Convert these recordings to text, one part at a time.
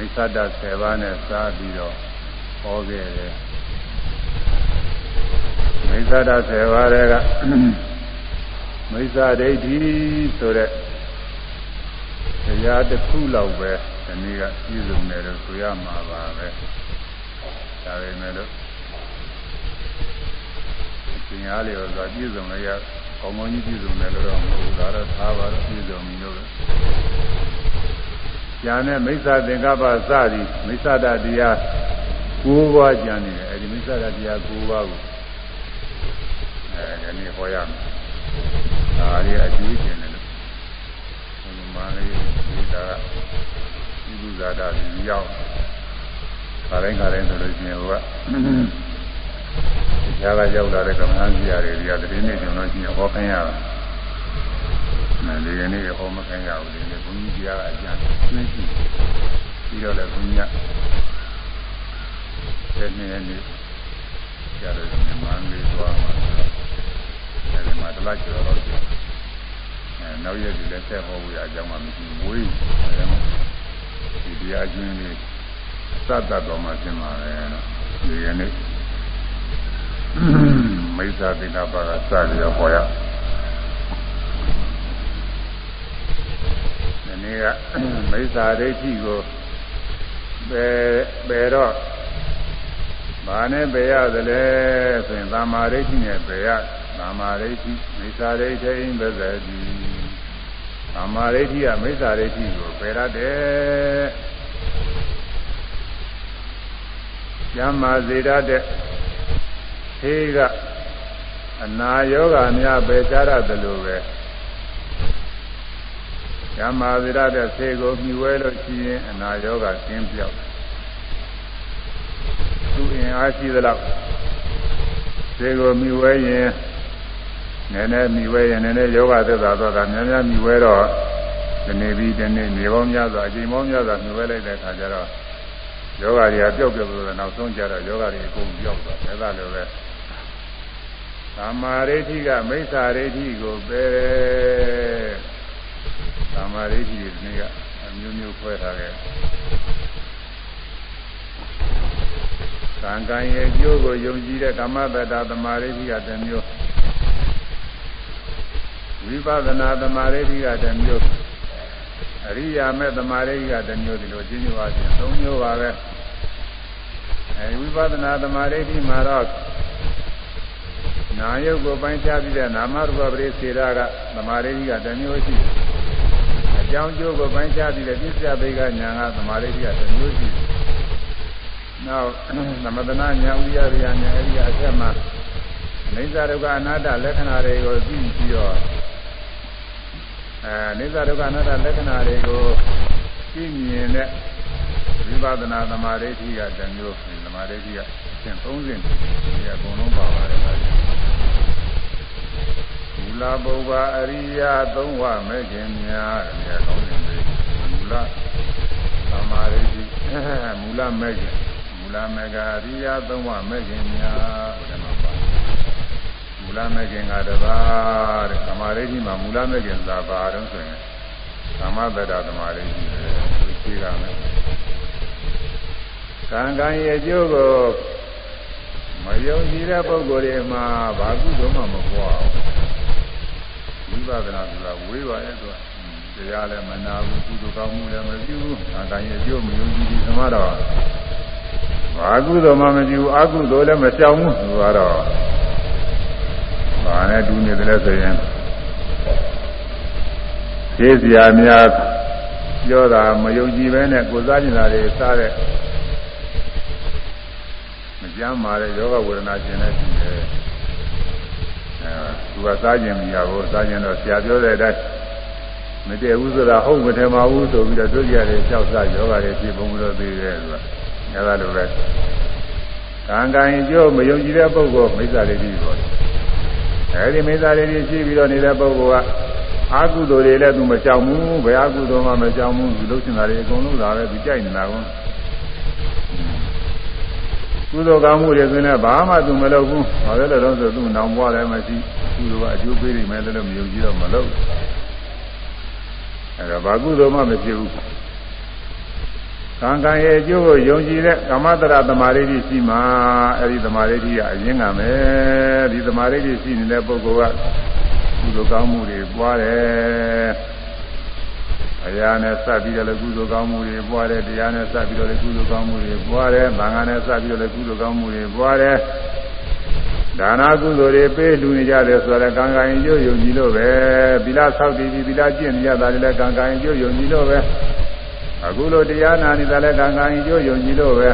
မိစ္ဆဒ10ပါးနဲ့စားပြီးတော့ဟောခဲ့တယ်မိစ္ဆဒ10ပါးတွေကမိစ္ဆဒိဋ္ဌိဆိုတဲ့တရားတစ်ခုလောက်ပဲဒီနေ့ကပြည့်စုံတယ်လို့ဆိုရမှာပါပဲဒါပေမဲ့လို့သင်အားလျော်စွာပြည့်စုံလည်းရကောင်းကောင်းကြီးပြည့်စုံတယ်လို့တော့မဟုတ်ဘူးဒါတော့သာပါတော့ပြည့်စုံပြီလို့ ညာနဲ့မိစ္ဆာသင်္ကပ္ပစသည်မိစ္ဆာတတရား၉ပါးကျန်နေတယ်အဲဒီမိစ္ဆာတတရား၉ပါးကိုအဲဒီနေ့ဟောရမယ်ဒါရီအကျိုးကျင်တယ်လို့ဘုမာလေးဒီကဒီလူဇာတာဒီရောက်ခါတိုင်းခါတိုင်းဆိုလို့ရှိရင်ဟိုကညာကရောက်လာတဲ့ကမ္ဘာကြီးရတယ်ဒီကတည်းကကျွန်တော်ကြီးဟောခိုင်းရတာဒီကနေ့ဟောမခိုင်းရဘူးဒီ နေ့ဘုန်းကြီးကြီးကအကျဉ်းရှင်းရှိပြီးတော့လည်းဘုန်းကြီးကတဲ့နေ့နေ့ကျတော့ဒီမှာလေးသွားမှာအဲဒီမှာတလိုက်ကျော်တော့ကျအဲနောက်ရက်ဒီလည်းဆက်ဟောဖို့ရအကြောင်းမှမရှိဘူးဝေးအဲဒီတရားကျင်းလေးစတတ်တော်မှာပြင်ပါလေဒီကနေ့မိစ္ဆာတိနာပါကစပြီးတော့ဟောရ ဒီနေ့ကမိစ္ဆာဒိဋ္ဌိကိုပယ်ပယ်တော့ဘာနဲ့ပယ်ရသလဲဆိုရင်သမာဓိဋ္ဌိနဲ့ပယ်ရသမာဓိဋ္ဌိမိစ္ဆာဒိဋ္ဌိပဇ္ဇတိသမာဓိဋ္ဌိကမိစ္ဆာဒိဋ္ဌိကိုပယ်ရတယ်ကျမ်းမာစေတတ်တဲ့သေကအနာယောဂများပဲကြားရတယ်လို့ပဲ ဓမ္မာဝိရတဲ့သေကိုမြှဝဲလို့ရှိရင်အနာယောဂကျင်းပြောက်သူအင်အားရှိသလောက်သေကိုမြှဝဲရင်နည်းနည်းမြှဝဲရင်နည်းနည်းယောဂသက်သာတော့တာများများမြှဝဲတော့ဒီနေ့ပြီးဒီနေ့နေပေါင်းများစွာအချိန်ပေါင်းများစွာမြှဝဲလိုက်တဲ့အခါကျတော့ယောဂတွေကပျောက်ပျောက်လို့နောက်ဆုံးကြတော့ယောဂတွေအကုန်ပျောက်သွားတယ်ဒါလည်းပဲသမာဓိဋ္ဌိကမိစ္ဆာဒိဋ္ဌိကိုပယ် သမာဓိဋ္ဌိဒီနေ့ကအမျိုးမျိုးခွဲထားခဲ့ကံကံရဲ့ကျိုးကိုယုံကြည်တဲ့ဓမ္မပတ္တသမာဓိဋ္ဌိကတစ်မျိုးဝိပဿနာသမာဓိဋ္ဌိကတစ်မျိုးအရိယာမဲ့သမာဓိဋ္ဌိကတစ်မျိုးဒီလိုကျင်းညွှန်ပါခြင်းသုံးမျိုးပါပဲအဲဝိပဿနာသမာဓိဋ္ဌိမှာတော့ နာယုတ်ကိုပိုင်းခြားပြီးတဲ့နာမရူပပရိစေရာကသမာဓိကတစ်မျိုးရှိတယ်။အကြောင်းကျိုးကိုပိုင်းခြားပြီးတဲ့ပြစ္ဆယဘိကညာကသမာဓိကတစ်မျိုးရှိတယ်။နောက်သမထနာညာဥရိယဗျာညာအဲဒီအထက်မှာအိစ္ဆဒုက္ခအနာတ္တလက္ခဏာတွေကိုသိပြီးတော့အဲအိစ္ဆဒုက္ခအနာတ္တလက္ခဏာတွေကိုသိမြင်တဲ့ဝိပဿနာသမာဓိကတစ်မျိုးသမာဓိကအရှင်30ဒီအကုန်လုံးပါပါတယ်မူ လပုဗ္ဗအရိယသုံးဝမဲ့ခြင်းများတဲ့ကောင်းတယ်မူလသမာဓိမူလမဲ့ခြင်းမူလမဲ့ကအရိယသုံးဝမဲ့ခြင်းများဘယ်မှာပါမူလမဲ့ခြင်းကတပါးတဲ့သမာဓိမှာမူလမဲ့ခြင်းသာပါတော့ဆိုရင်သမဗဒသမာဓိရှိတယ်သိရမယ်ကံကံရဲ့အကျိုးကိုမယုံကြည်တဲ့ပုဂ္ဂိုလ်တွေမှာဘာကုသိုလ်မှမပွားဘူး ဝိပဿနာဆိုတာဝေးပါရဲ့သူကတရားလည်းမနာဘူးကုသိုလ်ကောင်းမှုလည်းမပြုဘူးကံကံရဲ့အကျိုးမယုံကြည်ဒီသမားတော့ဘာကုသိုလ်မှမပြုဘူးအကုသိုလ်လည်းမရှောင်ဘူးသူကတော့ဘာနဲ့တူနေတယ်လဲဆိုရင်သိစရာများပြောတာမယုံကြည်ပဲနဲ့ကိုစားကျင်တာတွေစားတဲ့မကြမ်းမာတဲ့ယောဂဝေဒနာရှင်နဲ့ရှိတယ် အဲသူကစားကျင်မိရကိုစားကျင်တော့ဆရာပြောတဲ့အတိုင်းမတည့်ဘူးဆိုတာဟုတ်မတယ်မဟုတ်ဆိုပြီးတော့တို့ရတယ်ကြောက်စားယောဂတွေဖြစ်ပုံလို့သိတယ်သူကအဲဒါလိုပဲကံကံကြိုးမယုံကြည်တဲ့ပုဂ္ဂိုလ်မိစ္ဆာတွေပြီးတော့အဲဒီမိစ္ဆာတွေပြီးရှိပြီးတော့နေတဲ့ပုဂ္ဂိုလ်ကအကုသိုလ်တွေလည်းသူမကြောက်ဘူးဘယ်အကုသိုလ်မှမကြောက်ဘူးသူလုပ်ချင်တာတွေအကုန်လုံးလာပဲသူကြိုက်နေတာကော ကုသိုလ်ကောင်းမှုတွေဆိုရင်ဘာမှသူမလုပ်ဘူးဘာလို့လဲတော့ဆိုသူနောင်ဘွားလည်းမရှိကုသိုလ်ကအကျိုးပေးနေမယ်လည်းမယုံကြည်တော့မလုပ်အဲဒါဘာကုသိုလ်မှမဖြစ်ဘူးကံကံရဲ့အကျိုးကိုယုံကြည်တဲ့ကမ္မတရသမာဓိရှိမှအဲဒီသမာဓိကအရင်ကမယ်ဒီသမာဓိရှိနေတဲ့ပုဂ္ဂိုလ်ကကုသိုလ်ကောင်းမှုတွေပွားတယ် အရာနဲ့စပ်ပြီးတော့လည်းကုသိုလ်ကောင်းမှုတွေပွားတယ်တရားနဲ့စပ်ပြီးတော့လည်းကုသိုလ်ကောင်းမှုတွေပွားတယ်ဘာသာနဲ့စပ်ပြီးတော့လည်းကုသိုလ်ကောင်းမှုတွေပွားတယ်ဒါနာကုသိုလ်တွေပေးလူနေကြတယ်ဆိုတော့ကံကံရင်ကျိုးယုံကြည်လို့ပဲသီလဆောက်တည်ပြီးသီလကျင့်နေကြတာလည်းကံကံရင်ကျိုးယုံကြည်လို့ပဲအခုလိုတရားနာနေတာလည်းကံကံရင်ကျိုးယုံကြည်လို့ပဲ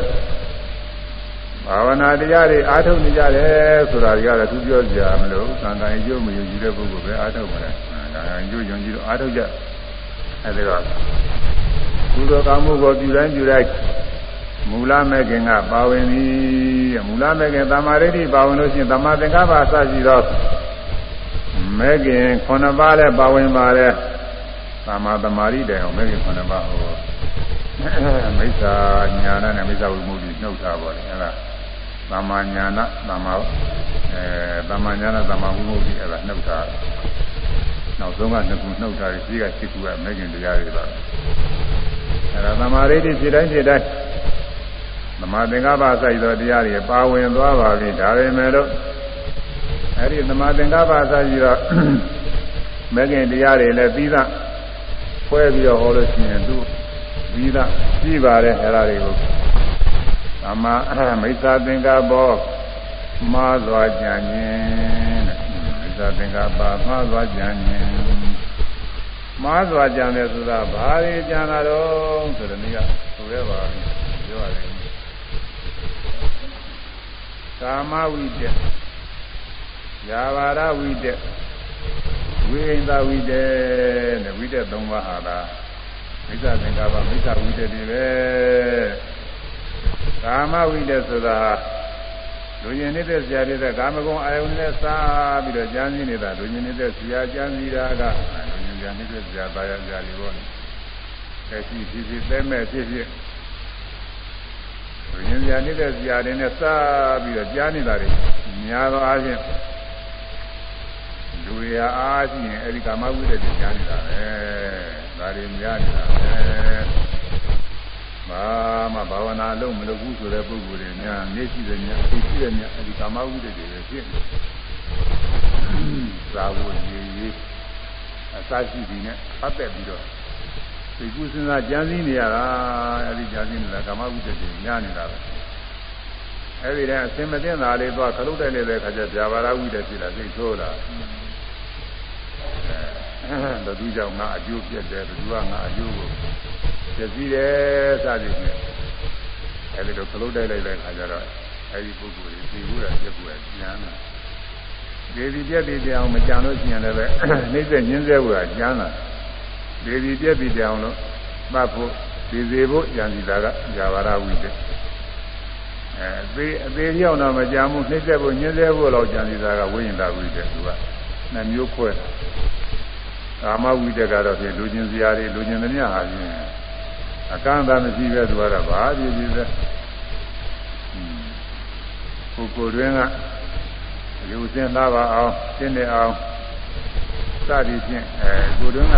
ဘာဝနာတရားတွေအားထုတ်နေကြတယ်ဆိုတာတွေကတော့သူပြောကြမလို့ကံကံရင်ကျိုးမယုံကြည်တဲ့ပုဂ္ဂိုလ်ပဲအားထုတ်ပါလေကံကံရင်ကျိုးယုံကြည်လို့အားထုတ်ကြ အဲဒီတော့ကုသိုလ်ကောင်းမှုကိုပြုတိုင်းပြုတိုင်းမူလမဲ့ခင်ကပါဝင်သည်မူလမဲ့ခင်သမာဓိတိပါဝင်လို့ရှိရင်သမာသင်္ကပ္ပအစရှိသောမဲ့ခင်9ပါးလည်းပါဝင်ပါတယ်သမာသမာဓိတယ်အောင်မဲ့ခင်9ပါးဟောမိစ္ဆာညာဏနဲ့မိစ္ဆာဝိမုဒ္ဓိနှုတ်တာပေါ့လေအဲ့ဒါသမာညာဏသမာအဲသမာညာဏသမာဝိမုဒ္ဓိအဲ့ဒါနှုတ်တာ နောက်ဆုံးကနှစ်ခုနှုတ်တာကြီးက7ခုကမဲ့ခင်တရားတွေပါအဲ့ဒါသမာဓိဋ္ဌိဖြစ်တိုင်းဖြစ်တိုင်းသမာသင်္ကပ္ပစိုက်သောတရားတွေပါဝင်သွားပါပြီဒါပေမဲ့လို့အဲ့ဒီသမာသင်္ကပ္ပစိုက်ပြီးတော့မဂ္ဂင်တရားတွေလည်းပြီးသားဖွဲပြီးတော့ဟောလို့ရှိရင်သူပြီးသားပြီးပါတယ်အဲ့ဒါတွေကိုသမာမိစ္ဆာသင်္ကပ္ပမှားသွားကြခြင်းတဲ့မိစ္ဆာသင်္ကပ္ပမှားသွားကြခြင်း မှားသွားကြတယ်ဆိုတာဘာတွေကြံတာတော့ဆိုတဲ့နေ့ကဆိုရပါပြီပြောရတယ်ကာမဝိတက်ယာဘာရဝိတက်ဝိဟိန္ဒဝိတက်နဲ့ဝိတက်၃ပါးဟာလားမိစ္ဆာသင်္ကပ္ပမိစ္ဆာဝိတက်တွေပဲကာမဝိတက်ဆိုတာလူကျင်နေတဲ့ဆရာတွေတဲ့ကာမဂုဏ်အာယုန်နဲ့စားပြီးတော့ကြမ်းစည်းနေတာလူကျင်နေတဲ့ဆရာကြမ်းစည်းတာက လူကျင်ကြနေတဲ့ဆရာသားရဆရာတွေပေါ့။အဲရှိဖြစ်ဖြစ်သဲမဲ့ဖြစ်ဖြစ်ဉာဏ်ဉာဏ်နေတဲ့ဇာတင်နဲ့စပြီးတော့ကြားနေတာတွေများသောအားဖြင့်လူရအားရှိရင်အဲဒီကာမဝိတ္တတွေကြားနေတာပဲဒါတွေများနေတာပဲဘာမှဘာဝနာလုံးမလုပ်ဘူးဆိုတဲ့ပုဂ္ဂိုလ်တွေများနေရှိတယ်များသိရှိတယ်များအဲဒီကာမဝိတ္တတွေပဲဖြစ်နေသာဝေရေရေ အစရှိပြီးနဲ့အသက်ပြီးတော့သိကုစဉ်းစားကြံစည်နေရတာအဲဒီကြံစည်နေတာကာမဝိတ္တတွေညားနေတာပဲအဲဒီတည်းအစင်မသိတာလေးသွားခလုတ်တိုက်နေတဲ့ခါကျဇာဘာရဝိတ္တဖြစ်လာသိဆိုးလာအဲဘသူကြောင့်ငါအကျိုးပြတ်တယ်ဘသူကငါအကျိုးကိုပြည့်စည်တယ်စသည်ဖြင့်အဲဒီလိုခလုတ်တိုက်လိုက်တဲ့ခါကျတော့အဲဒီပုဂ္ဂိုလ်ကြီးသိဘူးတာပြည့်ဘူးတယ်ဉာဏ်လား ဒီဒီပြည့်ပြီးကြအောင်မကြံလို့ရှိရင်လည်းပဲနှိမ့်ဆက်ညင်းဆဲဘူးတာဉာဏ်လားဒီဒီပြည့်ပြီးကြအောင်လို့မှတ်ဖို့ဒီစေဖို့ဉာဏ်ဒီတာကဇာဘာရဝိတ္တအဲအသေးအသေးရောက်တော့မကြမှုနှိမ့်ဆက်ဖို့ညှင်းဆဲဖို့တော့ဉာဏ်ဒီတာကဝိညာဉ်တာဝိတ္တသူကနှမျိုးခွဲကာမဝိတ္တကတော့ဖြင့်လူချင်းစရာတွေလူချင်းသမျှဟာဖြင့်အကန့်အသတ်မရှိပဲသူကတော့ဘာဖြစ်ဖြစ်ပဲကိုကိုတွင်က ယူစင်းလာပါအောင်ရှင်းနေအောင်စသည်ဖြင့်အဲကိုတွင်က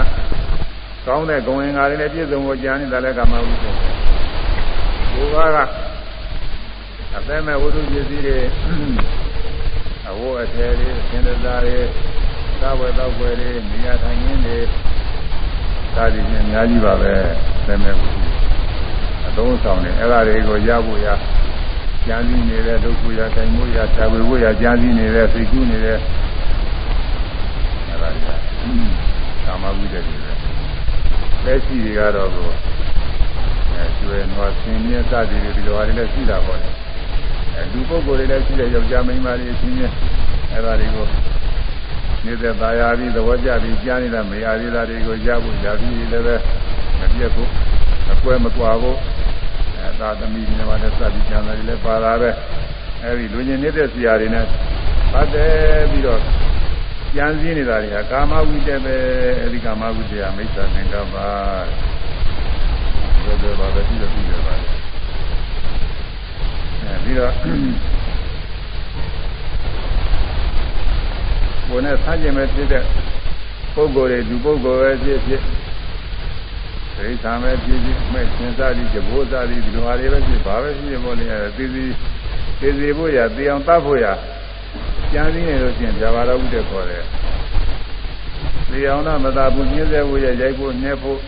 ကောင်းတဲ့ဂုဏ်ဝင်္ဂါတွေနဲ့ပြည့်စုံဖို့ကြားနေတာလည်းကာမဝိတ္တကိုယ်ကအသက်မဲ့ဝိသုပစ္စည်းတွေအဝတ်အထည်တွေသင်္ဒသာတွေသာဝေတော့ွယ်တွေနေရာထိုင်ရင်းတွေသာသည်ဖြင့်အများကြီးပါပဲသက်မဲ့ဝိသုအသုံးဆောင်တယ်အဲ့ဒါတွေကိုရဖို့ရ ကြံစည်နေတဲ့ဒုက္ခရတိုင်မှုရသာဝေဝရကြံစည်နေတဲ့သိကူးနေတဲ့အဲ့ဒါတွေကကာမဝိတ္တတွေပဲလက်ရှိတွေကတော့ကိုအဲကျွဲနွားဆင်းမြဲစသည်တွေဒီလိုဟာတွေလည်းရှိတာပေါ့လေအဲလူပုဂ္ဂိုလ်တွေလည်းရှိတဲ့ယောက်ျားမိန်းမတွေအချင်းချင်းအဲဒါတွေကိုနေတဲ့ตายာပြီးသဘောကျပြီးကြားနေတာမရသေးတာတွေကိုရဖို့ရပြီးလည်းပဲမပြတ်ဖို့မကွဲမကွာဖို့ အဲသာသမီတွေမှာလည်းစသည်ကြံတာတွေလည်းပါလာပဲအဲဒီလူညင်နေတဲ့ဆရာတွေနဲ့ပတ်သက်ပြီးတော့ကြံစည်နေတာတွေကကာမဝိတ္တပဲအဲဒီကာမဝိတ္တကမိစ္ဆာသင်္ကပ္ပဘယ်လိုပါပဲပြီးတော့ပြီးတော့ပါအဲပြီးတော့ဘုန်းနဲ့ဆန်းကျင်မဲ့ဖြစ်တဲ့ပုဂ္ဂိုလ်တွေလူပုဂ္ဂိုလ်ပဲဖြစ်ဖြစ် ဒိဋ္ဌာမဲ့ဖြစ်ဖြစ်မဲ့ရှင်စားသည်ကြဘိုးစားသည်ဒီလိုဟာတွေပဲဖြစ်ဘာပဲဖြစ်ဖြစ်ပေါ်လေသေစီသေစီဖို့ရသေအောင်တတ်ဖို့ရကြံစည်နေလို့ရှိရင်ဇာဘာတော်ဥဒ္ဒေခေါ်တယ်သေအောင်တော့မသာဘူးညင်းစေဖို့ရရိုက်ဖို့နှဲဖို့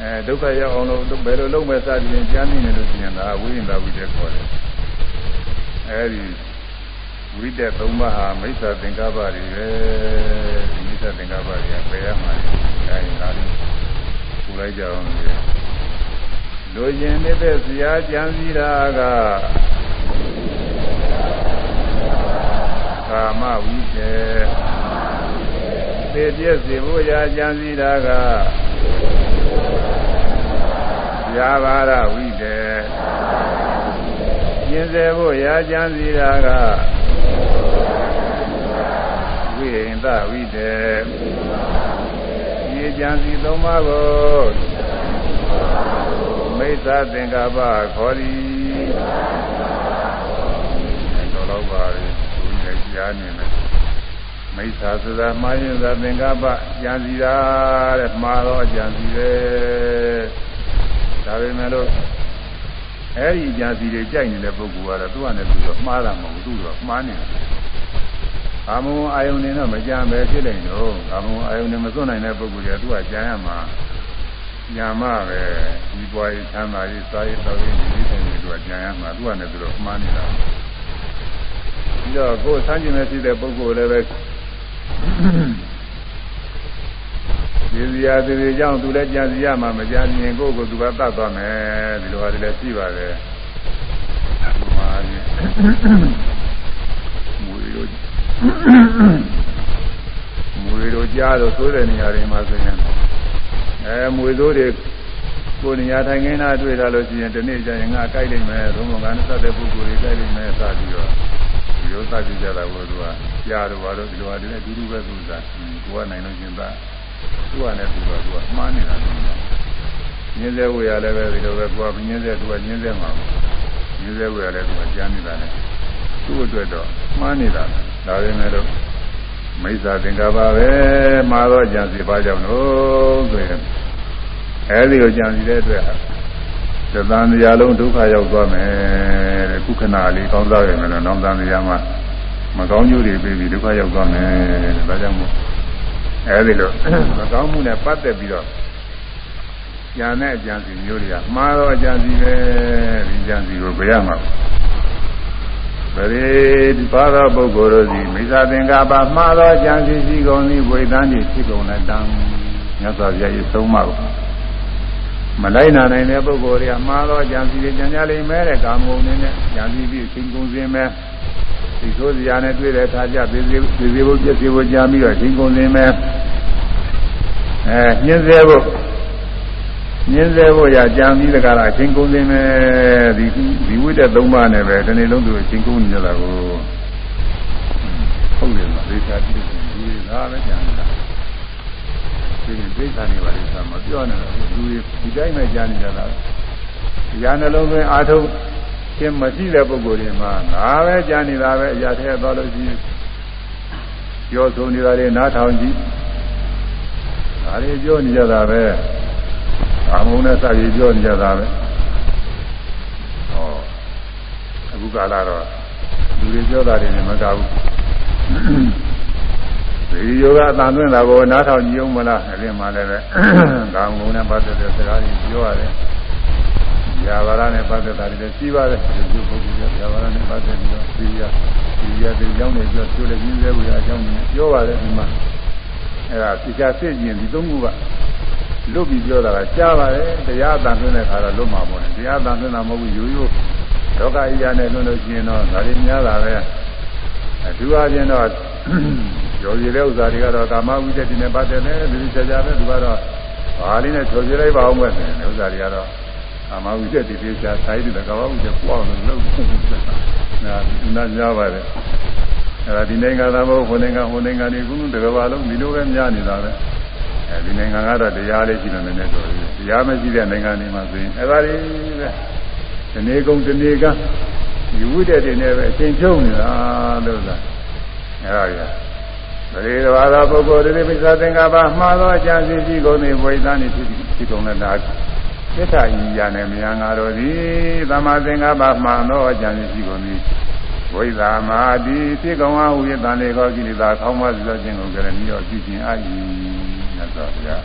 အဲဒုက္ခရောက်အောင်လို့ဘယ်လိုလုပ်မဲ့စသည်ဖြင့်ကြံစည်နေလို့ရှိရင်ဒါဝိညာဉ်တော်ဥဒ္ဒေခေါ်တယ်အဲဒီဝိတက်သုံးပါးဟာမိစ္ဆာသင်္ကပ္ပတွေပဲမိစ္ဆာသင်္ကပ္ပတွေကပယ်ရမှာအဲဒါလေး ပူလိုက်ကြအောင်လူရင်နေတဲ့ဇာကြံစည်တာကကာမဝိတေသေပြည့်စေဖို့ရာကြံစည်တာကဇာဘာရဝိတေကျင်စေဖို့ရာကြံစည်တာကဝိဟိန္တဝိတေဒီ ကြံစီသုံးပါးကိုမိစ္ဆာသင်္ကပ္ပခေါ်သည်တော်တော့ပါပြီသူလည်းကြားနေတယ်မိစ္ဆာဆိုတာမှားရင်သာသင်္ကပ္ပကြံစီတာတဲ့မှားတော့ကြံစီတယ်ဒါပေမဲ့လို့အဲ့ဒီကြံစီတွေကြိုက်နေတဲ့ပုဂ္ဂိုလ်ကတော့သူ့အနေနဲ့သူတော့မှားတာမဟုတ်ဘူးသူတော့မှားနေတယ် ကာမဂုဏ်အာယုန်နဲ့တော့မကြံပဲဖြစ်နေတော့ကာမဂုဏ်အာယုန်နဲ့မစွန့်နိုင်တဲ့ပုဂ္ဂိုလ်ကသူကကြံရမှာညာမပဲဒီပွားရေးချမ်းသာရေးစားရေးတောက်ရေးဒီလိုတွေသူကကြံရမှာသူကလည်းသူတော့မှားနေတာပြီးတော့ကိုယ်ဆန်းကျင်မဲ့ဖြစ်တဲ့ပုဂ္ဂိုလ်လည်းပဲဒီစရာဒီတွေကြောင့်သူလည်းကြံစီရမှာမကြံရင်ကိုယ့်ကိုယ်သူကတတ်သွားမယ်ဒီလိုဟာတွေလည်းရှိပါတယ်အမှားကြီးမူရီတို့ မွေတို့ကြားတော့သိုးတဲ့နေရာတွေမှာဆိုရင်အဲမွေသိုးတွေကိုနေရာထိုင်ခင်းသားတွေ့လာလို့ရှိရင်ဒီနေ့ကျရင်ငါကြိုက်နိုင်မယ်သုံးပုံကနဲ့သတ်တဲ့ပုဂ္ဂိုလ်တွေကြိုက်နိုင်မယ်စပြီးတော့ဒီလိုသတ်ကြည့်ကြတာကိုသူကကြားတော့ဘာလို့ဒီလိုဟာတွေနဲ့အတူတူပဲသူကကိုကနိုင်လို့ရှင်သားသူကလည်းသူကသူကမှားနေတာလို့ညင်းစေဝေရလည်းပဲဒီလိုပဲကိုကညင်းစေသူကညင်းစေမှာညင်းစေဝေရလည်းသူကကြားနေတာလေ သူ့အတွက်တော့မှားနေတာဒါပေမဲ့လို့မိစ္ဆာသင်္ကပ္ပပဲမှာတော့ကြံစီပါကြောင့်လို့ဆိုရင်အဲဒီကိုကြံစီတဲ့အတွက်သတန်တရားလုံးဒုက္ခရောက်သွားမယ်တဲ့ခုခဏလေးကောင်းစားရမယ်လို့နောင်တန်တရားမှာမကောင်းကျိုးတွေပြီးပြီးဒုက္ခရောက်သွားမယ်တဲ့ဒါကြောင့်မို့အဲဒီလိုမကောင်းမှုနဲ့ပတ်သက်ပြီးတော့ညာနဲ့အကြံစီမျိုးတွေကမှားတော့အကြံစီပဲဒီကြံစီကိုဘယ်ရမှာ ပရိဒီပါသောပုဂ္ဂိုလ်တို့သည်မိစ္ဆာသင်္ကပ္ပမှားသောကြံစီရှိကုန်သည်ဝိသန်းတိဖြစ်ကုန်တဲ့တံမြတ်စွာဘုရားရဲ့သုံးပါးကိုမလိုက်နာနိုင်တဲ့ပုဂ္ဂိုလ်တွေကမှားသောကြံစီတွေကြံကြလိမ့်မယ်တဲ့ကာမဂုဏ်နဲ့ကြံစီပြီးချင်းကုန်စင်မယ်ဒီဆိုစရာနဲ့တွေ့တဲ့အခါကျသေသေးသေသေးဖို့ပြည့်စုံဖို့ကြာပြီးတော့ချင်းကုန်စင်မယ်အဲညှင်းဆဲဖို့ ညင်းစေဖို့ရကြံပြီးတကားလားအချင်းကုန်နေမယ်ဒီဒီဝိတ္တသုံးပါးနဲ့ပဲဒီနေ့လုံးသူအချင်းကုန်နေကြတာကိုဟုတ်တယ်မသိတာဒီဒီဒါပဲကြံတာဒီဒိဋ္ဌာနေပါလိမ့်ဆိုမပြောနဲ့လူတွေဒီတိုင်းပဲကြံနေကြတာညာနှလုံးသွင်းအာထုံချင်းမရှိတဲ့ပုဂ္ဂိုလ်တွေမှာငါပဲကြံနေတာပဲအရာထဲသွားလို့ရှိရင်ပြောဆိုနေတာတွေနားထောင်ကြည့်ဒါတွေပြောနေကြတာပဲ အာမုံနဲ့စပြီးပြောနေကြတာပဲဟောအခုကာလတော့လူတွေပြောတာတွေနဲ့မကဘူးဒီယောဂအတန်သွင်းတာကိုနားထောင်ကြည့်အောင်မလားအဲဒီမှာလည်းပဲကာမုံနဲ့ပတ်သက်တဲ့စကားတွေပြောရတယ်။ယာဘာရနဲ့ပတ်သက်တာတွေလည်းရှိပါတယ်။ဒီလိုပုဂ္ဂိုလ်ကယာဘာရနဲ့ပတ်သက်ပြီးတော့သိရသိရတဲ့ကြောင်းတွေပြောပြောလည်းရင်းသေးဝေအကြောင်းတွေပြောပါတယ်ဒီမှာအဲဒါသိချာစစ်ကျင်ဒီသုံးခုက လွတ်ပြီးပြောတာကကြားပါတယ်တရားအတန်သွင်းတဲ့ခါတော့လွတ်မှာပေါ့လေတရားအတန်သွင်းတာမဟုတ်ဘူးရိုးရိုးလောကကြီးရနဲ့လွတ်လို့ရှိရင်တော့ဒါတွေများတာပဲအထူးအချင်းတော့ရော်ရည်တဲ့ဥစ္စာတွေကတော့ကာမဝိတ္တိနဲ့ပတ်သက်တယ်ဒီကြကြပဲသူကတော့ဘာလေးနဲ့ထော်ပြလိုက်ပါအောင်ပဲဆိုရင်ဥစ္စာတွေကတော့ကာမဝိတ္တိပြေချာဆိုင်တယ်ကာမဝိတ္တိပွားလို့လုပ်နေတာနာများပါတယ်အဲ့ဒါဒီနိုင်ငံသားမဟုတ်ဟိုနိုင်ငံဟိုနိုင်ငံတွေကုသတကဘာလုံးဒီလိုပဲများနေတာပဲ အဲဒီနိုင်ငံကတော့တရားလေးရှိတယ်နည်းနည်းတော့တရားမရှိတဲ့နိုင်ငံတွေမှာဆိုရင်အဲဒါတွေပဲဒီနေ့ကုန်ဒီနေ့ကဒီဝိတ္တတွေနဲ့ပဲအချိန်ချုပ်နေတာလို့ဆိုတာအဲဒါကြီးပရိသဝါသောပုဂ္ဂိုလ်တွေပိဿသင်္ကပ္ပမှားသောအကြံစီရှိကုန်သည်ဝိသန်းနေဖြစ်ဖြစ်ကုန်တဲ့ဒါသစ္စာဤရာနဲ့မြာငါတော်သည်သမာသင်္ကပ္ပမှန်သောအကြံရှိကုန်သည်ဝိသာမာတိဖြစ်ကုန်အောင်ဝိသံလေကောကိလေသာခေါင်းမစွာခြင်းကိုကြရမိတော်ပြုခြင်းအာဤမြ တ်စွာဘုရား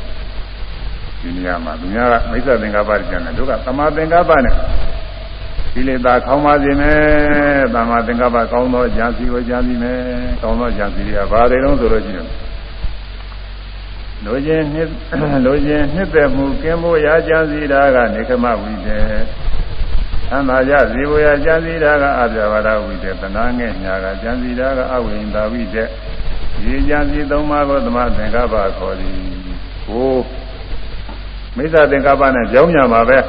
ဒီနေရာမှာသူများကမိစ္ဆာသင်္ကပ္ပကျန်တယ်တို့ကသမာသင်္ကပ္ပနဲ့ကိလေသာခေါင်းပါစေမယ်သမာသင်္ကပ္ပကောင်းသောဉာဏ်စီကိုဉာဏ်စီမယ်ကောင်းသောဉာဏ်စီတွေကဘာတွေလုံးဆိုလို့ရှိရင်လိုခြင်းနှစ်လိုခြင်းနှစ်သက်မှုကင်းဖို့ရာကြံစီတာကနေခမဝိတေသံသာရဇေဝရာကြံစီတာကအပြဝရဝိတေတဏငဲ့ညာကကြံစီတာကအဝိဉ္တာဝိတေ ရေကြံစီသုံးပါးကိုသမသင်္ကပ္ပခေါ်သည်ကိုမိစ္ဆာသင်္ကပ္ပနဲ့ကြောင်းညာပါပဲ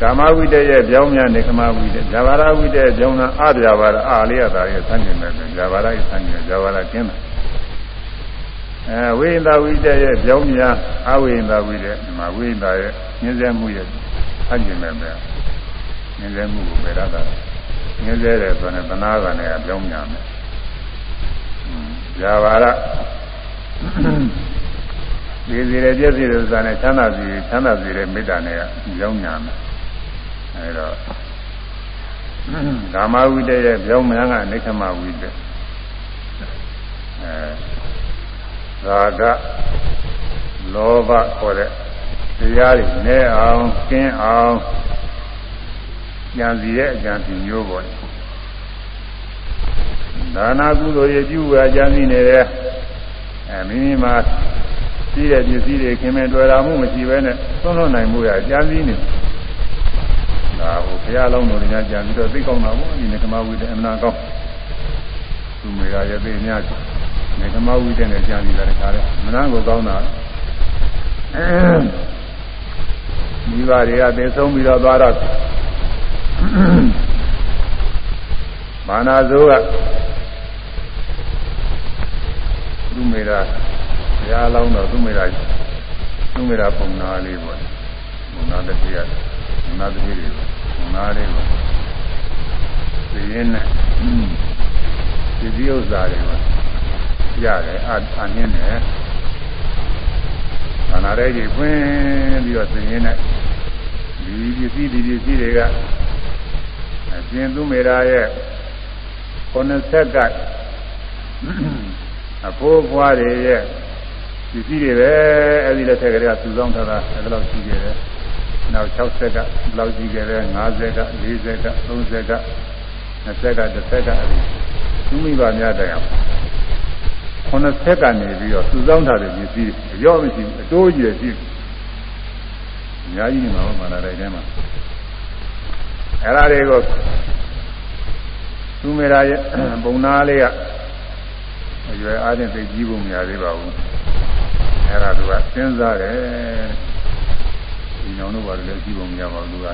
ကာမဝိတ္တရဲ့ပြောင်းများနေကမဝိတ္တဇာဘာရဝိတ္တရဲ့ပြောင်းတာအပြာဘာရအာလေးရတာရဲ့ဆန်းကျင်မဲ့ဇာဘာရရဲ့ဆန်းကျင်ဇာဘာရကျင်းတာအဲဝိညာဝိတ္တရဲ့ပြောင်းများအဝိညာဝိတ္တဒီမှာဝိညာရဲ့ညင်းစဲမှုရဲ့ဆန်းကျင်မဲ့ပဲညင်းစဲမှုကိုပဲရတာညင်းစဲတယ်ဆိုရင်သနာကနဲ့ပြောင်းများမယ် ဇာဘာရဒီစီရပြည့်စည်တဲ့ဥစ္စာနဲ့ချမ်းသာစီချမ်းသာစီတဲ့မေတ္တာနဲ့ကြောင်းညာမယ်အဲဒါကာမဝိတ္တရဲ့ပြောင်းမှန်းကနိခမဝိတ္တအဲရာဂလောဘခေါ်တဲ့တရားတွေနဲ့အောင်ကျင်းအောင်ဉာဏ်စီရဲ့အကြံစီမျိုးပေါ်တယ် ဒါနာကုသိုလ်ရဲ့ပြုဝါကြံစီနေတဲ့အဲမိမိမှာရှိတဲ့ပစ္စည်းတွေခင်မင်တွေ့တာမှုမရှိဘဲနဲ့သုံးလွန်နိုင်မှုရအကြံစည်းနေဒါဟိုဘုရားလုံးတော်ညာကြံပြီးတော့သိကောင်းတာပေါ့ဒီနေကမဝိတဲ့အမနာကောင်းသူမေရာရဲ့သိများနေကမဝိတဲ့နဲ့ကြံပြီးတာတခါလဲမနာကိုကောင်းတာမိဘတွေကသင်ဆုံးပြီးတော့သွားတော့မာနာဇိုးက သူမေရာဘုရားလောင်းတော့သူ့မိရာသူ့မိရာပုံနာလေးပေါ့ပုံနာတစ်ပြည့်ပုံနာတစ်ပြည့်တွေပုံနာလေးပေါ့သိရင်နဲ့ဒီဒီဥစ္စာတွေပေါ့ရတယ်အအနည်းနဲ့ခန္ဓာရဲ့ကြီးဖွင့်ပြီးတော့သိရင်နဲ့ဒီပစ္စည်းဒီပစ္စည်းတွေကအရှင်သူမေရာရဲ့90ဆက်က အဖိုးဖွားတွေရဲ့ပစ္စည်းတွေပဲအဲဒီလက်ထက်ကလေးကစုဆောင်းထားတာအဲဒီလောက်ရှိခဲ့တယ်။နောက်60ကဒီလောက်ရှိခဲ့တယ်50က40က30က20က30ကအဲဒီသူမိဘများတိုင်အောင်90ကနေပြီးတော့စုဆောင်းထားတဲ့ပစ္စည်းရော့မရှိဘူးအတိုးကြီးရှိအများကြီးနေမှာပါလာတဲ့အဲမှာအဲ့ဒါတွေကိုသူမေရာရဲ့ပုံနာလေးက အရွယ်အားဖြင့်သိကြီးဖို့မရသေးပါဘူးအဲ့ဒါသူကစဉ်းစားတယ်ဒီညောင်တို့ဘာလို့လဲကြည့်ပုံမရပါဘူးသူက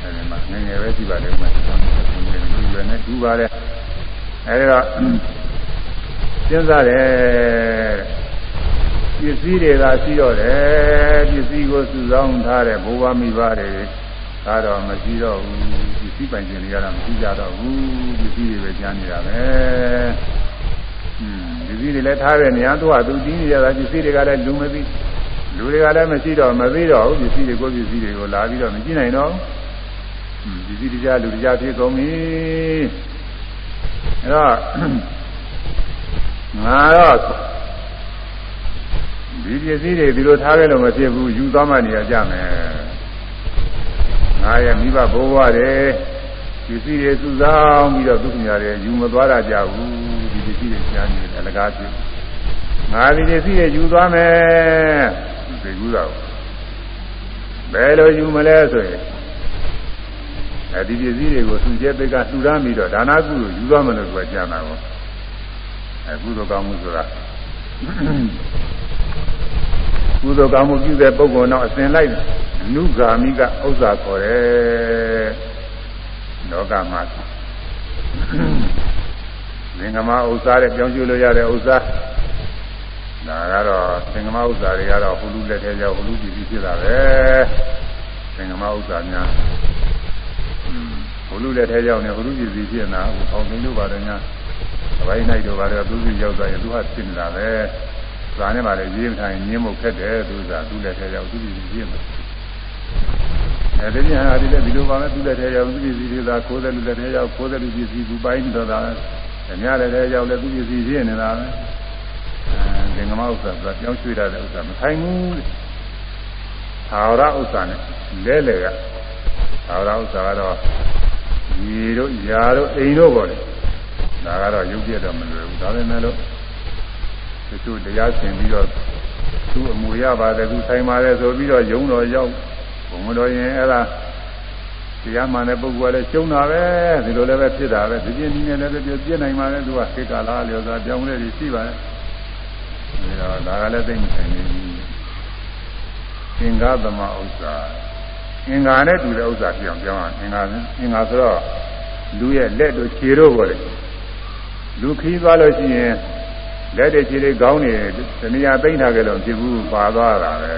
အဲ့ဒီမှာငငယ်ပဲကြည့်ပါလေဥမာဒီလိုမျိုးရွယ်နေတူပါတယ်အဲ့ဒါစဉ်းစားတယ်ပစ္စည်းတွေကရှိတော့တယ်ပစ္စည်းကိုစုဆောင်းထားတဲ့ဘိုးဘမိဘတွေဒါတော့မရှိတော့ဘူးပစ္စည်းပိုင်ခြင်းတွေကတော့မရှိကြတော့ဘူးပစ္စည်းတွေပဲကျန်နေတာပဲပ စ္စည်းတွေလည်းထားတဲ့နေရာသူကသူတင်းနေကြတာပစ္စည်းတွေကလည်းလူမသိလူတွေကလည်းမရှိတော့မသိတော့ဘူးပစ္စည်းတွေကိုပစ္စည်းတွေကိုလာပြီးတော့မကြည့်နိုင်တော့ပစ္စည်းတရားလူတရားဖြစ်ကုန်ပြီအဲတော့ငါတော့ဒီပစ္စည်းတွေဒီလိုထားခဲ့လို့မဖြစ်ဘူးယူသွားမှနေရကြမယ်ငါရဲ့မိဘဘိုးဘွားတွေပစ္စည်းတွေစုဆောင်ပြီးတော့သူ့ညာတွေယူမသွားတာကြဘူး စ္စည်းတွေရှားနေတယ်အလကားပြုငါဒီပစ္စည်းတွေယူသွားမယ်သိကူးတော့ဘယ်လိုယူမလဲဆိုရင်အဲဒီပစ္စည်းတွေကိုသူကျဲပိတ်ကလှူဒါန်းပြီးတော့ဒါနာကုလို့ယူသွားမယ်လို့သူကကြားတာကိုအဲကုသိုလ်ကောင်းမှုဆိုတာကုသိုလ်ကောင်းမှုပြုတဲ့ပုဂ္ဂိုလ်တော့အစဉ်လိုက်အနုဂါမိကဥစ္စာခေါ်တယ်လောကမှာ သင်္ကမဥစ္စာတဲ့ပြောင်းကျလို့ရတဲ့ဥစ္စာဒါကတော့သင်္ကမဥစ္စာတွေကတော့ဟိုလူလက်ထဲရောက်ဟိုလူပြည်ပြည်ဖြစ်တာပဲသင်္ကမဥစ္စာများဟိုလူလက်ထဲရောက်နေဟိုလူပြည်ပြည်ဖြစ်နေတာဟိုပေါင်းသိလို့ပါတယ်ညာအပိုင်းနိုင်တော့ပါတယ်သူစီရောက်သွားရင်သူကဖြစ်နေတာပဲဇာနဲ့ပါလေရေးမထိုင်ညင်းမှုခက်တယ်သူကသူ့လက်ထဲရောက်သူ့ပြည်စီရေးမှာအဲဒီပြန်ဟာဒီလက်ဒီလိုပါပဲသူ့လက်ထဲရောက်သူ့ပြည်စီတွေသာခိုးတယ်လူလက်ထဲရောက်ခိုးတယ်လူပြည်စီသူပိုင်းတော့တာ အများလက်ထဲရောက်လဲသူ့ပြည်စီရေးနေတာပဲအဲဒီငမဥစ္စာကပြောင်းရွှေ့ရတဲ့ဥစ္စာမဆိုင်ဘူးသာဝရဥစ္စာနဲ့လဲလေကသာဝရဥစ္စာကတော့ရေတို့ယာတို့အိမ်တို့ပေါ့လေဒါကတော့ရုပ်ပြတော့မလွယ်ဘူးဒါပေမဲ့လို့တချို့တရားဆင်ပြီးတော့သူ့အမူရပါတယ်သူဆိုင်ပါတယ်ဆိုပြီးတော့ယုံတော်ရောက်ဘုံတော်ရင်အဲ့ဒါ တရားမှန်တဲ့ပုဂ္ဂိုလ်ကလည်းကျုံတာပဲဒီလိုလည်းပဲဖြစ်တာပဲဒီပြင်းနည်းနဲ့လည်းပြည့်နိုင်ပါလေသူကခေတ်ကာလလျော်စွာပြောင်းလဲပြီးရှိပါတယ်ဒါတော့ဒါကလည်းသိမဆိုင်နေဘူးသင်္ဃသမဥစ္စာအင်္ဂါနဲ့တူတဲ့ဥစ္စာပြောင်းပြောင်းအောင်အင်္ဂါအင်္ဂါဆိုတော့လူရဲ့လက်တို့ခြေတို့ပေါ့လေလူခီးသွားလို့ရှိရင်လက်တွေခြေတွေခေါင်းတွေတဏှာသိမ့်ထားကြလို့ဖြစ်ဘူးပါသွားတာပဲ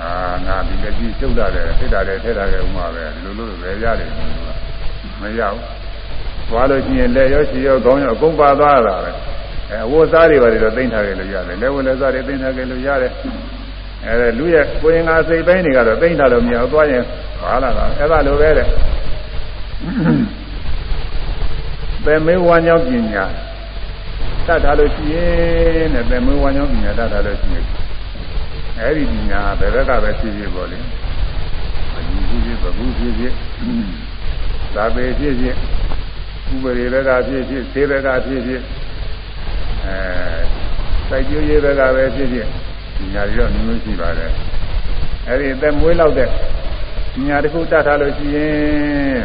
အာငါဒီလက်ကြီးကျုပ်လာတယ်ထိတာတယ်ထဲတာတယ်ဥမာပဲဒီလိုလိုပဲရတယ်မရဘူးသွားလို့ရှိရင်လက်ရောခြေရောခေါင်းရောအကုန်ပါသွားတာပဲအဲအဝတ်စားတွေပါတွေတော့သိမ့်ထားကြလို့ရတယ်လက်ဝတ်လက်စားတွေသိမ့်ထားကြလို့ရတယ်အဲလူရဲ့ကိုရင်ငါစိတ်ပိုင်းတွေကတော့သိမ့်ထားလို့မရဘူးသွားရင်ပါလာတာအဲ့ဒါလိုပဲတဲ့ပယ်မေဝါညောင်းပညာတတ်ထားလို့ရှိရင်တဲ့ပယ်မေဝါညောင်းပညာတတ်ထားလို့ရှိရင် အဲ့ဒီပညာဘယ်ဘက်ကပဲဖြစ်ဖြစ်ပေါ့လေအညီဖြစ်ဖြစ်ဗဟုဖြစ်ဖြစ်သာပေဖြစ်ဖြစ်ဥပရိဘက်ကဖြစ်ဖြစ်သေဘက်ကဖြစ်ဖြစ်အဲစိုက်ကျိုးရေးဘက်ကပဲဖြစ်ဖြစ်ပညာတွေတော့မျိုးရှိပါတယ်အဲ့ဒီအသက်မွေးလောက်တဲ့ပညာတစ်ခုတတ်ထားလို့ရှိရင်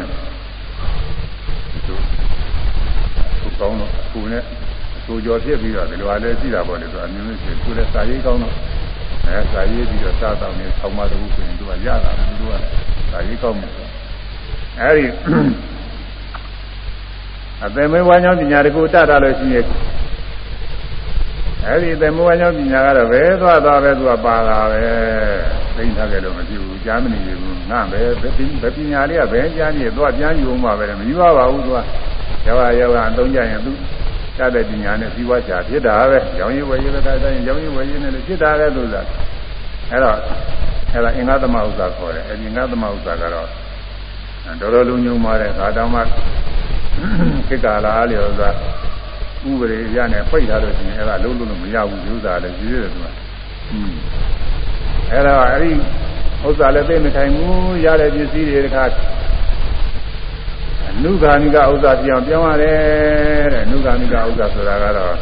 ကောင်းတော့အခုနဲ့အဆိုကြော်ဖြစ်ပြီးတော့ဒီလိုအားလည်းရှိတာပေါ့လေဆိုအမျိုးမျိုးရှိကိုယ်လည်းစာရေးကောင်းတော့ အဲစာရေးပြီးတော့စားတော့နေဆောင်းမတခုဆိုရင်သူကရတာသူကစာရေးကောင်းတယ်အဲဒီအပေမေဝါညောင်းပညာတကူတတ်တာလို့ရှိရင်အဲဒီအပေမေဝါညောင်းပညာကတော့ဘယ်သွားသွားပဲသူကပါတာပဲသိထားကြလို့မဖြစ်ဘူးကြားမနေဘူးငါပဲဘယ်ပညာလေးကဘယ်ကြားနေသွားပြန်ယူအောင်ပါပဲမယူပါဘူးသူကယောဂယောဂအသုံးကြရင်သူ တတ်တဲ့ပညာနဲ့ပြီးွားချာဖြစ်တာပဲ။ရောင်ရည်ဝယ်ရည်ပဲတိုင်းရောင်ရည်ဝယ်ရည်နဲ့လည်းဖြစ်တာပဲလို့ဆိုတာ။အဲတော့အဲဒါအင်္ဂသမဥစ္စာခေါ်တယ်။အဲဒီအင်္ဂသမဥစ္စာကတော့တော်တော်လုံးညုံပါတဲ့ခါတောင်မှခေတ်ကာလအားလျော်စွာဥပဒေရနဲ့ပိတ်ထားလို့ရှိရင်အဲဒါလုံးလုံးလို့မရဘူးဥစ္စာလည်းကြီးရတယ်သူက။อืมအဲဒါအဲဒီဥစ္စာလည်းသိမထိုင်ဘူးရတဲ့ပစ္စည်းတွေတခါ နုဂာမိကဥစ္စာပြောင်းပြောင်းရတယ်တဲ့နုဂာမိကဥစ္စာဆိုတာကတော့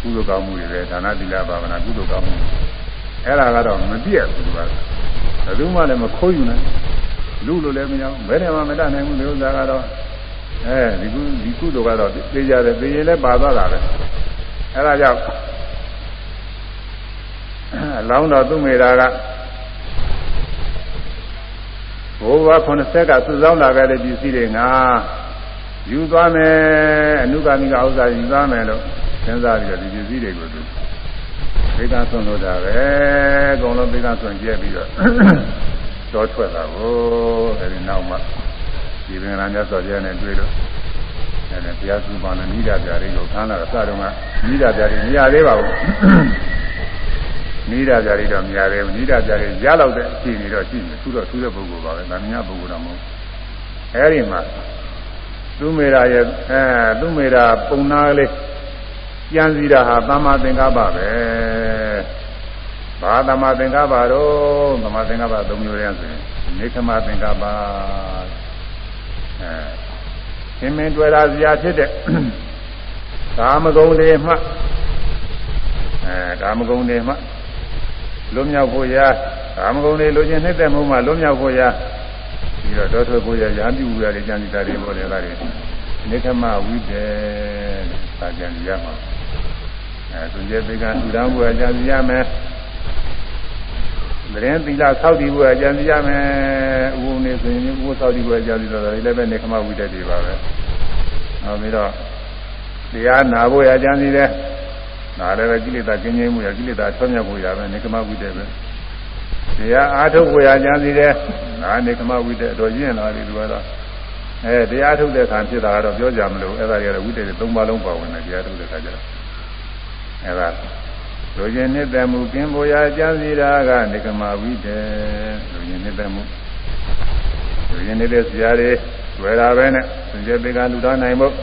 ကုသိုလ်ကောင်းမှုတွေပဲဒါနသီလဘာဝနာကုသိုလ်ကောင်းမှုအဲ့ဒါကတော့မပြည့်ဘူးသူကဘယ်သူမှလည်းမခိုးယူနိုင်လူလိုလည်းမရဘူးဘယ်နဲ့မှမတတ်နိုင်ဘူးဒီဥစ္စာကတော့အဲဒီကုဒီကုသိုလ်ကတော့သိကြတယ်သိရင်လည်းပါသွားတာပဲအဲ့ဒါကြောင့်အလောင်းတော်သူမေတာက ဘိုးဘွား80ကစုဆောင်းလာခဲ့တဲ့ပစ္စည်းတွေငါယူသွားမယ်အနုကာမိကဥစ္စာယူသွားမယ်လို့စဉ်းစားပြီးတော့ဒီပစ္စည်းတွေကိုသူသိကဆွန်လို့တာပဲအကုန်လုံးသိကဆွန်ကျက်ပြီးတော့တော့ထွက်လာကိုအဲဒီနောက်မှဒီပင်လာမြတ်စွာဘုရားနဲ့တွေ့လို့အဲဒီဘုရားစုပါနဲ့နိဒာပြားတွေကိုခန်းလာတော့စတော့ကနိဒာပြားတွေမရသေးပါဘူး နိဒာကြရီတော့မရသေးဘူးနိဒာကြရီရလောက်တဲ့အခြေအနေတော့ရှိတယ်သူတော့သူ့ရဲ့ပုဂ္ဂိုလ်ပါပဲဗာမညာပုဂ္ဂိုလ်တော့မဟုတ်အဲဒီမှာသူမေရာရဲ့အဲသူမေရာပုံနာလေးကြံစည်တာဟာသမ္မာသင်္ကပ္ပပဲဘာသမ္မာသင်္ကပ္ပတော့သမ္မာသင်္ကပ္ပသုံးမျိုးရဆိုရင်နေခမသင်္ကပ္ပအဲသင်္မင်းတွေ့တာဇာဖြစ်တဲ့ကာမဂုဏ်တွေမှအဲကာမဂုဏ်တွေမှ လွတ်မြောက်ဖို့ရာကာမဂုဏ်တွေလိုချင်နှိမ့်တဲ့မှုမှာလွတ်မြောက်ဖို့ရာပြီးတော့တောထွက်ဖို့ရာရာပြုရာတွေကြံစည်တာတွေပေါ်တယ်လားတွေနိခမဝိတေသာကြံစည်ရမှာအဲသူရဲ့သိကံထူထောင်ဖို့ရာကြံစည်ရမယ်မရင်သီလဆောက်တည်ဖို့ရာကြံစည်ရမယ်ဥပုံနေဆိုရင်ဥပဆောက်တည်ဖို့ရာကြံစည်တော့တယ်လည်းပဲနိခမဝိတေတွေပါပဲနောက်ပြီးတော့တရားနာဖို့ရာကြံစည်တယ် ဒါလည်းပဲကိလေသာကျင်းကျင်းမှုရကိလေသာဆွမြောက်မှုရပဲနေကမဝိတ္တပဲတရားအားထုတ်ကိုရကြံစီတယ်ဒါနေကမဝိတ္တတော့ရင့်လာပြီသူကတော့အဲတရားထုတ်တဲ့ခါဖြစ်တာကတော့ပြောကြမလို့အဲ့ဒါတွေကတော့ဝိတ္တတွေ၃ပါးလုံးပါဝင်တယ်တရားထုတ်တဲ့ခါကျတော့အဲဒါလူကျင်နှစ်သက်မှုကင်းပေါ်ရာကြံစီတာကနေကမဝိတေလူကျင်နှစ်သက်မှုလူကျင်နေတဲ့ဆရာတွေတွေ့တာပဲနဲ့စင်ကြယ်ပေကလူတော်နိုင်ဖို့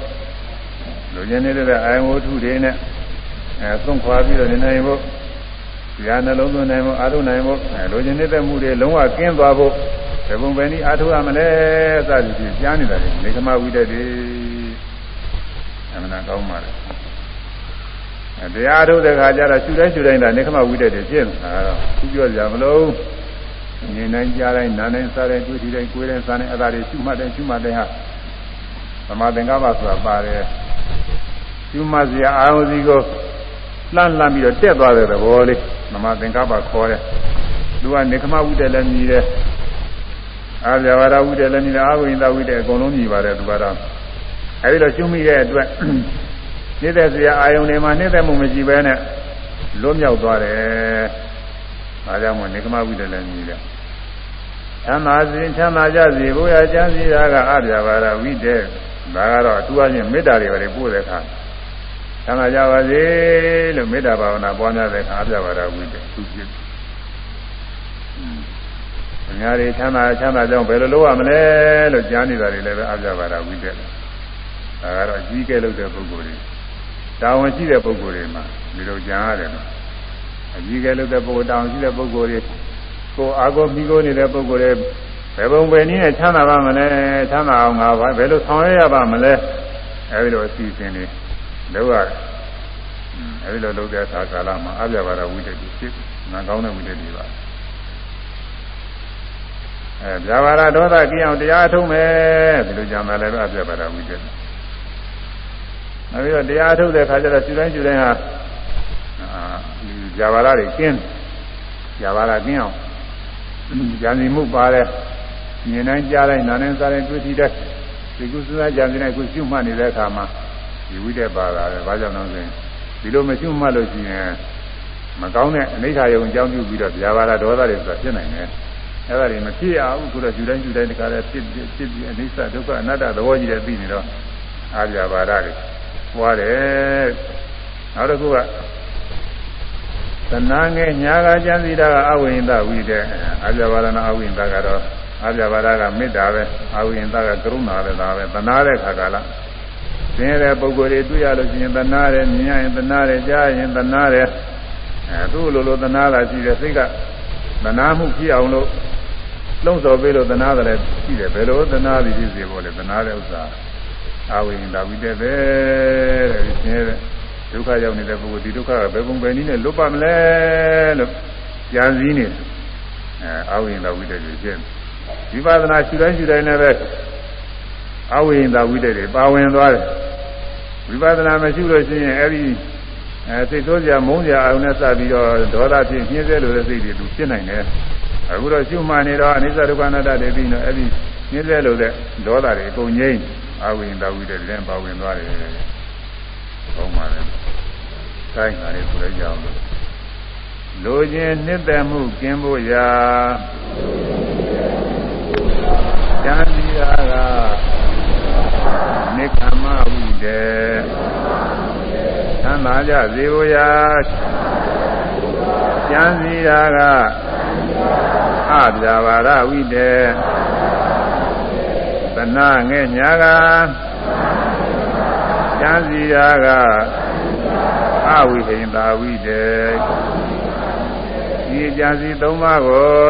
လူကျင်နေတဲ့အာယဝတ္ထုတွေနဲ့ အဲသုံးခွာပြီးတော့နေနိုင်ဖို့ဆရာနှလုံးသွင်းနိုင်ဖို့အာထုနိုင်ဖို့အဲလူကျင်နေတဲ့မှုတွေလုံးဝကင်းသွားဖို့ဘယ်ပုံပဲနည်းအာထုရမလဲစသည်ဖြင့်ကြားနေတာလေနေကမဝိတေတွေအမှန်ကောင်းပါလေတရားထုတ်တဲ့ခါကျတော့ရှူတိုင်းရှူတိုင်းဒါနေခမဝိတ္တတွေဖြစ်နေတာတော့သူပြောကြမလို့မြင်တိုင်းကြားတိုင်းနားတိုင်းစားတိုင်းတွေ့ထိတိုင်းကိုယ်တိုင်းစားတိုင်းအဲ့ဒါတွေရှုမှတ်တိုင်းရှုမှတ်တိုင်းဟာသမာသင်္ကပ္ပဆိုတာပါတယ်ရှုမှတ်စရာအာရုံစီကို လှမ်းလှမ်းပြီးတော့တက်သွားတဲ့သဘောလေးသမာသင်္ကပ္ပခေါ်တယ်သူကနေခမဝိတ္တလည်းမြည်တယ်အာဇဝရဝိတ္တလည်းမြည်တယ်အာဝိန္ဒဝိတ္တအကုန်လုံးမြည်ပါတယ်သူကတော့အဲဒီလိုရှုမိတဲ့အတွက်နေတဲ့စရာအာယုန်တွေမှာနေတဲ့မှုမရှိဘဲနဲ့လွတ်မြောက်သွားတယ်။ဒါကြောင့်မို့နေကမဝိတ္တလည်းမြည်တယ်။ချမ်းသာစဉ်ချမ်းသာကြစီဘုရားကျမ်းစီတာကအပြာပါရဝိတ္တဒါကတော့သူအချင်းမေတ္တာတွေပဲပို့တဲ့အခါ ချမ်းသာကြပါစေလို့မေတ္တာဘာဝနာပွားများတဲ့အခါအပြာပါရဝိတ္တသူဖြစ်။အများကြီးချမ်းသာချမ်းသာကြောင်းဘယ်လိုလုပ်ရမလဲလို့ကြားနေတာတွေလည်းပဲအပြာပါရဝိတ္တ။ဒါကတော့ကြီးကဲလုပ်တဲ့ပုဂ္ဂိုလ်တွေတာဝန်ရှိတဲ့ပုဂ္ဂိုလ်တွေမှာဒီလိုကြံရတယ်နော်အကြီးကဲလုပ်တဲ့ပုဂ္ဂိုလ်တာဝန်ရှိတဲ့ပုဂ္ဂိုလ်တွေကိုအာကိုမိကိုနေတဲ့ပုဂ္ဂိုလ်တွေဘယ်ပုံပဲနည်းနဲ့ချမ်းသာပါမလဲချမ်းသာအောင်ငါဘယ်လိုဆောင်ရွက်ရပါမလဲအဲဒီလိုအစီအစဉ်တွေ လုပ်ရတယ်အဲဒီလိုလုပ်တဲ့အခါကာလမှာအပြဘာရဝိတ္တိဖြစ်နာကောင်းတဲ့ဝိတ္တိပါအဲဗျာပါရဒေါသကြည့်အောင်တရားထုံးမယ်ဒီလိုကြံတယ်လည်းအပြဘာရဝိတ္တိနောက်ပြီးတော့တရားထုတ်တဲ့ခါကျတော့ကျူတိုင်းကျူတိုင်းဟာဇာဘာရတွေကျင်းဇာဘာရကျင်းအောင်ဉာဏ်စီမှုပါတယ်မြင်တိုင်းကြားတိုင်းနားတိုင်းစားတိုင်းတွေ့ထိတဲ့ဒီကုသနာဉာဏ်စီနဲ့ကိုရှုမှတ်နေတဲ့အခါမှာ ဒီဝိတ္တပါတာပဲဘာကြောင့်လဲဆိုရင်ဒီလိုမရှုမှတ်လို့ရှိရင်မကောင်းတဲ့အနိဋ္ဌာယုံအကြောင်းပြုပြီးတော့ဇာဘာရဒေါသတွေဆိုတာဖြစ်နိုင်တယ်အဲ့ဒါတွေမဖြစ်အောင်ဆိုတော့ယူတိုင်းယူတိုင်းတခါလဲဖြစ်ဖြစ်ပြီးအနိစ္စဒုက္ခအနတ္တသဘောကြီးတွေသိနေတော့အာဇာဘာရတွေပွားတယ်နောက်တစ်ခုကသနာငယ်ညာကကျမ်းစီတာကအဝိညာဝိတဲ့အာဇဘာရဏအဝိညာကတော့အာဇဘာရကမေတ္တာပဲအဝိညာကကရုဏာပဲဒါပဲသနာတဲ့ခါကလာ သင်တဲ့ပုဂ္ဂိုလ်တွေတွေ့ရလို့ရှိရင်သနာတယ်မြင်ရင်သနာတယ်ကြားရင်သနာတယ်အဲသူ့လိုလိုသနာတာရှိတယ်စိတ်ကသနာမှုဖြစ်အောင်လို့လုံးစော်ပေးလို့သနာတယ်ရှိတယ်ဘယ်လိုသနာသည်ဖြစ်စေဖို့လဲသနာတဲ့ဥစ္စာအာဝိညာဝိတက်ပဲတဲ့ဒီဆင်းရဲဒုက္ခရောက်နေတဲ့ပုဂ္ဂိုလ်ဒီဒုက္ခကဘယ်ပုံပဲနည်းနဲ့လွတ်ပါမလဲလို့ကြံစည်နေအဲအာဝိညာဝိတက်ကိုရှင်းဝိပဿနာရှုတိုင်းရှုတိုင်းလည်းပဲ အာဝိညာဝိတက်တွေပါဝင်သွားတယ်ဝိပဿနာမရှိလို့ရှိရင်အဲ့ဒီအဲစိတ်ဆိုးစရာမုန်းစရာအုံနဲ့စပြီးတော့ဒေါသဖြင့်ညှင်းဆဲလို့တဲ့စိတ်တွေသူဖြစ်နိုင်တယ်အခုတော့ရှုမှန်နေတော့အနိစ္စဒုက္ခအနတ္တတွေပြီးတော့အဲ့ဒီညှင်းဆဲလို့တဲ့ဒေါသတွေအကုန်ငြိမ်းအာဝိန္ဒဝိတဲ့လည်းပါဝင်သွားတယ်။ဟုတ်ပါတယ်။ကိုင်းပါလေဆိုလိုက်ကြအောင်လို့လိုခြင်းနှစ်သက်မှုကင်းဖို့ရာဉာဏ်ဒီရာက နိကမဝိတဲ့သံသာကြဇေဝရာဉာဏ်စီရာကအပြာပါရဝိတဲ့သနာငဲ့ညာကကျမ်းစီရာကအဝိဟိန္တာဝိတေဒီကျမ်းစီသုံးပါးကို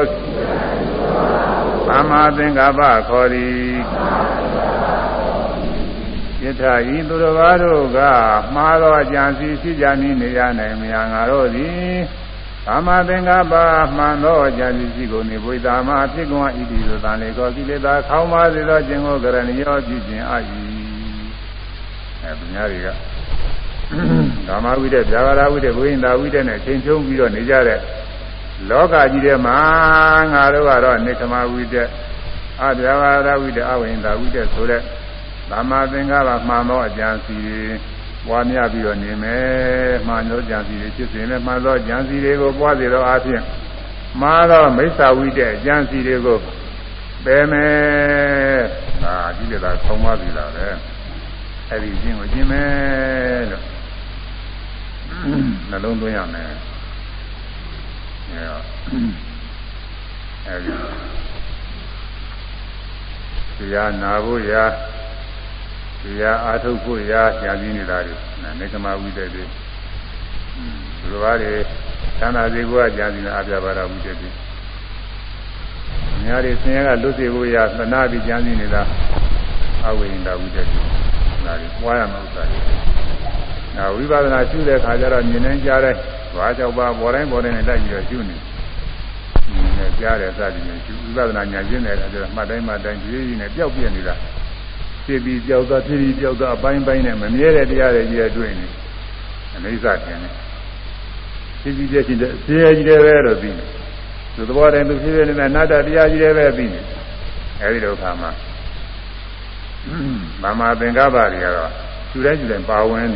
သမ္မာသင်္ကပ္ပခေါ်သည် ယထာဤသူတော်ဘာတို့ကမှားသောကြံစီရှိကြမည်နေရနိုင်မြာငါတို့သည်ကာမသင်္ကပ္ပမှန်သောဉာဏ်ရှိကိုနေဝိသာမဖြစ်ကွန်ဣတိသောတန်လေကောကိလေသာခေါင်းပါစေသောခြင်းကိုကရဏီယောပြုခြင်းအာဤအဲပညာတွေကကာမဝိတ္တ၊ဗျာဂရဝိတ္တ၊ဝိညာဝိတ္တနဲ့ချိန်ချုံပြီးတော့နေကြတဲ့လောကကြီးထဲမှာငါတို့ကတော့နေသမဝိတ္တအဗျာဂရဝိတ္တအဝိညာဝိတ္တဆိုတဲ့ သမ္မာသင်္ကပ္ပမှန်သောအကျံစီတွေပွားများပြီးတော့နေမယ်မှန်သောကြံစီတွေဖြစ်စဉ်နဲ့မှန်သောကြံစီတွေကိုပွားစေတော့အဖြစ်မှားသောမိစ္ဆာဝိတဲ့ကြံစီတွေကိုပယ်မယ်ဒါဒီလေသာဆောင်းပါပြီလားပဲအဲ့ဒီကျင့်ကိုကျင့်မယ်လို့နှလုံးသွင်းရမယ်အဲတော့အဲဒီတရားနာဖို့ရာ တရားအားထုတ်ဖို့ရာကြာပြီးနေတာတွေနေကမဝိတ္တေတွေဒီလိုပါလေသံသာစေဘုရားကြာပြီးနေတာအပြပါဒဝိတ္တေတွေအများကြီးဆင်းရဲကလွတ်စေဖို့ရာသနာပြီးကြာပြီးနေတာအဝိညာဝိတ္တေတွေဒါတွေပွားရမှာဥစ္စာတွေနောက်ဝိပဿနာရှုတဲ့ခါကျတော့မြင်နေကြတဲ့ဘာကြောင့်ပါပေါ်တိုင်းပေါ်တိုင်းနဲ့လိုက်ပြီးတော့ရှုနေတယ်ကြားတယ်စသည်ဖြင့်ရှုဝိပဿနာဉာဏ်ရှင်းတယ်ဆိုတော့မှတ်တိုင်းမှတ်တိုင်းကြည်ရည်နဲ့ပျောက်ပြက်နေတာ ဖြစ်ပြီးပျောက်သွားဖြစ်ပြီးပျောက်သွားအပိုင်းပိုင်းနဲ့မမြဲတဲ့တရားတွေကြီးတွေ့နေအနိစ္စတင်နေဖြစ်ပြီးပြည့်ချင်းတဲ့အပြည့်ကြီးတယ်ပဲလို့ပြီးတယ်သူသဘောတိုင်းသူဖြစ်ဖြစ်နေတဲ့နာတ္တတရားကြီးတယ်ပဲပြီးတယ်အဲဒီလိုခါမှာမာမသင်္ကပ္ပတွေကတော့ယူတိုင်းယူတိုင်းပါဝင်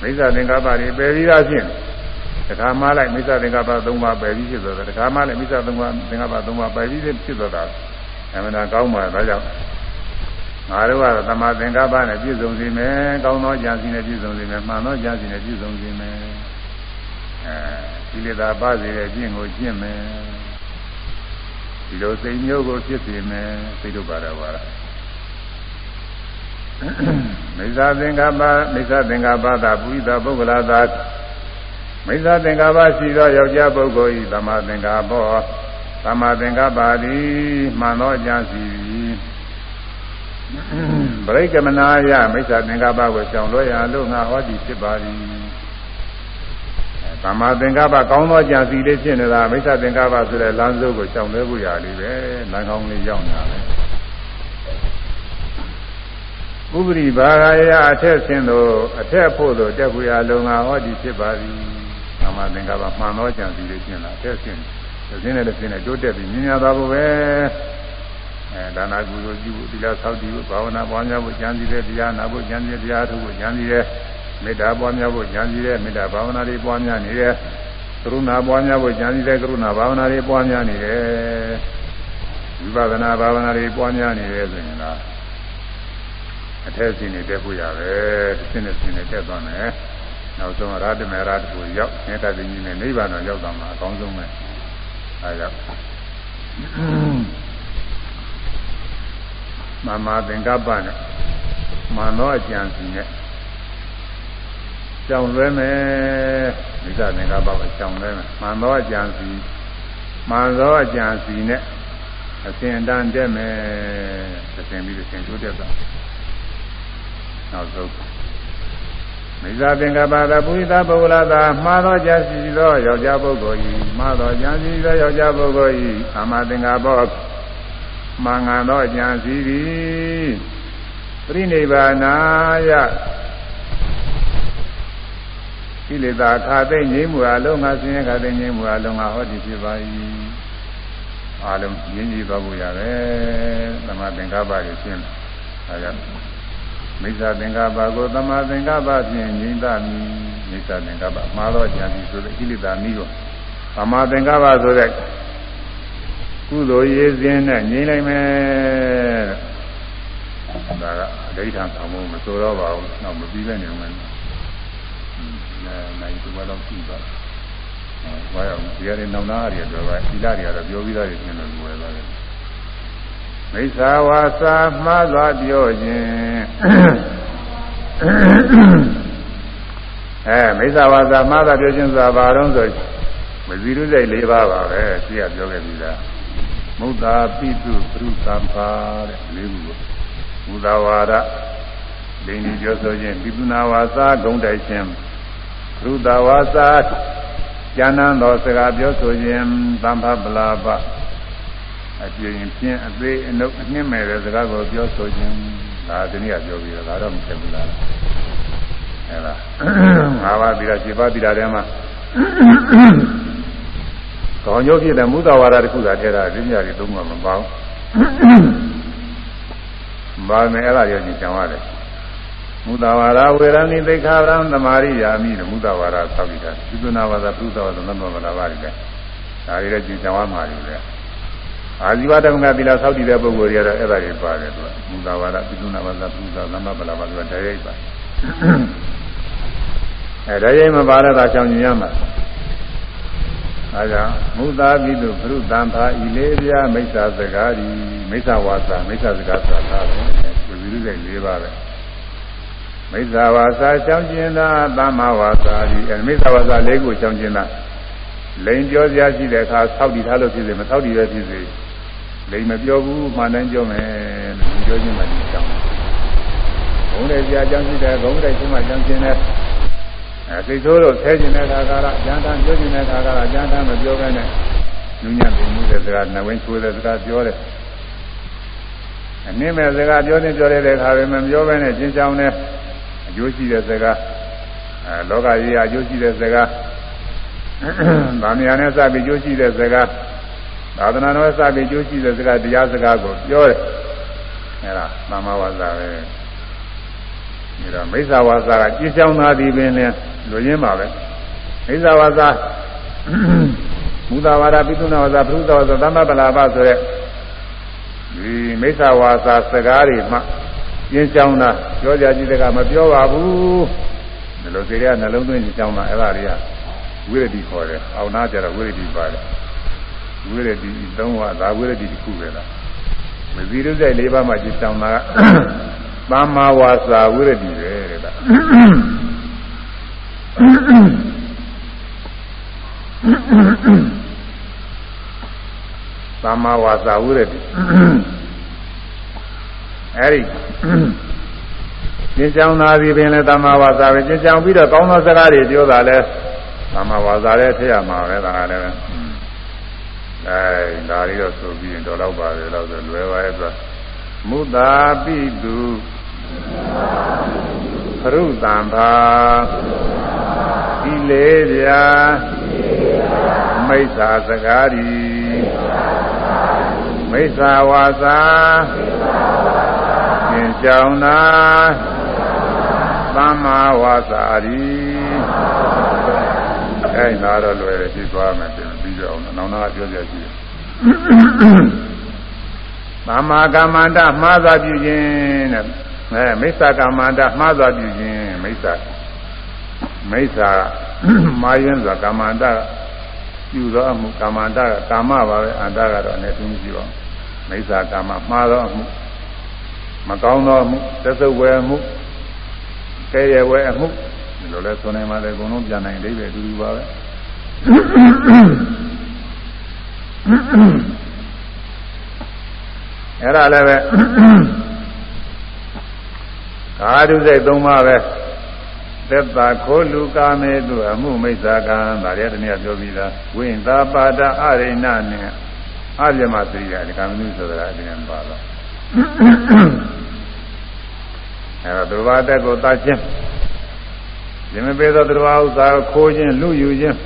မိစ္ဆာသင်္ကပ္ပတွေပယ်ပြီးသားဖြစ်တခါမှလိုက်မိစ္ဆာသင်္ကပ္ပ၃ပါးပယ်ပြီးဖြစ်သွားတယ်တခါမှလိုက်မိစ္ဆာ၃ပါးသင်္ကပ္ပ၃ပါးပယ်ပြီးဖြစ်သွားတာအမှန်တရားကောင်းပါဒါကြောင့် ငါတို့ကတော့သမာသင်္ကပ္ပနဲ့ပြည့်စုံစေမယ်ကောင်းသောဉာဏ်စီနဲ့ပြည့်စုံစေမယ်မှန်သောဉာဏ်စီနဲ့ပြည့်စုံစေမယ်အဲဒီလေသာပါစေတဲ့ကျင့်ကိုကျင့်မယ်ဒီလိုစိတ်မျိုးကိုဖြစ်စေမယ်သိတို့ပါတော့ပါလားမိစ္ဆာသင်္ကပ္ပမိစ္ဆာသင်္ကပ္ပသာပုရိသပုဂ္ဂလာသာမိစ္ဆာသင်္ကပ္ပရှိသောယောက်ျားပုဂ္ဂိုလ်ဤသမာသင်္ကပ္ပောသမာသင်္ကပ္ပသည်မှန်သောအကျမ်းစီ ပရိကမနာယမိစ္ဆာသင်္ကပ္ပကိုကြောင်လွှဲရလို့ငါဟောသည်ဖြစ်ပါသည်သမာသင်္ကပ္ပကောင်းသောကြံစီလေးဖြစ်နေတာမိစ္ဆာသင်္ကပ္ပဆိုတဲ့လမ်းစုပ်ကိုကြောင်လွှဲဖို့ရလေးပဲလမ်းကောင်းလေးရောက်နေတာပဲဥပရိဘာဂယအထက်ဆင်းသို့အထက်ဖို့သို့တက်ခွေအလုံးငါဟောဒီဖြစ်ပါသည်သမာသင်္ကပ္ပမှန်သောကြံစီလေးရှင်းတာအထက်ဆင်းသင်းနဲ့လည်းဆင်းနဲ့တိုးတက်ပြီးမြင်ရတာဘုပဲ အဲဒါနာကုသိုလ်ပြုဖို့သီလဆောက်တည်ဖို့ဘာဝနာပွားများဖို့ဉာဏ်စီတဲ့တရားနာဖို့ဉာဏ်စီတဲ့တရားထုတ်ဖို့ဉာဏ်စီတဲ့မေတ္တာပွားများဖို့ဉာဏ်စီတဲ့မေတ္တာဘာဝနာတွေပွားများနေတယ်ကရုဏာပွားများဖို့ဉာဏ်စီတဲ့ကရုဏာဘာဝနာတွေပွားများနေတယ်ဝိပဿနာဘာဝနာတွေပွားများနေတယ်ဆိုရင်လားအထက်စီနေတက်ဖို့ရပဲတစ်စင်းနဲ့စင်းနဲ့တက်သွားမယ်နောက်ဆုံးရာထမေရာတခုရောက်မေတ္တာပင်ကြီးနဲ့နိဗ္ဗာန်ကိုရောက်သွားမှာအကောင်းဆုံးပဲအဲဒါ မမသင်္ကပ္ပနဲ့မန္တောအကျံစီနဲ့ကြောင်လွဲမယ်မိစ္ဆာသင်္ကပ္ပကိုကြောင်လွဲမယ်မန္တောအကျံစီမန္တောအကျံစီနဲ့အစဉ်တန်တက်မယ်အစဉ်ပြီးအစဉ်ကျိုးတက်တာနောက်ဆုံးမိစ္ဆာသင်္ကပ္ပသာပုရိသပုဂ္ဂလသာမှားသောကြစီသောယောက်ျားပုဂ္ဂိုလ်ဤမှားသောကြစီသောယောက်ျားပုဂ္ဂိုလ်ဤအာမသင်္ကပ္ပ မှန်ကန်သောဉာဏ်စီသည်ပြိနိဗ္ဗာနာယကိလေသာခါသိငြိမ်းမှုအလုံးငါဆင်းရဲခါသိငြိမ်းမှုအလုံးငါဟောဒီဖြစ်ပါ၏အလုံးရင်းကြည့်သွားဖို့ရတယ်သမသင်္ကပ္ပတွေရှင်းအဲဒါမိစ္ဆာသင်္ကပ္ပကိုသမသင်္ကပ္ပဖြင့်ငြိမ်းသမီမိစ္ဆာသင်္ကပ္ပမှားသောဉာဏ်စီဆိုတဲ့ကိလေသာမီးကိုသမသင်္ကပ္ပဆိုတဲ့ ကုသိုလ်ရေးစဉ်နဲ့ငြိမ်းနိုင်မယ်ဒါကအဋ္ဌာဆောင်မှုမဆိုတော့ပါဘူးတော့မပြီးပဲနေမှာအဲနိုင်သူကတော့ကြည့်ပါဘာရောက်ဒီရည်နောင်နာရည်တော့ပါသီလတွေကတော့ပြောပြီးသားတွေပြင်လို့လွယ်ပါတယ်မိစ္ဆာဝါစာမှားသွားပြောခြင်းအဲမိစ္ဆာဝါစာမှားသွားပြောခြင်းဆိုတာဘာလို့ဆိုမဇီရုစိတ်၄ပါးပါပဲရှိရပြောခဲ့ပြီလား မုဒ္ဒါပိတုပရုသံပါတဲ့လေးခုကိုမုဒ္ဒဝါဒဒိဋ္ဌိပြောဆိုခြင်းပိပုနာဝါစာဂုံတိုက်ခြင်းပရုသဝါစာဉာဏံသောစကားပြောဆိုခြင်းသံဖပလာပအပြင်းပြင်းအသေးအနှုတ်အနှင်းမဲ့တဲ့စကားကိုပြောဆိုခြင်းဒါဒီနေ့ကပြောပြီးတော့ဒါတော့မဖြစ်ဘူးလားအဲဒါငါးပါးပြီးတော့ခြေပါးပြီးတာထဲမှာ ကောင်းကျိုးဖြစ်တဲ့မုဒဝါဒတစ်ခုသာထဲတာဒီညတွေသုံးမှမပေါင်းဘာနဲ့အဲ့ဒါရောညင်ကြံရတယ်မုဒဝါဒဝေရဏိသိခာရံသမာရိယာမိလို့မုဒဝါဒဆောက်ပြီးတာသုဒနာဝါဒသုဒဝါဒသမ္မာဝါဒပါလိမ့်မယ်ဒါတွေလည်းညင်ကြံရမှာလေအာဇီဝတမကသီလဆောက်တည်တဲ့ပုဂ္ဂိုလ်တွေကတော့အဲ့ဒါတွေပါတယ်သူကမုဒဝါဒသုဒနာဝါဒသုဒသမ္မာဝါဒပါဆိုတာတရားရိုက်ပါအဲဒါရင်မပါတော့တာချောင်းကျင်ရမှာ အဲကြောင့်မုသာပိတုပရုသံသာဤလေးပြမိစ္ဆာစကားဒီမိစ္ဆာဝါစာမိစ္ဆာစကားဆိုတာပဲဝိသုဒ္ဓိ၄ပါးပဲမိစ္ဆာဝါစာချောင်းကျင်တာသမ္မာဝါစာဒီအဲမိစ္ဆာဝါစာ၄ခုချောင်းကျင်တာလိန်ပြောစရာရှိတဲ့အခါဆောက်တည်ထားလို့ဖြစ်စေမဆောက်တည်ရဖြစ်စေလိန်မပြောဘူးမှန်တိုင်းပြောမယ်လို့ပြောခြင်းမှဒီကြောင်းဘုံတဲ့ကြာကြောင်းရှိတဲ့ဘုံတဲ့ချင်းမှကြောင်းကျင်တဲ့ အဲသိဆိုးလို့ဆဲကျင်တဲ့အခါကရကျန်တမ်းပြောကျင်တဲ့အခါကရကျန်တမ်းမပြောဘဲနဲ့ညဉ့်ညံ့ပြီးမှုတဲ့စကားနဝင်းချိုးတဲ့စကားပြောတယ်အနည်းမဲ့စကားပြောနေပြောတဲ့အခါပဲမပြောဘဲနဲ့ကျင်းချောင်းတဲ့အကျိုးရှိတဲ့စကားအဲလောကကြီးအကျိုးရှိတဲ့စကားဗာမယာနဲ့စပြီးကျိုးရှိတဲ့စကားသာသနာတော်စပြီးကျိုးရှိတဲ့စကားတရားစကားကိုပြောတယ်အဲဒါသမ္မာဝါစာပဲ ဒီတော့မိစ္ဆာဝါစာကကြည်ချောင်းသားသည်ပင်လည်းလူရင်းပါပဲမိစ္ဆာဝါစာမူသာဝါဒပိသုနာဝါစာပရုသဝါစာသမ္မပလာပဆိုတဲ့ဒီမိစ္ဆာဝါစာစကားတွေမှကျင်းချောင်းတာပြောကြကြည့်တဲ့ကမပြောပါဘူးဒီလိုစေရနှလုံးသွင်းကျင်းချောင်းတာအဲ့ဒါတွေကဝိရဒိခေါ်တယ်အောင်နာကြတော့ဝိရဒိပါတယ်ဝိရဒိသုံးပါးဒါဝိရဒိတစ်ခုပဲလားမဇီရုစိတ်၄ပါးမှကျင်းချောင်းတာက သမ္မာဝါစာဝိရဒိပဲတဲ့ကသမ္မာဝါစာဝိရဒိအဲဒီကျင့်ကြောင်းသားပြီးပင်လည်းသမ္မာဝါစာပဲကျင့်ကြောင်းပြီးတော့ကောင်းသောစကားတွေပြောတာလဲသမ္မာဝါစာလည်းထည့်ရမှာပဲဒါကလည်းအဲဒါလေးတော့ဆိုပြီးရင်တော့တော့ပါပဲတော့ဆိုလွယ်ပါရဲ့ဆိုမုသာပိတုခ ရုတံဘာဤလေးပြာမိစ္ဆာစကားဒီမိစ္ဆာဝါစာသင်ကြောင်းနာသမ္မာဝါစာရီအဲ့ဒါတော့လွယ်တယ်ပြီးသွားမယ်ပြင်ပြီးကြအောင်နောက်နောက်ပြောကြကြည့်သမ္မာကမ္မန္တမှားသာပြုခြင်းတဲ့ အဲမိစ္ဆာကမ္မန္တမှားသာပြုခြင်းမိစ္ဆာမိစ္ဆာမာယင်းဆိုတာကမ္မန္တပြုသောအမှုကမ္မန္တကကာမပါပဲအန္တကတော့အနေသူမရှိပါဘူးမိစ္ဆာကာမမှားသောအမှုမကောင်းသောအမှုသက်သုဝဲအမှုကဲရဝဲအမှုဒီလိုလဲဆိုနိုင်ပါလေအကုန်လုံးပြန်နိုင်အိဗယ်အတူတူပါပဲအဲ့ဒါလည်းပဲ ကာဓုစိတ်၃ပါးပဲသက်တာခိုးလူကာမေတုအမှုမိစ္ဆာကံဒါလည်းတနည်းပြောပြီးသားဝိသပါဒအရိဏနဲ့အပြမသရိယာဒီကံမျိုးဆိုတာအရင်ပါတော့အဲတော့သူဘာတက်ကိုတတ်ခြင်းဒီမပေးသောသူဘာဥစ္စာကိုခိုးခြင်းလူယူခြင်း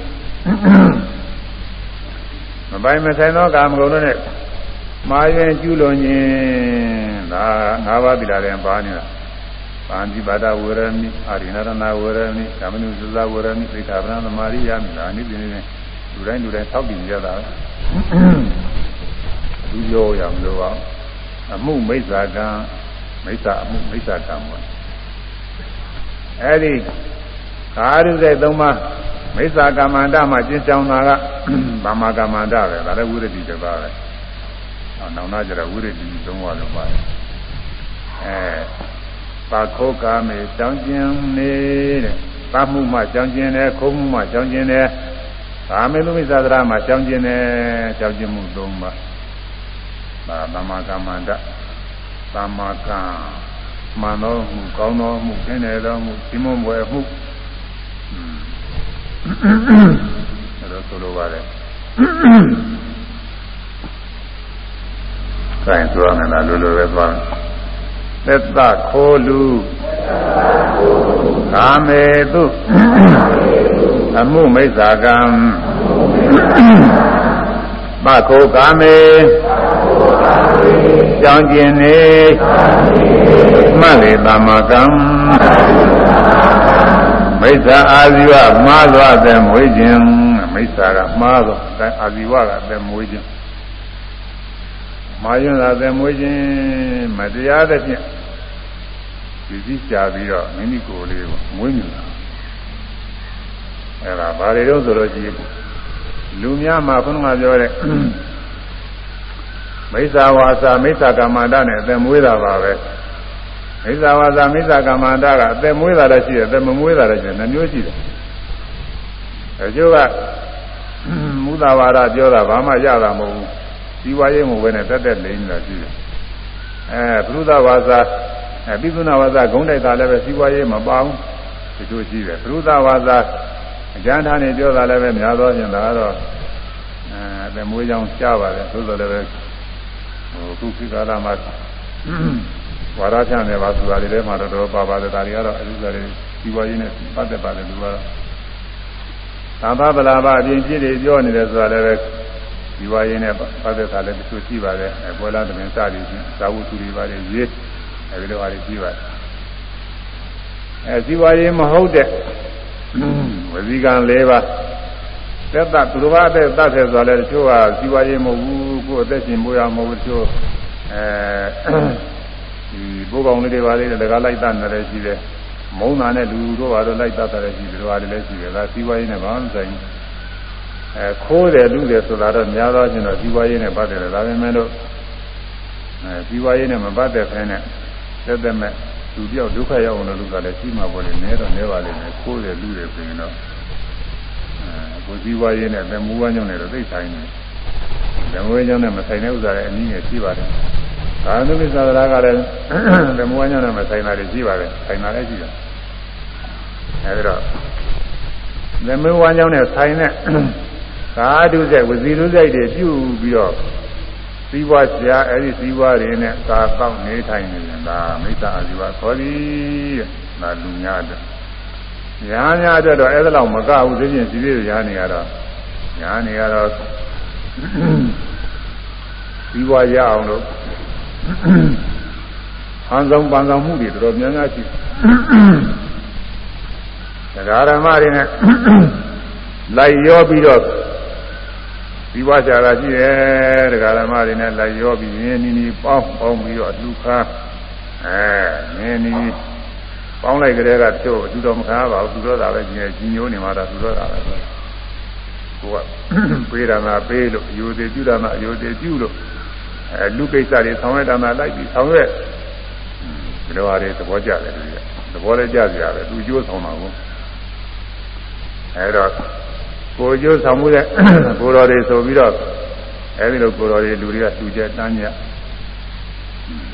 မပိုင်မဆိုင်သောကာမဂုဏ်တို့နဲ့မာရင်ကျူးလွန်ခြင်းဒါ၅ပါးတိလာတယ်ပါနေတာ ပါဠိပါဒဝရမိအာရိဏရဏဝရမိကာမနုစဇဝရမိသိက္ခာပဒသမารိယမိဒါအနည်းပြင်းနေလူတိုင်းလူတိုင်းသောက်တည်ကြတာလူရောရမလို့အောင်အမှုမိစ္ဆာကံမိစ္ဆာအမှုမိစ္ဆာကံပေါ့အဲ့ဒီကာရုတဲ့သုံးပါးမိစ္ဆာကမ္မန္တမှာကျင့်ကြောင်းတာကဗမာကမ္မန္တပဲဒါလည်းဝိရတိတစ်ပါးပဲ။နောက်နာကြတော့ဝိရတိသုံးပါးလို့ပါတယ်။အဲ ပါခိုးကာမေကြောင်းကျင်နေတဲ့။ပါမှုမှကြောင်းကျင်တယ်ခိုးမှုမှကြောင်းကျင်တယ်။ကာမေလူမိစ္ဆာသရမှာကြောင်းကျင်တယ်ကြောင်းကျင်မှုသုံးပါး။ဒါဗမာကမ္မန္တသမ္မာကံမှန်သောမှုကောင်းသောမှုကျင်းတယ်သောမှုဒီမွန်ပွဲမှုအဲလိုဆိုလိုပါတယ်ဆိုင်ဆိုရမယ်လားလိုလိုပဲသွား သက်သခိုးလူကာမေတုအမှုမိစ္ဆာကံပခိုးကာမေကြောင်းကျင်နေမှတ်လေသမကံမိစ္ဆာအာဇီဝမှားသွားတဲ့မွေးခြင်းမိစ္ဆာကမှားသွားတဲ့အာဇီဝကအသက်မွေးခြင်း မာယွန်းသာသက်မွေးခြင်းမတရားတဲ့ဖြင့်ဒီစည်းချပြီးတော့မိမိကိုယ်လေးကိုမွေးမြူတာအဲ့ဒါဘာတွေတော့ဆိုတော့ကြည့်လူများမှာခုနကပြောတဲ့မိစ္ဆာဝါစာမိစ္ဆာကမ္မန္တနဲ့အသက်မွေးတာပါပဲမိစ္ဆာဝါစာမိစ္ဆာကမ္မန္တကအသက်မွေးတာလည်းရှိတယ်အသက်မမွေးတာလည်းရှိတယ်နှမျိုးရှိတယ်အကျိုးကမူသာဝါဒပြောတာဘာမှရတာမဟုတ်ဘူး ဒီဝါရေးမဟုတ်ဘဲနဲ့တက်တက်လိမ့်နေတာရှိတယ်အဲဘုရုဒဝါစာအဲပိသုနာဝါစာဂုံးတိုက်တာလည်းပဲစီဝါရေးမပါဘူးဒီလိုရှိတယ်ဘုရုဒဝါစာအကျမ်းထားနေပြောတာလည်းပဲများသောဖြင့်ဒါကတော့အဲအသက်မွေးကြောင်းကြားပါတယ်သို့တော်လည်းပဲဟိုခုခေတ်ကာလမှာဝါရဖြန့်နေပါဆိုတာတွေထဲမှာတော့တော့ပါပါတယ်ဒါတွေကတော့အလူစားတွေဒီဝါရေးနဲ့ပတ်သက်ပါတယ်သူကတော့သံသဗလာဘအပြင်ပြည့်တွေပြောနေတယ်ဆိုတာလည်းပဲ ဒီဝါရေးနဲ့ပတ်သက်တာလည်းတချို့ရှိပါတယ်အဲပွဲလာသမင်စသည်ဖြင့်သာဝတ္ထုတွေပါတယ်ရေးအဲဒီလိုအားတွေရှိပါတယ်အဲဒီဝါရေးမဟုတ်တဲ့ဝစီကံ၄ပါးသက်သသူတော်ဘာအသက်သတ်တယ်ဆိုတော့လည်းတချို့ကစီဝါရေးမဟုတ်ဘူးကိုယ်အသက်ရှင်မိုးရမဟုတ်ဘူးတချို့အဲဒီဘိုးကောင်လေးတွေပါလေတကားလိုက်တတ်နေတယ်ရှိတယ်မုံနာနဲ့လူတို့ပါတော့လိုက်တတ်တယ်ရှိတယ်ဒီလိုအားတွေလည်းရှိတယ်ဒါစီဝါရေးနဲ့ဘာမှမဆိုင်ဘူး အဲခိုးတယ်လူတယ်ဆိုတာတော့များသောချင်းတော့စီဝါရေးနဲ့ပတ်တယ်ဒါပေမဲ့လို့အဲစီဝါရေးနဲ့မပတ်တဲ့ခဲနဲ့သက်သက်မဲ့လူပြောက်ဒုက္ခရောက်အောင်လို့လူကလည်းရှိမှာပေါ့လေနဲတော့နဲပါလိမ့်မယ်ခိုးတယ်လူတယ်ဆိုရင်တော့ကိုစည်းဝါးရေးနဲ့သမူးဝါးကြောင့်လည်းသိဆိုင်တယ်။သမူးဝါးကြောင့်လည်းမဆိုင်တဲ့ဥစ္စာလည်းအနည်းငယ်ရှိပါတယ်။ကာနုမိသဒရာကလည်းသမူးဝါးကြောင့်လည်းမဆိုင်တာတွေရှိပါတယ်။ဆိုင်တာလည်းရှိတယ်။အဲဒီတော့သမူးဝါးကြောင့်နဲ့ဆိုင်တဲ့ ကာဒုစက်ဝစီဒုစက်တွေပြုပြီးတော့စည်းဝါးရှားအဲဒီစည်းဝါးတွေနဲ့ကာကောက်နေထိုင်နေတယ်ဒါမိစ္ဆာအာဇီဝခေါ်သည်တဲ့။ဒါလူများတဲ့ညာညာအတွက်တော့အဲ့ဒါလောက်မကဘူးသိချင်းဒီလိုညာနေရတော့ညာနေရတော့ပြီးွားရအောင်လို့ဟန်ဆောင်ပန်ဆောင်မှုတွေတော်တော်များများရှိတရားဓမ္မတွေနဲ့လိုက်ရောပြီးတော့ ပြီးွားကြတာရှိတယ်တရားဓမ္မတွေနဲ့လိုက်ရောပြီးရင်းနီးနီးပေါင်းပေါင်းပြီးတော့လူခါအဲရင်းနီးပေါင်းလိုက်ကြတဲ့ကတို့သူတော်မခံရပါဘူးသူတော်တာပဲကြီးကြီးညိုးနေမှာဒါသူတော်တာပဲကိုကပေးတာနာပေးလို့အယုသေးပြုတာနာအယုသေးပြုလို့အဲလူကိစ္စတွေဆောင်ရွက်တာနာလိုက်ပြီးဆောင်ရွက်ဒီလိုဟာတွေသဘောကျတယ်သူကသဘောလည်းကျစရာပဲသူကျိုးဆောင်တာကိုအဲတော့ ကိုကျိုးဆောင်မှုတဲ့ကိုတော်တွေဆိုပြီးတော့အဲဒီလိုကိုတော်တွေလူတွေကသူကျတန်းည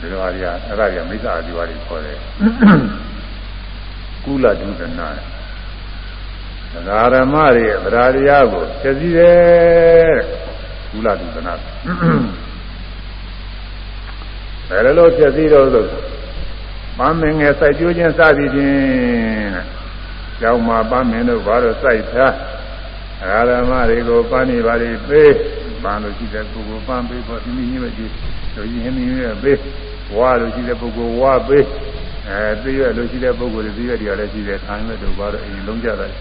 ဒီလိုဟာတွေကအဲ့ဒါတွေကမိစ္ဆာအဒီဝါတွေခေါ်တယ်ကုလဒုဒနာသရဓမ္မတွေရဲ့ဗราတရားကိုသိသိတယ်ကုလဒုဒနာဘယ်လိုဖြစ်သိတော့ဆိုပန်းမင်ငယ်စိုက်ကျိုးခြင်းစသည်ဖြင့်ကျောင်းမှာပန်းမင်တို့ဘာလို့စိုက်ထား အာရမတွေကိုပန်းနေပါလေပေးပန်းလို့ရှိတဲ့ပုဂ္ဂိုလ်ပန်းပေးဖို့ဒီနည်းပဲကြည့်တို့ကြီးဟင်းနည်းပဲပေးဝါလို့ရှိတဲ့ပုဂ္ဂိုလ်ဝါပေးအဲသိရလို့ရှိတဲ့ပုဂ္ဂိုလ်တွေသိရတရားလည်းရှိတယ်ထိုင်မဲ့တို့ဘာလို့အိမ်လုံးကြတယ်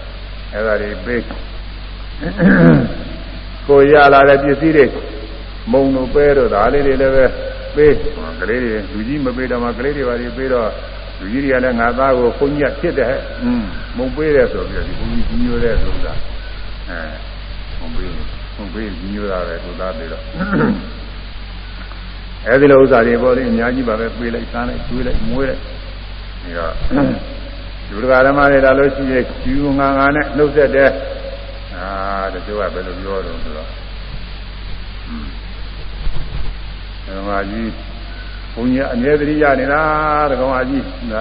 အဲဒါတွေပေးကိုရလာတဲ့ပစ္စည်းတွေမုံတို့ပဲတော့ဒါလေးတွေလည်းပဲပေးကလေးတွေလူကြီးမပေးတော့မှကလေးတွေပါတွေပေးတော့လူကြီးတွေကလည်းငါသားကိုခွန်ကြီးဖြစ်တယ်ဟဲ့อืมမုံပေးတယ်ဆိုပြီးဒီခွန်ကြီးကြီးညိုတဲ့ဆိုတာ အဲမုံပေးမုံပေးကြီးညိုတာပဲသူသားပေးတော့အဲဒီလိုဥစ္စာတွေပေါ်လေးအများကြီးပါပဲပေးလိုက်စားလိုက်ကျွေးလိုက်မွေးလိုက်ပြီးတော့လူတကာဓမ္မတွေဒါလို့ရှိရင်ယူငါငါနဲ့နှုတ်ဆက်တယ်အာတချို့ကဘယ်လိုပြောတော့ဆိုတော့ဓမ္မကြီးဘုန်းကြီးအမြဲတည်းရနေတာတကောင်အကြီးဒါ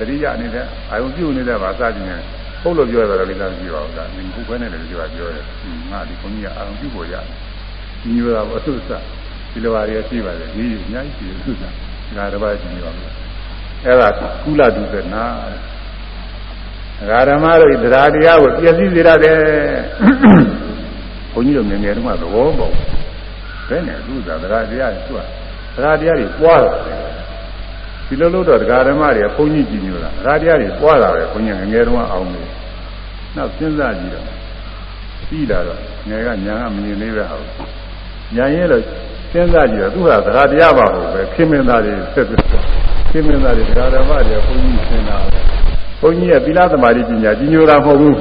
တတိယနေတဲ့အာယုပြုနေတဲ့ပါစသည်နဲ့ ဟုတ်လို့ပြောရတာလည်းသာကြည့်ပါဦးဒါငခုခွဲနဲ့လည်းပြောပြောတယ်ငါဒီဘုန်းကြီးကအာယုပြုပေါ်ရတယ်ဒီလိုတော့အဆုစဒီလိုပါရရှိပါတယ်ဒီအများကြီးရှိတယ်အဆုစငါတစ်ပါးရှိနေပါဘူးအဲ့ဒါကုလဒုသနာဒကာဓမ္မတို့တရားတရားကိုပြည့်စည်စေရတယ်ဘုန်းကြီးတို့ငယ်ငယ်တုန်းကသဘောပေါက်ဘယ်နဲ့သူ့သာတရားတရားတွေသူ့တရားတရားတွေပွားတာ ဒီလိုလို့တော့ဒကာဓမ္မတွေကဘုန်းကြီးကြည်ညိုတာတရားတရားတွေပွားတာပဲဘုန်းကြီးငယ်ငယ်တုန်းကအောင်နေနောက်စဉ်းစားကြည့်တော့ပြီးလာတော့ငယ်ကညာကမမြင်သေးပဲဟာညာရင်တော့စဉ်းစားကြည့်တော့သူ့ဟာတရားတရားပါဟုတ်ပဲခင်မင်းသားတွေဆက်ပြီးခင်မင်းသားတွေဒကာဓမ္မတွေဘုန်းကြီးစဉ်းစားတယ်ဘုန်းကြီးရဲ့သီလသမာဓိပညာကြီးညိုတာမဟုတ်ဘူး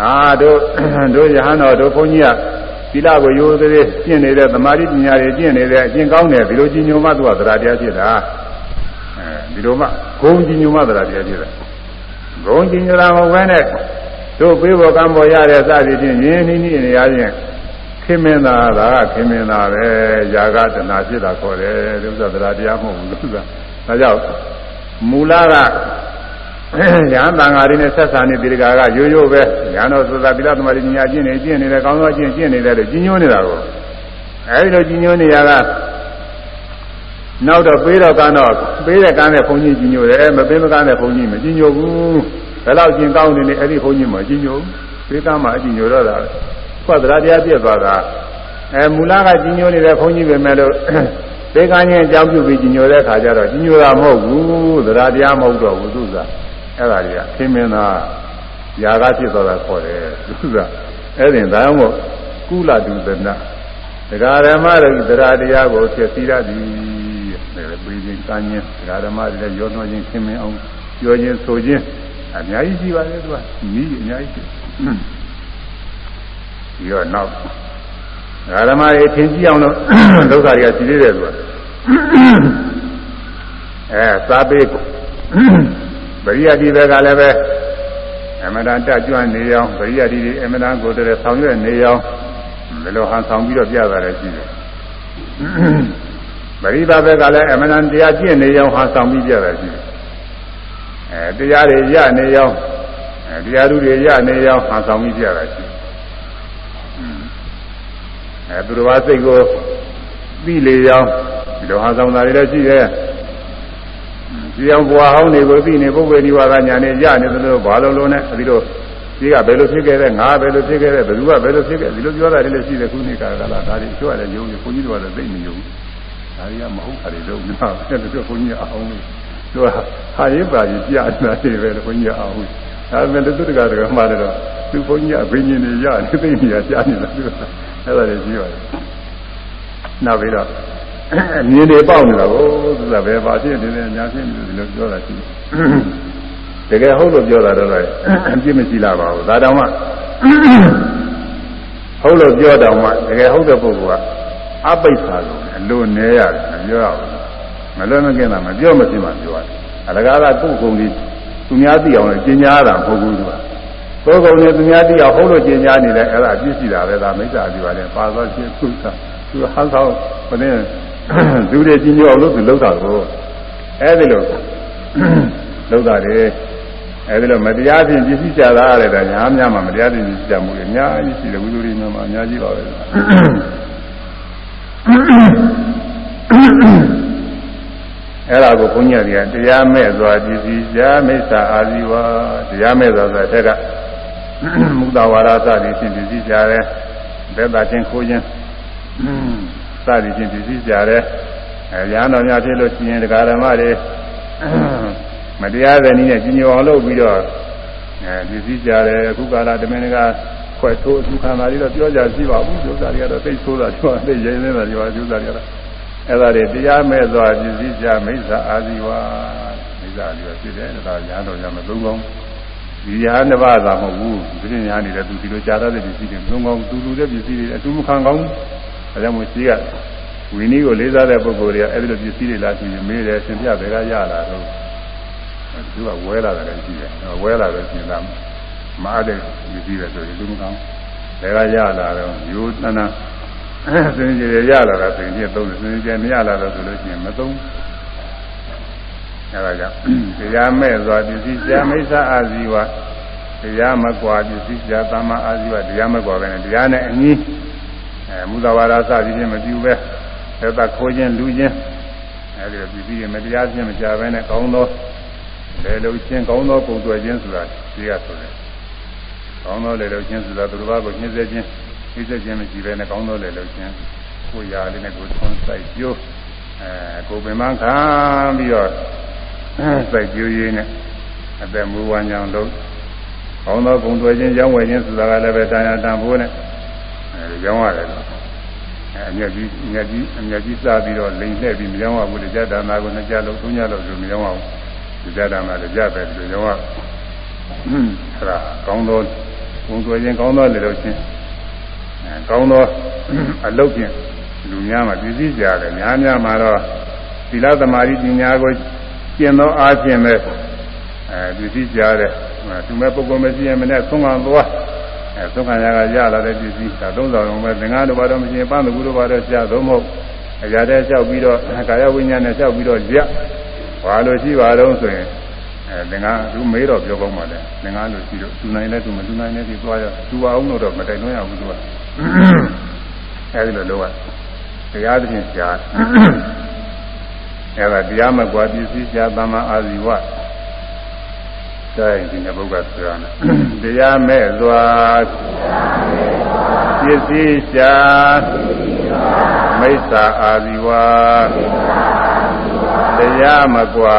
အာတို့တို့ယဟန်တော်တို့ဘုန်းကြီးကသီလကိုရိုးသေးကျင့်နေတဲ့သမာဓိပညာတွေကျင့်နေတဲ့အကျင့်ကောင်းတယ်ဒီလိုကြီးညိုမှသူကသရတရားဖြစ်တာအဲ ဒီလိုမှဂုံကြီးညိုမှသရတရားဖြစ်တာဂုံကြီးညိုတာမဟုတ်ဘဲနဲ့တို့ပေးဖို့ကံပေါ်ရတဲ့စသည်ဖြင့်ရင်းနှီးနှီးနေရခြင်းခင်မင်းသာကခင်မင်းသာပဲຢာကတဏှာဖြစ်တာခေါ်တယ်ဒုက္ခသရတရားမဟုတ်ဘူးသူကဒါကြောင့်မူလကရဟန်းတန်ဃာတွေနဲ့ဆက်ဆံနေဒီကကရိုးရိုးပဲညာတော်သာပိလသမารီညာကျင့်နေကျင့်နေတယ်ကောင်းသောကျင့်ကျင့်နေတယ်လို့ကြီးညိုးနေတာကိုအဲဒီလိုကြီးညိုးနေရက နောက်တော့ပေးတော့ကတော့ပေးတဲ့ကမ်းတဲ့ဘုန်းကြီးကြီးညိုတယ်မပေးမကမ်းတဲ့ဘုန်းကြီးမကြီးညိုဘူးဘယ်တော့ကျင်ကောင်းနေနေအဲ့ဒီဘုန်းကြီးမကြီးညိုပေးကမ်းမှအကြီးညိုတော့တာခွက်သရတရားပြည့်သွားတာအဲမူလကကြီးညိုနေတဲ့ဘုန်းကြီးပဲမဲ့လို့သေကန်းချင်းအကြောင်းပြုပြီးကြီးညိုတဲ့ခါကျတော့ကြီးညိုတာမဟုတ်ဘူးသရတရားမဟုတ်တော့ဘူးသူကအဲ့ဒါတွေကခင်းမင်းသားຢာကဖြစ်သွားတာခေါ်တယ်သူကအဲ့ဒီဒါကြောင့်မို့ကုလတုသနာဒကာဓမ္မတို့သရတရားကိုဖြစ်စည်းရသည် တဲ့ပြည်ချင်းကမ်းချင်းဒကာဓမ္မတွေလည်းရောနှောချင်းခင်းမင်းအောင်ပြောချင်းဆိုချင်းအများကြီးရှိပါလေသူကနီးအများကြီးရှိပြီးတော့နောက်ဒကာဓမ္မတွေထင်ကြည့်အောင်လို့ဒုက္ခတွေကရှိသေးတယ်သူကအဲစာပေပရိယတိဘက်ကလည်းပဲအမတန်တက်ကြွနေအောင်ပရိယတိဒီအမတန်ကိုတည်းဆောင်ရွက်နေအောင်ဘယ်လိုဟန်ဆောင်ပြီးတော့ပြတာလဲရှိတယ် ပရိသဘက်ကလည်းအမတန်တရားကျင့်နေအောင်ဟန်ဆောင်ပြီးပြတာရှိတယ်အဲတရားတွေရနေအောင်အဲတရားသူတွေရနေအောင်ဟန်ဆောင်ပြီးပြတာရှိတယ်အဲသူတော်ဘာစိတ်ကိုသိလေအောင်ဒီလိုဟန်ဆောင်တာတွေလည်းရှိတယ်ဒီအောင်ဘွာဟောင်းတွေကိုသိနေပုဂ္ဂိုလ်ဒီဝါကညာနဲ့ရနေသလိုဘာလုံးလုံးနဲ့ဒီလိုဒီကဘယ်လိုဖြစ်ခဲ့တဲ့ငါဘယ်လိုဖြစ်ခဲ့တဲ့ဘယ်သူကဘယ်လိုဖြစ်ခဲ့ဒီလိုပြောတာတွေလည်းရှိတယ်ခုနှစ်ကာလဒါတွေကျွတ်ရတယ်ယုံကြီးဘုန်းကြီးတို့ကလည်းသိနေယုံ ဒါတွေကမဟုတ်တာတွေလုံးနေတာတဲ့သူဘုန်းကြီးအောင်သူကဟာရေးပါကြီးပြနေတာတွေပဲဘုန်းကြီးအောင်ဒါပေမဲ့သူတက္ကရာမှလည်းတော့သူဘုန်းကြီးအဘိညာဉ်တွေရနေသိနေရကြားနေတာသူကအဲ့ဒါတွေကြီးပါတယ်နောက်ပြီးတော့မြင်တွေပေါက်နေတာကိုသူကဘယ်ပါဖြစ်နေလဲညာဖြစ်နေတယ်လို့ပြောတာရှိတကယ်ဟုတ်လို့ပြောတာတော့လည်းအပြစ်မရှိလာပါဘူးဒါတောင်မှဟုတ်လို့ပြောတောင်မှတကယ်ဟုတ်တဲ့ပုဂ္ဂိုလ်ကအပိဿာလို့ အလိုနေရတယ်မပြောရဘူးမလွယ်မကင်းတာမပြောမဖြစ်မှပြောရတယ်အလကားကသူ့ကုန်ဒီသူများသိအောင်လည်းကျင်ညာတာမဟုတ်ဘူးသူကကိုယ်ကုန်နဲ့သူများသိအောင်ဟုတ်လို့ကျင်ညာနေတယ်အဲ့ဒါအပြစ်ရှိတာပဲဒါမိစ္ဆာဒီပါလေပါသောချင်းသူကသူဟန်ဆောင်ဘယ်နဲ့လူတွေကြီးညိုအောင်လို့သူလှုပ်တာကိုအဲဒီလိုလှုပ်တာတွေအဲဒီလိုမတရားဖြင့်ပြည့်စည်ကြတာရတယ်ဒါညာများမှမတရားဖြင့်ပြည့်စည်ကြမှုတွေအများကြီးရှိတယ်ဝိသုရိများမှာအများကြီးပါပဲ အဲ့ဒါကိုဘုန်းကြီးတွေကတရားမဲ့စွာပြည့်စည်ကြမိစ္ဆာအာဇီဝတရားမဲ့စွာဆိုတဲ့ကမုဒ္ဒဝါဒစသည်ဖြင့်ပြည့်စည်ကြတယ်ဘက်တာချင်းခိုးခြင်းစသည်ဖြင့်ပြည့်ကြတယ်အဲရဟန်းတော်များဖြစ်လို့ရှိရင်တရားဓမ္မတွေမတရားတဲ့နည်းနဲ့ကြီးညိုအောင်လုပ်ပြီးတော့အဲပြည့်ကြတယ်အခုကာလတမင်က ခွဲထိုးဒုက္ခနာတွေတော့ပြောကြရှိပါဘူးဒုက္ခတွေကတော့သိဆိုးတာပြောသိရင်နေတာပြောဒုက္ခတွေကတော့အဲ့ဒါတွေတရားမဲ့သွားပြည့်ကြမိစ္ဆာအာဇီဝမိစ္ဆာအာဇီဝဖြစ်တယ်ဒါရဟန်းတော်များမသုံးကောင်းဒီရဟန်းတစ်ပါးသာမဟုတ်ဘူးဒီညာနေတဲ့သူဒီလိုကြားရတဲ့ပစ္စည်းတွေသုံးကောင်းသူလူတဲ့ပစ္စည်းတွေအတူမခံကောင်းဘူးဒါကြောင့်မို့ရှိကဝီနည်းကိုလေးစားတဲ့ပုဂ္ဂိုလ်တွေကအဲ့ဒီလိုပစ္စည်းတွေလာပြီးမေးတယ်သင်ပြဘယ်ကရလာတော့သူကဝဲလာတယ်ရှိတယ်ဝဲလာတယ်ရှင်သာ မအားတဲ့ပစ္စည်းပဲဆိုရင်လူမကောင်းဘယ်ကရလာတော့ယူတနာစင်ကြီးရလာတာစင်ကြီးသုံးတယ်စင်ကြီးမရလာတော့ဆိုလို့ရှိရင်မသုံးအဲဒါကြောင့်တရားမဲ့စွာပစ္စည်းရှားမိစ္ဆာအာဇီဝတရားမကွာပစ္စည်းရှားသမ္မာအာဇီဝတရားမကွာပဲနဲ့တရားနဲ့အညီအဲမူသာဝါဒစသည်ဖြင့်မပြုပဲသက်သာခိုးခြင်းလူချင်းအဲဒီပြည်ပြည်မတရားခြင်းမကြဘဲနဲ့ကောင်းသောလေလုံချင်းကောင်းသောပုံသွယ်ခြင်းဆိုတာဒီကဆိုတယ် ကောင်းသောလေလုံချင်းဆိုတာသူတစ်ပါးကိုညှင်းဆဲခြင်းညှင်းဆဲခြင်းမရှိဘဲနဲ့ကောင်းသောလေလုံချင်းကိုရာလေးနဲ့ကိုထွန်းဆိုင်ကျိုးအဲကိုပင်မခံပြီးတော့စိုက်ကျိုးရင်းနဲ့အသက်မူဝါညောင်လို့ကောင်းသောပုံသွယ်ခြင်းရောင်းဝယ်ခြင်းဆိုတာကလည်းပဲတရားတန်ဖိုးနဲ့အဲရောင်းရတယ်လို့အဲအမြတ်ကြီးအမြတ်ကြီးအမြတ်ကြီးစားပြီးတော့လိန်လှည့်ပြီးမရောင်းရဘူးတရားဒါနာကိုနှစ်ကြလို့သုံးကြလို့ဆိုမရောင်းရဘူးတရားဒါနာတရားပဲဒီရောင်းရအဲဒါကောင်းသော ဘုံဆိုရင်ကောင်းသောလေလို့ချင်းအဲကောင်းသောအလုပ်ဖြင့်လူများမှာပြည့်စည်ကြတယ်များများမှာတော့သီလသမာဓိပညာကိုကျင့်သောအားဖြင့်ပဲအဲပြည့်စည်ကြတယ်သူမဲ့ပုဂ္ဂိုလ်မရှိရင်မနဲ့သုံးခံသွားအဲသုံးခံရကရလာတဲ့ပြည့်စည်ဒါသုံးဆောင်အောင်ပဲသင်္ဃာတို့ဘာတော့မရှိရင်ပန်းတကူတို့ဘာတော့ရှားသုံးမဟုတ်အရာတဲ့လျှောက်ပြီးတော့ကာယဝိညာဉ်နဲ့လျှောက်ပြီးတော့ရဘာလို့ရှိပါတော့ဆိုရင် အဲသင်္ဃာသူမေးတော့ပြောကောင်းပါလေသင်္ဃာလို့ရှိတော့သူနိုင်လဲသူမသူနိုင်လဲဒီသွားရသူအောင်တော့မတိုင်တော့ရဘူးသူကအဲဒီလိုလုပ်ရတရားသဖြင့်ရှားအဲဒါတရားမကွာပစ္စည်းရှားသမ္မာအာဇီဝတိုင်းဒီနေ့ဘုရားဆိုရမယ်တရားမဲ့စွာပစ္စည်းရှားမိစ္ဆာအာဇီဝတရားမကွာ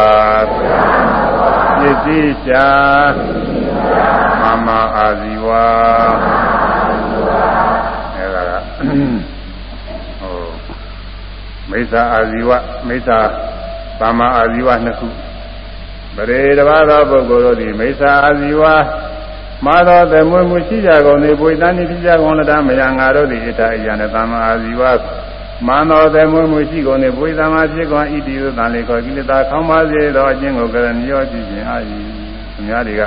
ပစ္စည်းရှားမမအာဇီဝအဲဒါကဟိုမိစ္ဆာအာဇီဝမိစ္ဆာသမ္မာအာဇီဝနှစ်ခုပရိတဘာသောပုဂ္ဂိုလ်တို့သည်မိစ္ဆာအာဇီဝမာသောသမွေမှုရှိကြကုန်သည်ပွေတန်းတိကြကုန်လတမယငါတို့သည်ဣတအယံသမ္မာအာဇီဝ မန္တောသမွေမှုရှိကုန်သည်ပွေသမ္မာဖြစ်ကုန်ဣတိယသံလေခေါ်ကိလေသာခေါင်းပါစေသောအကျင့်ကိုကရဏီရောကြည့်ခြင်းအာယီသူများတွေက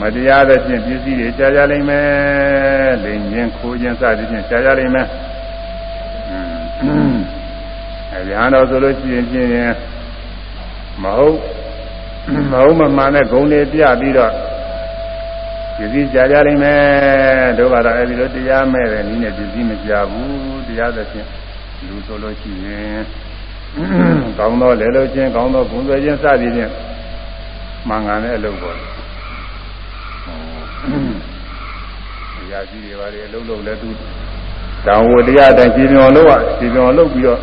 မတရားတဲ့ဖြင့်ပစ္စည်းတွေကြာကြလိမ့်မယ်လိန်ခြင်းခိုးခြင်းစသည်ဖြင့်ကြာကြလိမ့်မယ်အဲဒီဟာတော့ဆိုလို့ရှိရင်ချင်းမဟုတ်မဟုတ်မမှန်တဲ့ဂုံတွေပြပြီးတော့ ပစ္စည်းကြာကြလိမ့်မယ်တို့ကတော့အဲဒီလိုတရားမဲ့တယ်နည်းနဲ့ပစ္စည်းမကြာဘူးတရားသဖြင့်လူဆိုလို့ရှိရင်ကောင်းသောလဲလို့ချင်းကောင်းသောဘုံဆွေချင်းစသည်ဖြင့်မှန်ကန်တဲ့အလုပ်ပေါ်တရားကြီးတွေပါလေအလုပ်လုပ်လဲသူတောင်ဝတရားတိုင်းကြည်ပြောလို့อ่ะကြည်ပြောလုပ်ပြီးတော့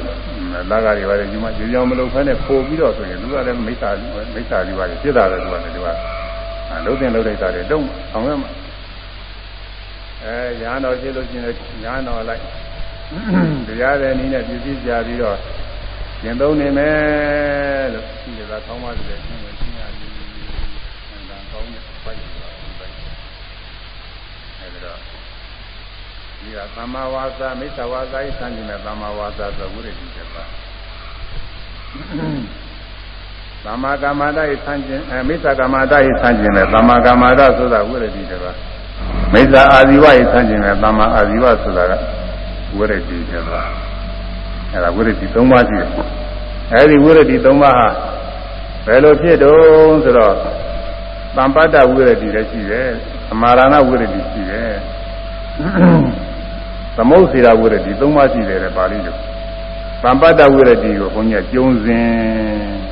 လာကတွေပါလေဒီမှာကြည်ပြောမလုပ်ဖဲနဲ့ပို့ပြီးတော့ဆိုရင်သူကလည်းမိစ္ဆာမိစ္ဆာတွေပါလေဖြစ်တာလည်းသူကလည်းသူက လုံးတင်လုံးလိုက်တာတွေတုံးအောင်ရမှာအဲညာတော်ရှိလို့ရှိရင်ညာတော်လိုက်တရားတဲ့နည်းနဲ့ပြည့်စည်ကြပြီးတော့ကျင့်သုံးနေမယ်လို့ဒီကသာကောင်းပါစေရှင်းဝင်ရှင်းရည်ဆန္ဒကောင်းတဲ့ပိုက်ပါပိုက်အဲဒီတော့ဒီကသမ္မာဝါစာမိစ္ဆာဝါစာဤဆန်းကျင်တဲ့သမ္မာဝါစာဆိုဝိရဒိတပါ သမ္မာကမ္မန္တဤဆန်းကျင်အဲမိစ္ဆာကမ္မန္တဤဆန်းကျင်တဲ့သမ္မာကမ္မန္တဆိုတာဝိရဒိတပါမိစ္ဆာအာဇီဝဤဆန်းကျင်တဲ့သမ္မာအာဇီဝဆိုတာကဝိရဒိတပါအဲဒါဝိရဒိ၃ပါးရှိတယ်အဲဒီဝိရဒိ၃ပါးဟာဘယ်လိုဖြစ်တုံးဆိုတော့သံပတ္တဝိရဒိလည်းရှိတယ်အမာရဏဝိရဒိရှိတယ်သမုတ်စေရဝိရဒိ၃ပါးရှိတယ်ပါဠိလိုသံပတ္တဝိရဒိကိုဘုန်းကြီးကျုံစဉ်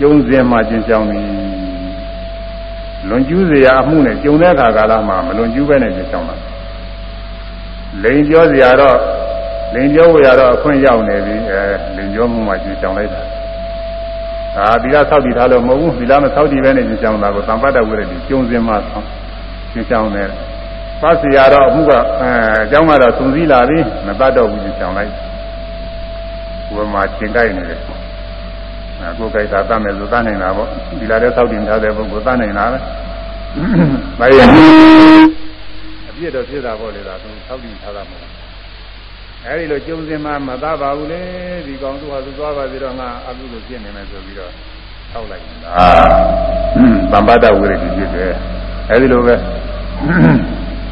ကျုံစင်မှကျင်ကြောင်းပြီလွန်ကျူးစရာအမှုနဲ့ကျုံတဲ့အခါကာလမှာမလွန်ကျူးပဲနဲ့ကျင်ကြောင်းတာလိန်ပြောစရာတော့လိန်ပြောဝေရတော့အခွင့်ရောက်နေပြီအဲလိန်ပြောမှုမှကျင်ကြောင်းလိုက်တာဒါဒီလားဆောက်တည်ထားလို့မဟုတ်ဘူးဒီလားမဆောက်တည်ပဲနဲ့ကျင်ကြောင်းတာကိုသံပတ်တဝိရတိကျုံစင်မှဆောင်းကျင်ကြောင်းတယ်ပါစီရတော့အမှုကအဲအကြောင်းကတော့စုံစည်းလာပြီမတတ်တော့ဘူးကျင်ကြောင်းလိုက်ဥပမာရှင်းကြိုက်နေတယ် ကိုယ်ကြိုက်တာတတ်မယ်ဆိုတတ်နိုင်တာပေါ့ဒီလာတဲ့သောက်တင်ထားတဲ့ပုဂ္ဂိုလ်တတ်နိုင်တာပဲ။ဘာရဲ့အပြည့်တော့ဖြစ်တာပေါ့လေဒါသူသောက်တင်ထားတာမဟုတ်ဘူး။အဲဒီလိုကျုံစင်မှမသားပါဘူးလေဒီကောင်သူ့ဟာသူသွားပါပြီးတော့ငါအကုသိုလ်ဖြစ်နေမယ်ဆိုပြီးတော့ထောက်လိုက်တာ။သံပါဒဝိရတိဖြစ်တယ်။အဲဒီလိုပဲ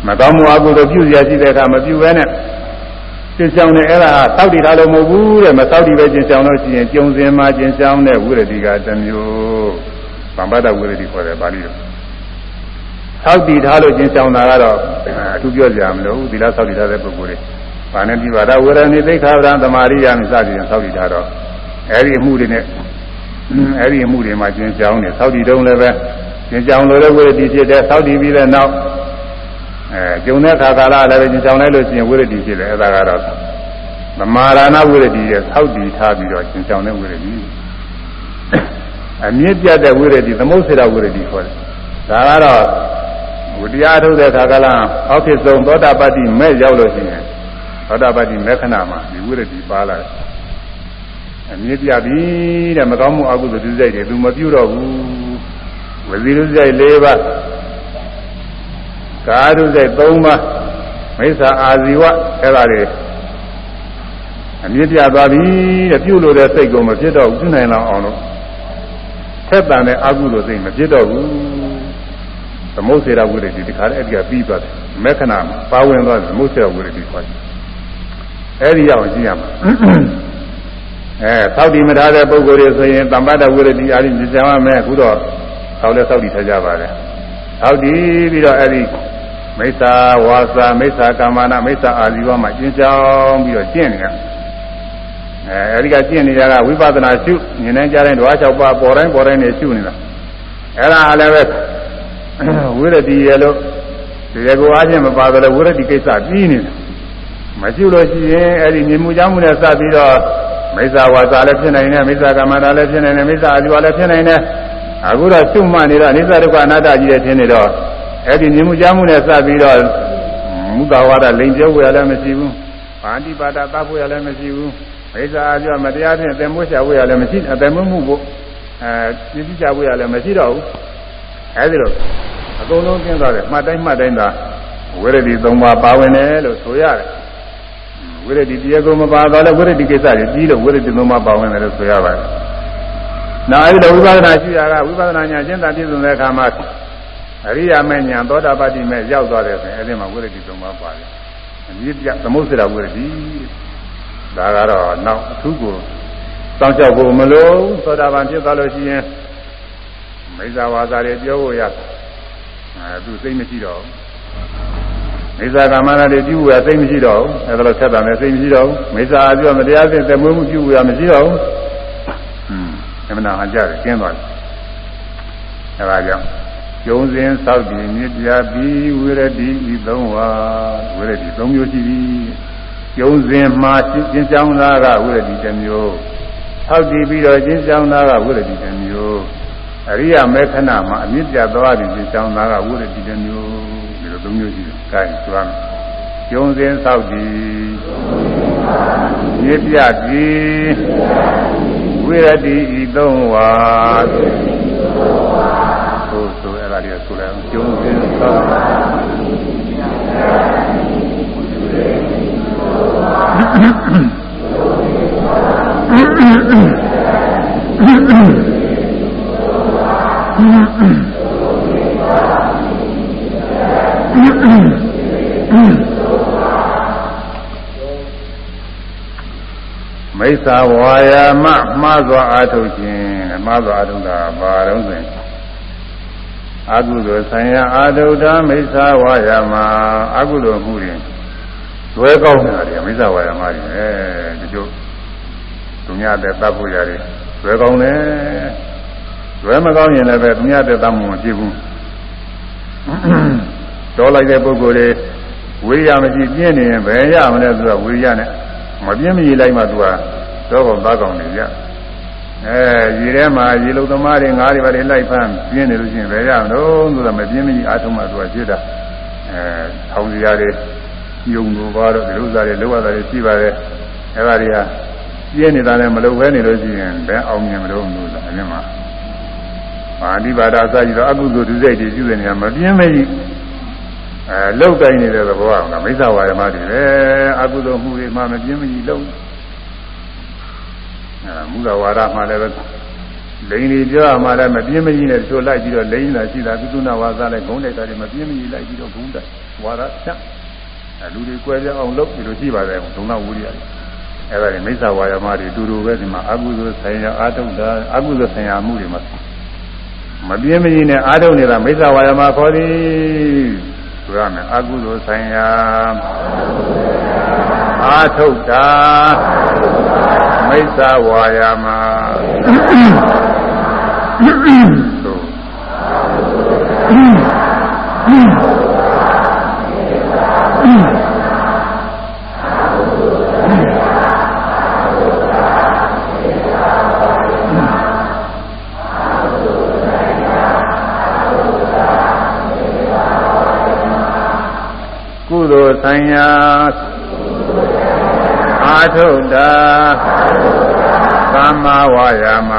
မကောင်းမှုအကုသိုလ်ပြုရရှိတဲ့အခါမပြုဘဲနဲ့ ကျင်ဆောင်တယ်အဲ့ဒါတောက်တည်တာလို့မဟုတ်ဘူးတဲ့မတောက်တည်ပဲကျင်ဆောင်လို့ရှိရင်ကျုံစင်မှာကျင်ဆောင်တဲ့ဝိရတိကတစ်မျိုးဗမ္ပဒဝိရတိခေါ်တယ်ပါဠိလိုတောက်တည်ထားလို့ကျင်ဆောင်တာကတော့အထူးပြောကြမလို့ဒီလားတောက်တည်ထားတဲ့ပုဂ္ဂိုလ်တွေဘာနဲ့ပြီးပါတော့ဝရဏိသိခာဗရံသမာရိယာမိစသည်ဖြင့်တောက်တည်ထားတော့အဲ့ဒီအမှုတွေနဲ့အဲ့ဒီအမှုတွေမှာကျင်ဆောင်တယ်တောက်တည်တုံးလည်းပဲကျင်ဆောင်လို့လည်းဝိရတိဖြစ်တယ်တောက်တည်ပြီးတဲ့နောက် အဲကျုံတဲ့ခါကာလလည်းပဲညောင်လိုက်လို့ရှိရင်ဝိရဒိဖြစ်တယ်အဲဒါကတော့သမာရဏဝိရဒိရဲ့သောက်တည်ထားပြီးတော့ညောင်တဲ့ဝိရဒိအမြင့်ပြတ်တဲ့ဝိရဒိသမုတ်စေတဝိရဒိခေါ်တယ်ဒါကတော့ဝတရားထုတ်တဲ့ခါကလာအောက်ဖြစ်ဆုံးသောတာပတ္တိမဲ့ရောက်လို့ရှိရင်သောတာပတ္တိမဲ့ခဏမှာဒီဝိရဒိပါလာတယ်အမြင့်ပြပြီတဲ့မကောင်းမှုအကုသိုလ်ဒုစရိုက်တွေသူမပြုတော့ဘူးဝစီဒုစရိုက်၄ပါး ကာရုစိတ်၃ပါးမိစ္ဆာအာဇီဝအဲ့ဒါတွေအမြင့်ပြသွားပြီတဲ့ပြုလို့တဲ့စိတ်ကိုမဖြစ်တော့ဘူးပြုနိုင်လောက်အောင်လို့ထက်တန်တဲ့အကုသိုလ်စိတ်မဖြစ်တော့ဘူးသမုတ်စေရဝိရတိဒီခါအဲ့ဒီကပြီးသွားတယ်မေခဏပါဝင်သွားသမုတ်စေရဝိရတိခေါ်တယ်အဲ့ဒီရောက်ကြည့်ရမှာအဲသောက်တီမထားတဲ့ပုဂ္ဂိုလ်တွေဆိုရင်တမ္ပတဝိရတိအာရိမြင်ကြပါမယ်အခုတော့သောက်လဲသောက်တီထားကြပါတယ်သောက်တီပြီးတော့အဲ့ဒီ မိစ္ဆာဝါစာမိစ္ဆာကာမနာမိစ္ဆာအာဇီဝမှာကျင့်ကြောင်းပြီးတော့ကျင့်နေရအဲအဲဒီကကျင့်နေကြတာဝိပဿနာရှုမြင်နိုင်ကြတဲ့ဓဝါ၆ပါးပေါ်တိုင်းပေါ်တိုင်းနေရှုနေတာအဲဒါလည်းပဲဝိရတိရဲ့လို့ဒီရကိုအားဖြင့်မပါတော့လေဝိရတိကိစ္စပြီးနေတယ်မရှုလို့ရှိရင်အဲဒီမြင်မှုကြောင့်မှုနဲ့စပြီးတော့မိစ္ဆာဝါစာလည်းဖြစ်နိုင်တယ်မိစ္ဆာကမ္မတာလည်းဖြစ်နိုင်တယ်မိစ္ဆာအာဇီဝလည်းဖြစ်နိုင်တယ်အခုတော့ရှုမှတ်နေတော့အနိစ္စဒုက္ခအနတ္တကြီးတဲ့ထင်နေတော့ အဲ့ဒီမြင်မှုကြားမှုနဲ့စပြီးတော့မူတာဝါဒလိန်ကျုပ်ဝရလည်းမရှိဘူးပါဠိပါဒသတ်ဖို့ရလည်းမရှိဘူးမိစ္ဆာအပြောမတရားဖြင့်အသက်မွေးချဖို့ရလည်းမရှိအသက်မွေးမှုဖို့အဲပြည့်ချဖို့ရလည်းမရှိတော့ဘူးအဲဒီလိုအကုန်လုံးကျင်းသွားတယ်မှတ်တိုင်းမှတ်တိုင်းသာဝိရဒိ၃ပါးပါဝင်တယ်လို့ဆိုရတယ်ဝိရဒိတရားကိုမပါတော့လည်းဝိရဒိကိစ္စတွေပြီးလို့ဝိရဒိ၃ပါးပါဝင်တယ်လို့ဆိုရပါတယ်နောက်အဲဒီလိုဝိပဿနာရှိတာကဝိပဿနာဉာဏ်ရှင်းတာပြည့်စုံတဲ့အခါမှာ အရိယာမေညာသောတာပတိမေရောက်သွားတယ်ဆိုရင်အဲဒီမှာဝိရဒိသုံးပါးပါတယ်အမြင့်ပြသမုစ္ဆရာဝိရဒိဒါကတော့နောက်အထူးကိုစောင့်ရှောက်ဖို့မလိုသောတာပန်ဖြစ်သွားလို့ရှိရင်မိစ္ဆာဝါစာတွေပြောဖို့ရအဲသူစိတ်မရှိတော့မိစ္ဆာကာမနာတွေပြုရစိတ်မရှိတော့အဲဒါလိုဆက်တာနဲ့စိတ်မရှိတော့မိစ္ဆာအပြောမတရားစင်သမွေးမှုပြုရမရှိတော့ဟွန်းအမှန်တရားကြတယ်ကျင်းသွားတယ်အဲဒါကြောင့် ကျုံစဉ်သောက်တည်မြစ်ပြပြီးဝိရတိဤသုံးဝါဝိရတိသုံးမျိုးရှိသည်ကျုံစဉ်မှာရှင်းကြောင်းသားကဝိရတိတစ်မျိုးသောက်တည်ပြီးတော့ရှင်းကြောင်းသားကဝိရတိတစ်မျိုးအရိယမေခဏမှာအမြင့်ပြသွားသည်ရှင်းကြောင်းသားကဝိရတိတစ်မျိုးဒီလိုသုံးမျိုးရှိတယ်။ကဲဆိုရမယ်။ကျုံစဉ်သောက်တည်မြစ်ပြပြီးဝိရတိဤသုံးဝါဆို ဆိုအဲ့ဒါလေးဆိုလိုက်အောင်ကျုံစင်သောမိစ္ဆာဝါယာမမှားစွာအာထုတ်ခြင်းမှားစွာအာထုတ်တာဘာတော့ဆိုရင် အကုသိုလ်ဆိုင်ရာအာဒုဒမိစ္ဆာဝါယာမအကုသိုလ်မှုတွေလွဲကောင်းတာတွေမိစ္ဆာဝါယာမတွေအဲဒီကျို့သူများတဲ့တပ်ဖို့ရတယ်လွဲကောင်းတယ်လွဲမကောင်းရင်လည်းပဲသူများတဲ့တပ်မှုမဖြစ်ဘူးတော်လိုက်တဲ့ပုဂ္ဂိုလ်တွေဝိရိယမရှိပြင်းနေရင်ဘယ်ရမလဲသူကဝိရိယနဲ့မပြင်းမရလိုက်မှသူကတော့ကောင်သားကောင်တွေရ အဲရေထဲမှာရေလုံသမားတွေငါးတွေပါတွေလိုက်ဖမ်းပြင်းနေလို့ရှိရင်ဘယ်ရမလို့ဆိုတော့မပြင်းမကြီးအားထုတ်မှသူကဖြစ်တာအဲထောင်စရာတွေယုံလို့ပါတော့ဒီလိုစားတွေလောရတာတွေရှိပါတယ်အဲဒါတွေကပြင်းနေတာလည်းမလုပ်ဘဲနေလို့ရှိရင်ဘယ်အောင်မြင်မလို့လို့လားအမြင်မှာမာနိပါဒအစကြီးတော့အကုသိုလ်ဒုစိတ်တွေရှိနေတာမပြင်းမကြီးအဲလောက်တိုင်းနေတဲ့သဘောကမိစ္ဆဝါယမတွေပဲအကုသိုလ်မှုတွေမှမပြင်းမကြီးလုံးအဲ မူလဝါဒမှလည်းပဲလိန်တွေပြောရမှလည်းမပြင်းမကြီးနဲ့တို့လိုက်ပြီးတော့လိန်လာရှိတာကုသနာဝါစာလည်းဂုံးလိုက်တာတွေမပြင်းမကြီးလိုက်ပြီးတော့ဂုံးတိုက်ဝါဒချက်အဲလူတွေကွဲပြားအောင်လုပ်ပြီးလို့ရှိပါတယ်ဒုံနာဝိရိယအဲဒါတွေမိစ္ဆဝါယမတွေတူတူပဲဒီမှာအကုသိုလ်ဆိုင်ရာအာထုတာအကုသိုလ်ဆိုင်ရာမှုတွေမှာမပြင်းမကြီးနဲ့အာထုနေတာမိစ္ဆဝါယမခေါ်သည်ဆိုရမယ်အကုသိုလ်ဆိုင်ရာအာထုတ်တာ မိစ္ဆာဝါယာမကုသိုလ်ဆိုင်ရာ အာထုတာသမ္မာဝါယာမ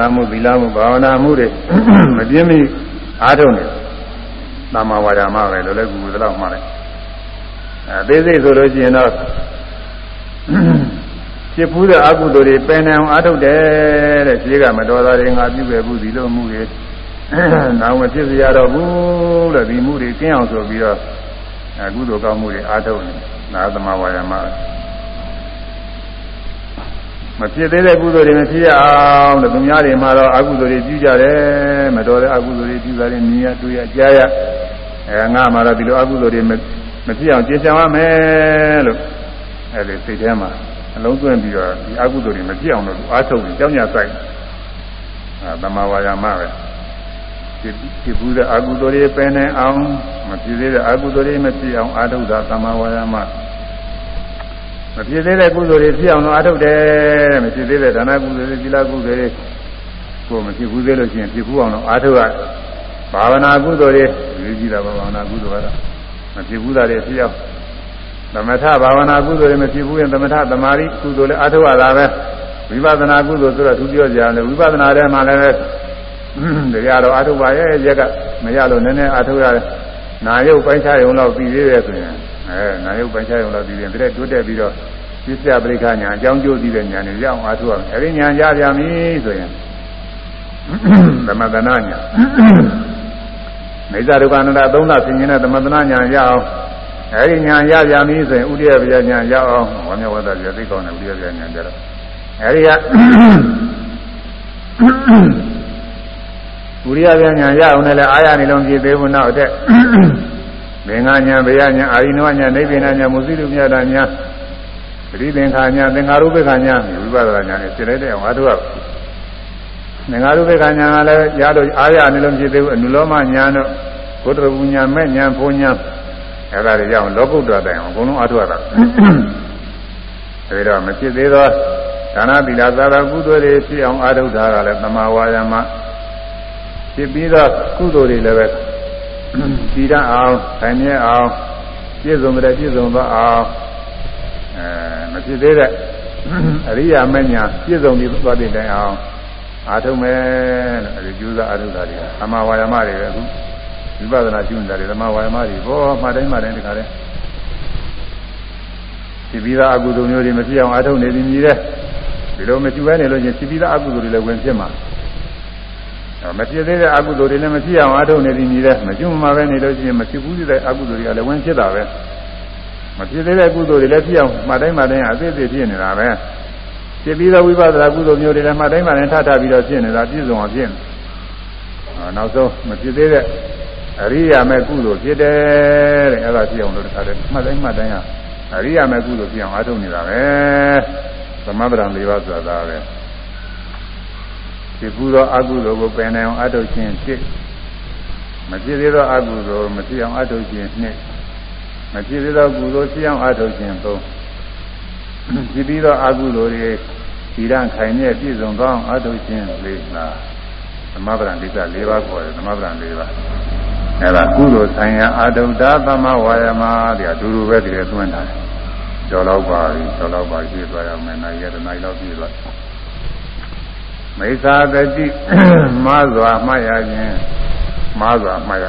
နမှုသီလမှုဘာဝနာမှုတွေမပြင်းမိအားထုတ်နေသမ္မာဝါယာမပဲလို့လည်းကုသိုလ်တော့မှလိုက်အဲသေးစိတ်ဆိုလို့ရှိရင်တော့ဖြစ်ဖူးတဲ့အကုသိုလ်တွေပယ်နေအောင်အားထုတ်တယ်တဲ့ခြေကမတော်တာတွေငါပြုခဲ့ဘူးဒီလိုမှုတွေနောက်မဖြစ်ရတော့ဘူးတဲ့ဒီမှုတွေကင်းအောင်ဆိုပြီးတော့အကုသိုလ်ကောင်းမှုတွေအားထုတ်နေနာသမဝါယမ မဖြစ်သေးတဲ့ကုသိုလ်တွေမဖြစ်ရအောင်လို့သူများတွေမှာတော့အကုသိုလ်တွေပြုကြတယ်မတော်တဲ့အကုသိုလ်တွေပြုကြတယ်မြင်ရတွေ့ရကြားရအဲငါမှာတော့ဒီလိုအကုသိုလ်တွေမဖြစ်အောင်ကြင်ကြံရမယ်လို့အဲဒီစိတ်ထဲမှာအလုံးသွင်းပြီးတော့ဒီအကုသိုလ်တွေမဖြစ်အောင်လို့အားထုတ်ပြီးကြောင်းကြဆိုင်အဲသမဝါယမပဲဖြစ်ဖြစ်ဘူးတဲ့အကုသိုလ်တွေပယ်နေအောင်မဖြစ်သေးတဲ့အကုသိုလ်တွေမဖြစ်အောင်အာထုတ်တာသမဝါယမမ ဖြစ်သေးတဲ့ကုသိုလ်တွေဖြစ်အောင်လို့အာထုတ်တယ်မဖြစ်သေးတဲ့ဒါနကုသိုလ်တွေသီလကုသိုလ်တွေကိုမဖြစ်ဘူးသေးလို့ရှိရင်ဖြစ်ဘူးအောင်လို့အာထုတ်ရဘာဝနာကုသိုလ်တွေယူကြည့်တာဘာဝနာကုသိုလ်ကတော့မဖြစ်ဘူးတာတွေဖြစ်အောင်သမထဘာဝနာကုသိုလ်တွေမဖြစ်ဘူးရင်သမထသမာဓိကုသိုလ်လည်းအာထုတ်ရတာပဲဝိပဿနာကုသိုလ်ဆိုတော့သူပြောကြတယ်ဝိပဿနာထဲမှာလည်းတရားတော်အာထုပါရဲ့ရက်ကမရလို့နည်းနည်းအာထုရတယ်နာယုတ်ပိုင်းခြားရုံတော့ပြီးသေးတယ်ဆိုရင် အဲနာယုတ်ပိုင်းခြားရုံတော့ပြီးရင်တည်းတိုးတက်ပြီးတော့ပြစ္ဆပရိက္ခညာအကြောင်းကျိုးသိတဲ့ညာတွေရအောင်အာထုရမယ်အဲဒီညာရပြန်ပြီဆိုရင်သမတနာညာမိစ္ဆာဒုက္ခနာသုံးလဆင်ញင်းတဲ့သမတနာညာရအောင်အဲဒီညာရပြန်ပြီဆိုရင်ဥဒိယပညာညာရအောင်ဝါမျက်ဝဒ္ဒပြသိကောင်းတဲ့ဥဒိယပညာကြတော့အဲဒီကဝိရိယဉာဏ်ရအောင်လည်းအာရနေလုံးပြည့်သေးဘူးနောက်တဲ့ မင်္ဂညာဘေယညာအာရိနဝညာနိဗ္ဗာန်ညာမုသိတုမြတ်တာညာပရိသင်္ခာညာသင်္ခါရုပ္ပခာညာဝိပဿနာညာနဲ့စိတ်လိုက်တဲ့အောင်အားထုတ်သင်္ခါရုပ္ပခာညာကလည်းရတော့အာရနေလုံးပြည့်သေးဘူးအနုလောမညာတို့ဘုဒ္ဓဘုညာမဲ့ညာဘုံညာအဲ့ဒါတွေကြောင့်လောကုတ္တရတိုင်အောင်အကုန်လုံးအားထုတ်ရတာအဲဒီတော့မဖြစ်သေးသောဒါနသီလသာသာကုသိုလ်တွေဖြစ်အောင်အားထုတ်တာကလည်းသမာဝါယာမဖြစ်ပြီးတော့ကုသိုလ်တွေလည်းပဲ ပြီးတတ်အောင်ခိုင်မြဲအောင်ပြည့်စုံတဲ့ပြည့်စုံသောအောင်အဲမဖြစ်သေးတဲ့အရိယာမညာပြည့်စုံပြီးသွားတဲ့တိုင်အောင်အားထုတ်မယ်လို့အဲဒီကျူးစာအားထုတ်တာတွေကသမာဝါယာမတွေပဲအခုဝိပဿနာကျူးနေတာတွေသမာဝါယာမတွေဘောမှတိုင်းမှတိုင်းတခါတည်းဖြစ်ပြီးသားအကုသိုလ်မျိုးတွေမဖြစ်အောင်အားထုတ်နေသည်မြည်တဲ့ဒီလိုမကျူးပဲနေလို့ချင်းဖြစ်ပြီးသားအကုသိုလ်တွေလည်းဝင်ဖြစ်မှာ မဖြစ်သေးတဲ့အကုသိုလ်တွေလည်းမဖြစ်အောင်အားထုတ်နေသည်မြည်တဲ့မကျွမ်းမှာပဲနေလို့ရှိရင်မဖြစ်ဘူးတဲ့အကုသိုလ်တွေကလည်းဝင်ဖြစ်တာပဲမဖြစ်သေးတဲ့ကုသိုလ်တွေလည်းဖြစ်အောင်မှတိုင်းမှတိုင်းအသေးသေးဖြစ်နေတာပဲဖြစ်ပြီးသောဝိပဿနာကုသိုလ်မျိုးတွေလည်းမှတိုင်းမှတိုင်းထထပြီးတော့ဖြစ်နေတာပြည့်စုံအောင်ဖြစ်နေနောက်ဆုံးမဖြစ်သေးတဲ့အရိယာမဲ့ကုသိုလ်ဖြစ်တယ်တဲ့အဲ့ဒါဖြစ်အောင်လို့တခါတည်းမှတိုင်းမှတိုင်းအရိယာမဲ့ကုသိုလ်ဖြစ်အောင်အားထုတ်နေတာပဲသမဗရံ၄ပါးဆိုတာပဲ ဖြစ်ဘူးသောအကုသိုလ်ကိုပယ်နိုင်အောင်အထုတ်ခြင်းဖြစ်မဖြစ်သေးသောအကုသိုလ်မဖြစ်အောင်အထုတ်ခြင်းနှစ်မဖြစ်သေးသောကုသိုလ်ဖြစ်အောင်အထုတ်ခြင်းသုံးဖြစ်ပြီးသောအကုသိုလ်တွေဒီရန်ခိုင်မြဲပြည့်စုံသောအထုတ်ခြင်းလေးလားသမဗရံဒိဋ္ဌ၄ပါးခေါ်တယ်သမဗရံ၄ပါးအဲ့ဒါကုသိုလ်ဆိုင်ရာအာတုဒ္ဒသမဝါယမတဲ့အတူတူပဲတည်းသွင်းတာကျော်တော့ပါပြီကျော်တော့ပါပြည့်သွားရမယ်နိုင်ရတဲ့နိုင်တော့ပြည့်သွား မိစ္ဆာတတိမားစွာမှတ်ရခြင်းမားစွာမှတ်ရ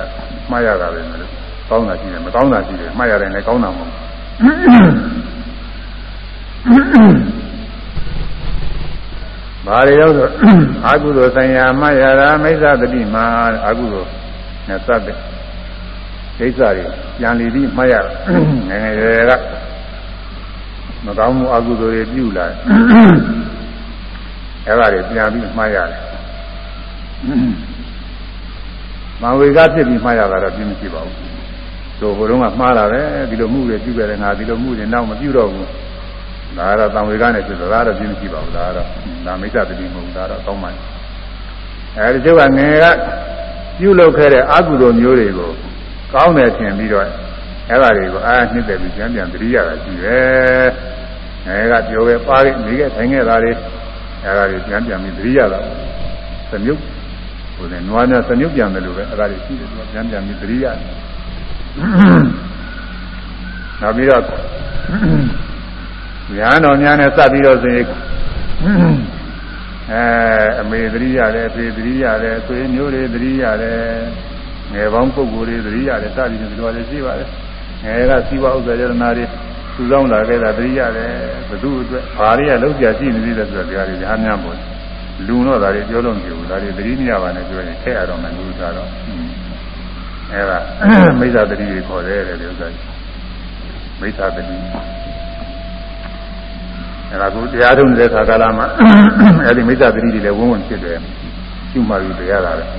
မှတ်ရတာပဲလို့ကောင်းတာရှိတယ်မကောင်းတာရှိတယ်မှတ်ရတယ်လည်းကောင်းတာမဟုတ်ဘာတွေတော့ဆိုအာဟုသောဆိုင်ရာမှတ်ရတာမိစ္ဆာတတိမာအာဟုသောနဲ့သတ်တဲ့ဒိဋ္ဌာတွေပြန်လီပြီးမှတ်ရငယ်ငယ်ရွယ်ရွယ်ကမကောင်းမှုအာဟုသောတွေပြုလာတယ် အဲ့ဒါတွေပြန်ပြီးမှားရတယ်မဝေကဖြစ်ပြီးမှားရတာတော့ပြင်းမရှိပါဘူးတို့ဟိုတုန်းကမှားတာပဲဒီလိုမှုတွေပြုခဲ့တယ်ငါဒီလိုမှုတွေနောက်မပြုတော့ဘူးဒါကတော့တံဝေကနဲ့ဖြစ်တော့ဒါတော့ပြင်းမရှိပါဘူးဒါကတော့ဒါမိစ္ဆာတတိမဟုတ်ဒါတော့ကောင်းပါရဲ့အဲဒီကျုပ်ကငယ်ကပြုလုပ်ခဲ့တဲ့အကုသိုလ်မျိုးတွေကိုကောင်းတယ်ထင်ပြီးတော့အဲ့ဒါတွေကိုအာနှစ်တယ်ပြီးပြန်ပြန်သတိရတာရှိတယ်ငယ်ကပြောခဲ့ပါခဲ့နေခဲ့ထိုင်ခဲ့တာတွေ အဲဒါတွေပြန်ပြန်ပြီးသတိရတာသမြုပ်ဟိုလည်းနွားများသမြုပ်ပြန်တယ်လို့ပဲအဲဒါတွေရှိတယ်သူပြန်ပြန်ပြီးသတိရတယ်နောက်ပြီးတော့ညာတော်များနဲ့စပ်ပြီးတော့ဆိုရင်အဲအမေသတိရတယ်အဖေသတိရတယ်အဆွေမျိုးတွေသတိရတယ်ငယ်ပေါင်းပုဂ္ဂိုလ်တွေသတိရတယ်စသည်ဖြင့်ဒီလိုလည်းရှိပါတယ်ငယ်ကစီဝဥစ္စာယတနာတွေ သူဆောင်လာခဲ့တာသတိရတယ်ဘသူအတွက်ဘာတွေကလုံးပြရှိနေသေးတယ်ဆိုတော့ဒီဟာတွေညာများပေါ့လူတော့ဒါတွေပြောလို့မဖြစ်ဘူးဒါတွေသတိမရပါနဲ့ပြောရင်ခက်ရတော့မယ်လူကတော့အဲဒါမိစ္ဆာတတိတွေခေါ်တယ်တဲ့ဒီဥစ္စာမိစ္ဆာတတိအဲဒါကိုတရားထုံးတဲ့ခါကာလမှာအဲဒီမိစ္ဆာတတိတွေလည်းဝန်းဝန်းဖြစ်တယ်ကျူမှပြီးတရားလာတယ်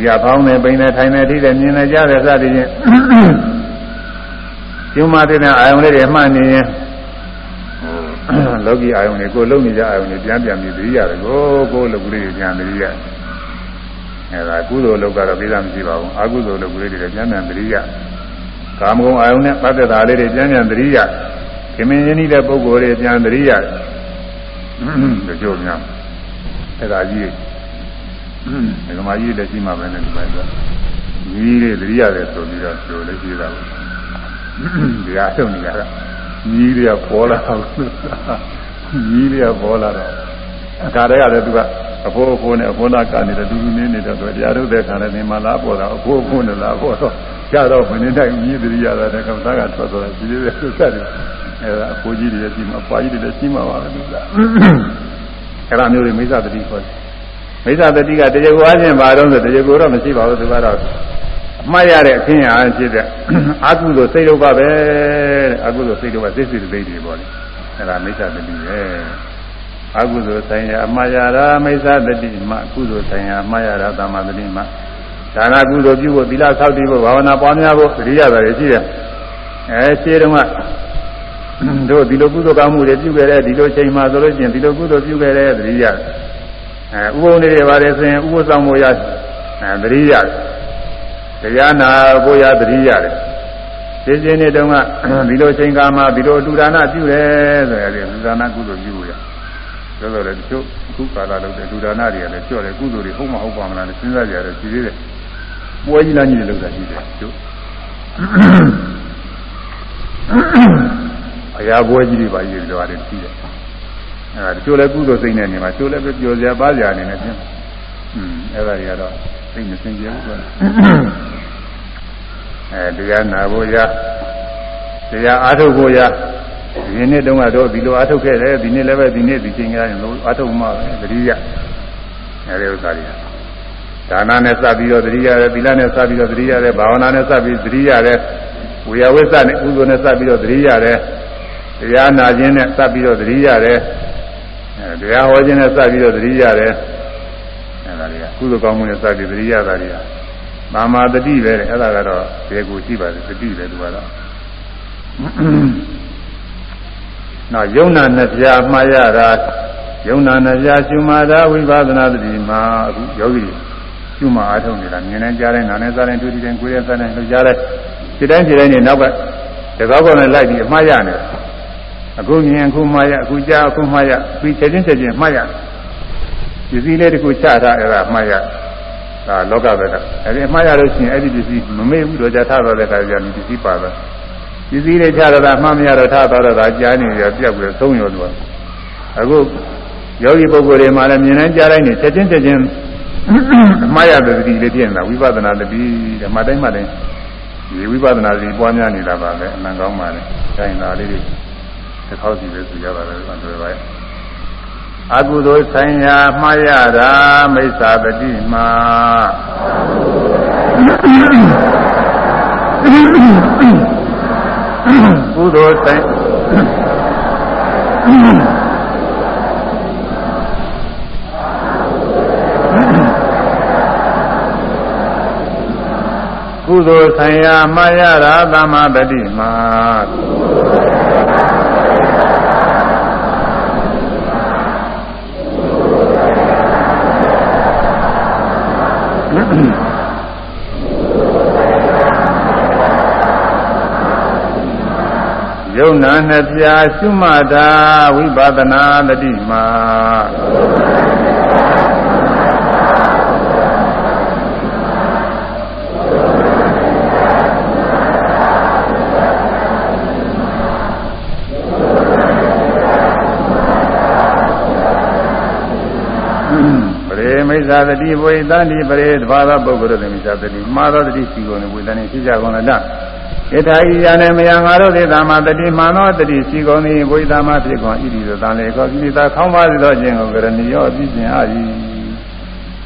ဒီကဖောင်းနေပိန်နေထိုင်နေထိတယ်မြင်နေကြတယ်စသည်ဖြင့်ကျူမှတဲ့အာယုံလေးတွေမှတ်နေရင်လောကီအာယုံတွေကိုလုံနေကြအာယုံတွေပြန်ပြန်ပြီးသတိရတယ်ကိုကိုလုံကလေးတွေပြန်သတိရအဲဒါကုသိုလ်လုပ်ကတော့ပြီးသားမရှိပါဘူးအကုသိုလ်လုပ်ကလေးတွေပြန်ပြန်သတိရကာမဂုဏ်အာယုံနဲ့ပတ်သက်တာလေးတွေပြန်ပြန်သတိရခင်မင်းရင်းနှီးတဲ့ပုဂ္ဂိုလ်တွေပြန်သတိရတချို့များအဲဒါကြီး ဒီကမာကြီးလက်ရှိမှပဲနဲ့ဒီပိုင်းဆိုကြီးတွေသတိရတယ်ဆိုပြီးတော့ဆိုလည်းရှိတာပေါ့ဒီအားထုတ်နေရတာကြီးတွေကပေါ်လာတော့ကြီးတွေကပေါ်လာတော့အခါတည်းကလည်းသူကအဖိုးအဖိုးနဲ့အဖိုးနာကနေတူတူနေနေတော့တရားထုတ်တဲ့ခါလည်းနေမလားပေါ်တာအဖိုးအဖိုးနဲ့လားပေါ်တော့ကြတော့မင်းတိုင်းကြီးသတိရတာတဲ့ကမ္ဘာကထွက်သွားတယ်ဒီလိုပဲဆက်တယ်အဲဒါအဖိုးကြီးတွေရှိမှအဖွားကြီးတွေရှိမှပါပဲသူကအဲဒါမျိုးတွေမိစ္ဆာတတိခေါ်တယ် မိစ္ဆာတတိကတရားကိုအားဖြင့်ဘာတော့ဆိုတရားကိုတော့မရှိပါဘူးသူကတော့အမှားရတဲ့အခြင်းအားဖြစ်တဲ့အကုသိုလ်စိတ်တို့ပါပဲတဲ့အကုသိုလ်စိတ်တို့ကစိတ်စိတ်သိတွေပေါ့လေအဲဒါမိစ္ဆာတတိပဲအကုသိုလ်ဆိုင်ရာအမှားရတာမိစ္ဆာတတိမှကုသိုလ်ဆိုင်ရာအမှားရတာသမ္မာတတိမှဒါနကုသိုလ်ပြုဖို့သီလဆောက်တည်ဖို့ဘာဝနာပွားများဖို့သတိရတာရှိတယ်အဲရှင်းတော့ကတို့ဒီလိုကုသိုလ်ကောင်းမှုတွေပြုခဲ့တဲ့ဒီလိုချိန်မှဆိုလို့ရှိရင်ဒီလိုကုသိုလ်ပြုခဲ့တဲ့သတိရ အဲဥပုံတွေပါတယ်ဆိုရင်ဥပ္ပဆောင်မှုရအဲသတိရတယ်တရားနာဖို့ရသတိရတယ်ရှင်းရှင်းနဲ့တုန်းကဒီလိုချိန်ကာမှဒီလိုအတူဒါနပြုတယ်ဆိုရင်ဒီဒါနကုသိုလ်ပြုရဆိုတော့လေတချို့အခုကာလလုပ်တဲ့ဒုဒါနတွေကလည်းကြော့တယ်ကုသိုလ်တွေဟုတ်မဟုတ်ပါမလားစဉ်းစားကြရတယ်ရှိသေးတယ်ပွဲကြီးလားကြီးလုပ်တာရှိတယ်ကျို့အရာပွဲကြီးတွေပါကြီးတွေပါတယ်ရှိတယ် အဲဒါတချို့လည်းကုသိုလ်စိတ်နဲ့နေမှာတချို့လည်းပျော်စရာပါးစရာအနေနဲ့ပြင်อืมအဲ့ဒါတွေကတော့သိမစင်ကြဘူးကွာအဲတရားနာဖို့ရတရားအားထုတ်ဖို့ရဒီနေ့တုန်းကတော့ဒီလိုအားထုတ်ခဲ့တယ်ဒီနေ့လည်းပဲဒီနေ့ဒီချိန်ကရင်လို့အားထုတ်မှပဲသတိရအဲဒီဥစ္စာတွေဒါနနဲ့စပ်ပြီးတော့သတိရတယ်သီလနဲ့စပ်ပြီးတော့သတိရတယ်ဘာဝနာနဲ့စပ်ပြီးသတိရတယ်ဝေယဝိသနဲ့ဥဇုနဲ့စပ်ပြီးတော့သတိရတယ်တရားနာခြင်းနဲ့စပ်ပြီးတော့သတိရတယ်အဲ တရားဟောခြင်းနဲ့စပ်ပြီးတော့သတိရတယ်အဲဒါတွေကကုသိုလ်ကောင်းမှုနဲ့စပ်ပြီးသတိရတာတွေကမာမာတတိပဲအဲ့ဒါကတော့ဘယ်ကိုရှိပါလဲတတိပဲသူကတော့နောက်ယုံနာနှစ်ပြားမှားရတာယုံနာနှစ်ပြားရှုမှတာဝိပဿနာတတိမှာအခုယောဂီရှုမှအားထုတ်နေတာမြင်နေကြတဲ့နာနဲ့စားတဲ့တွေ့တဲ့ကိုယ်ရဲ့စားတဲ့လှုပ်ရှားတဲ့ဒီတိုင်းဒီတိုင်းနေနောက်ကတကောက်ကောက်နဲ့လိုက်ပြီးအမှားရနေ အခုမြင်အခုမှားရအခုကြားအခုမှားရပြီးချက်ချင်းချက်ချင်းမှားရပစ္စည်းလေးတခုချထားအဲ့ဒါမှားရဒါလောကဘက်ကအဲဒီအမှားရလို့ရှိရင်အဲ့ဒီပစ္စည်းမမေ့ဘူးတော့ကြထားတော့တဲ့ခါကျရင်ပစ္စည်းပါတော့ပစ္စည်းတွေချတော့တာမှမရတော့ထားတော့တာကြားနေရပြက်ပြီးသုံးရောတော့အခုယောဂီပုဂ္ဂိုလ်တွေမှလည်းမြင်နိုင်ကြားတိုင်းနေချက်ချင်းချက်ချင်းအမှားရတဲ့တတိလေးဖြစ်နေတာဝိပဿနာတတိဓမ္မတိုင်းမှတိုင်းဒီဝိပဿနာစီပွားများနေတာပါပဲအနံကောင်းပါလေ။ဒါရင်ဒါလေးတွေ တစ်ခေါက်စီပဲဆိုရပါတယ်ဆိုတော့ပါအကုသိုလ်ဆိုင်ရာမှားရတာမိစ္ဆာပတိမှာကုသိုလ်ဆိုင်ကုသိုလ်ဆိုင်ရာမှားရတာသမ္မာပတိမှာ ယုံနာနှစ်ပြာရှုမှတ်တာဝိပဿနာတတိမှာယ စ္ဆာတတိဝိသန္တိပရေတဘာသောပုဂ္ဂိုလ်တို့မိစ္ဆာတတိမှားသောတတိစီကုန်ဝိသန္တိဖြစ်ကြကုန်လားဣထာဤယနဲ့မယံငါတို့သေတာမှာတတိမှန်သောတတိစီကုန်သည်ဝိသမဖြစ်ကုန်ဣတိသောတန်လေကောကိလေသာခေါင်းပါသောခြင်းကိုကရဏီရောအပြည့်စင်အာ၏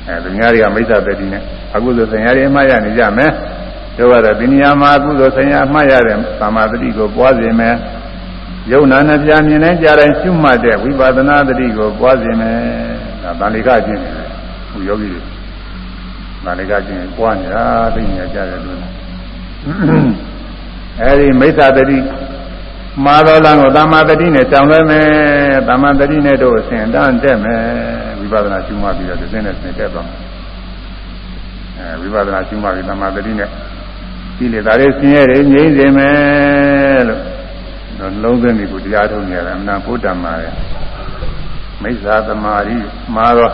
အဲသူများတွေကမိစ္ဆာတတိနဲ့အခုဆိုဆင်ရည်အမှားရနေကြမယ်တို့ကတော့ဒီနေရာမှာအခုဆိုဆင်ရအမှားရတဲ့သမာတတိကိုပွားစေမယ်ယုံနာနဲ့ပြမြင်တဲ့ကြားတိုင်းရှုမှတ်တဲ့ဝိပဿနာတတိကိုပွားစေမယ်ဒါဗန္ဓိကကျင့်နေတယ် ခုယောဂီတွေဗန္ဓိကကျင့်ပွားနေတာသိနေကြတယ်လို့အဲဒီမိစ္ဆာတတိမာသောလံကိုသမ္မာတတိနဲ့ကြောင်လဲမယ်သမ္မာတတိနဲ့တို့အစဉ်တန်းတက်မယ်ဝိပဿနာရှုမှတ်ပြီးတော့ဒီစင်းနဲ့ဆင်တက်သွားအဲဝိပဿနာရှုမှတ်ပြီးသမ္မာတတိနဲ့ဒီလေဒါလေးဆင်းရဲတွေငြိမ့်စေမယ်လို့တော့လုံးသွင်းပြီးကိုတရားထုတ်နေရတယ်အမှန်ဘုဒ္ဓမှာရမိစ္ဆာသမารိမှာတော့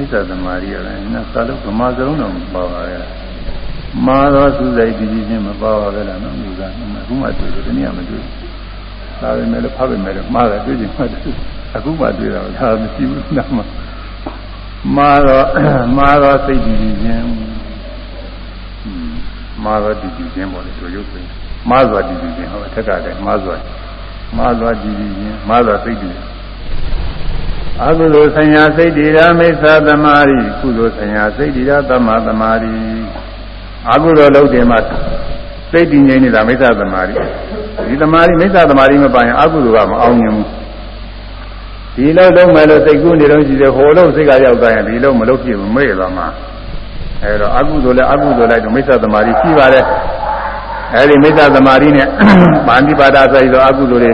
မိစ္ဆာသမารိရတယ်နတ်သာလို့ဗမာစလုံးတော့မပါပါရဲ့မှာတော့သူစိတ်ဒီကြီးချင်းမပါပါပဲလားနော်လူကအခုမှတွေ့တယ်ဒီနေ့ကမတွေ့ဒါပဲမဲ့လို့ဖတ်ပဲမဲ့လို့မှားတယ်တွေ့ချင်မှတွေ့အခုမှတွေ့တာဒါမရှိဘူးနားမှာမှာတော့မှာတော့စိတ်ဒီကြီးချင်းမှာတော့ဒီကြီးချင်းပေါ့လေတို့ရုပ်ပဲမားစွာတည်တည်ခြင်းဟောအထက်ကတည်းမားစွာမားစွာတည်တည်ခြင်းမားစွာစိတ်တည် အကုသိုလ်ဆညာစိတ်တည်ရာမိစ္ဆာသမารိကုသိုလ်ဆညာစိတ်တည်ရာသမ္မာသမารိအကုသိုလ်လုပ်တယ်မှာစိတ်တည်ငြိမ်နေတာမိစ္ဆာသမารိဒီသမารိမိစ္ဆာသမารိမပိုင်အကုသိုလ်ကမအောင်မြင်ဘူးဒီလောက်လုံးမယ်လို့စိတ်ကူးနေတော့ရှိတယ်ဟိုလုံးစိတ်ကရောက်သွားရင်ဒီလုံးမလုပ်ဖြစ်ဘူးမေ့သွားမှာအဲတော့အကုသိုလ်လည်းအကုသိုလ်လိုက်တော့မိစ္ဆာသမารိရှိပါတယ်အဲဒီမိစ္ဆာသမารိနဲ့ပါဠိပါဒဆိုပြီးတော့အကုသိုလ်တွေ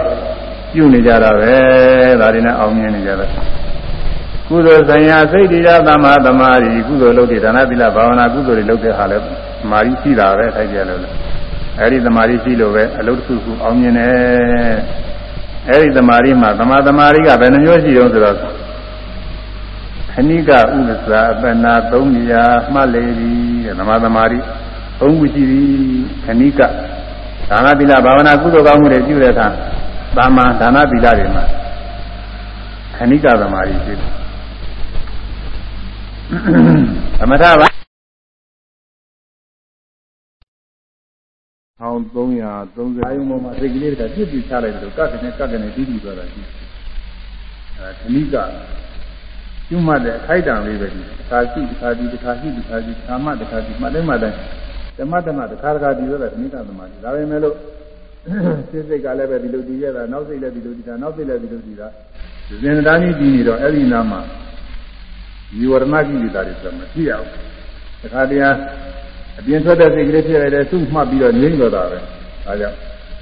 ပြုနေကြတာပဲဒါတွေနဲ့အောင်မြင်နေကြတယ်ကုသိုလ်ဆံရစိတ်တရားသမ္မာသမာဓိကုသိုလ်လုပ်တဲ့ဒါနသီလဘာဝနာကုသိုလ်တွေလုပ်တဲ့ဟာလဲသမာဓိရှိတာပဲထိုက်ကြလို့လဲအဲဒီသမာဓိရှိလို့ပဲအလုပ်တစ်ခုခုအောင်မြင်တယ်အဲဒီသမာဓိမှာသမာသမာဓိကဘယ်နှမျိုးရှိတုံးဆိုတော့ခဏိကဥပ္ပစာအပနာ၃နေရာမှတ်လေပြီတဲ့သမာသမာဓိသုံးခုရှိပြီခဏိကဒါနသီလဘာဝနာကုသိုလ်ကောင်းမှုတွေပြုတဲ့အခါ သာမန်ဒါနသီလတွေမှာခဏိကသမာဓိရှိတယ်သမထပါအောင်330အာယုံပေါ်မှာစိတ်ကလေးတွေကပြစ်ပြီးချလိုက်တယ်လို့ကတ်ကနေကတ်ကနေပြီးပြီးသွားတာရှိအဲခဏိကကျွမှတ်တဲ့အခိုက်အတန့်လေးပဲဒီတစ်ခါရှိတစ်ခါဒီတစ်ခါရှိတစ်ခါဒီခါမှတစ်ခါဒီမှတ်တိုင်းမှတ်တိုင်းဓမ္မဓမ္မတစ်ခါတစ်ခါဒီလိုပဲခဏိကသမာဓိဒါပဲမဲ့လို့ စိတ်စိတ်ကလည်းပဲဒီလိုတည်ရတာနောက်စိတ်လည်းဒီလိုတည်တာနောက်စိတ်လည်းဒီလိုတည်တာဇင်သားကြီးတည်နေတော့အဲ့ဒီနာမှာဒီဝရဏကြီးတွေတာတွေဆိုမကြည့်အောင်တခါတည်းအပြင်ထွက်တဲ့စိတ်ကလေးဖြစ်ရတဲ့သူ့မှတ်ပြီးတော့ငြိမ့်တော့တာပဲဒါကြောင့်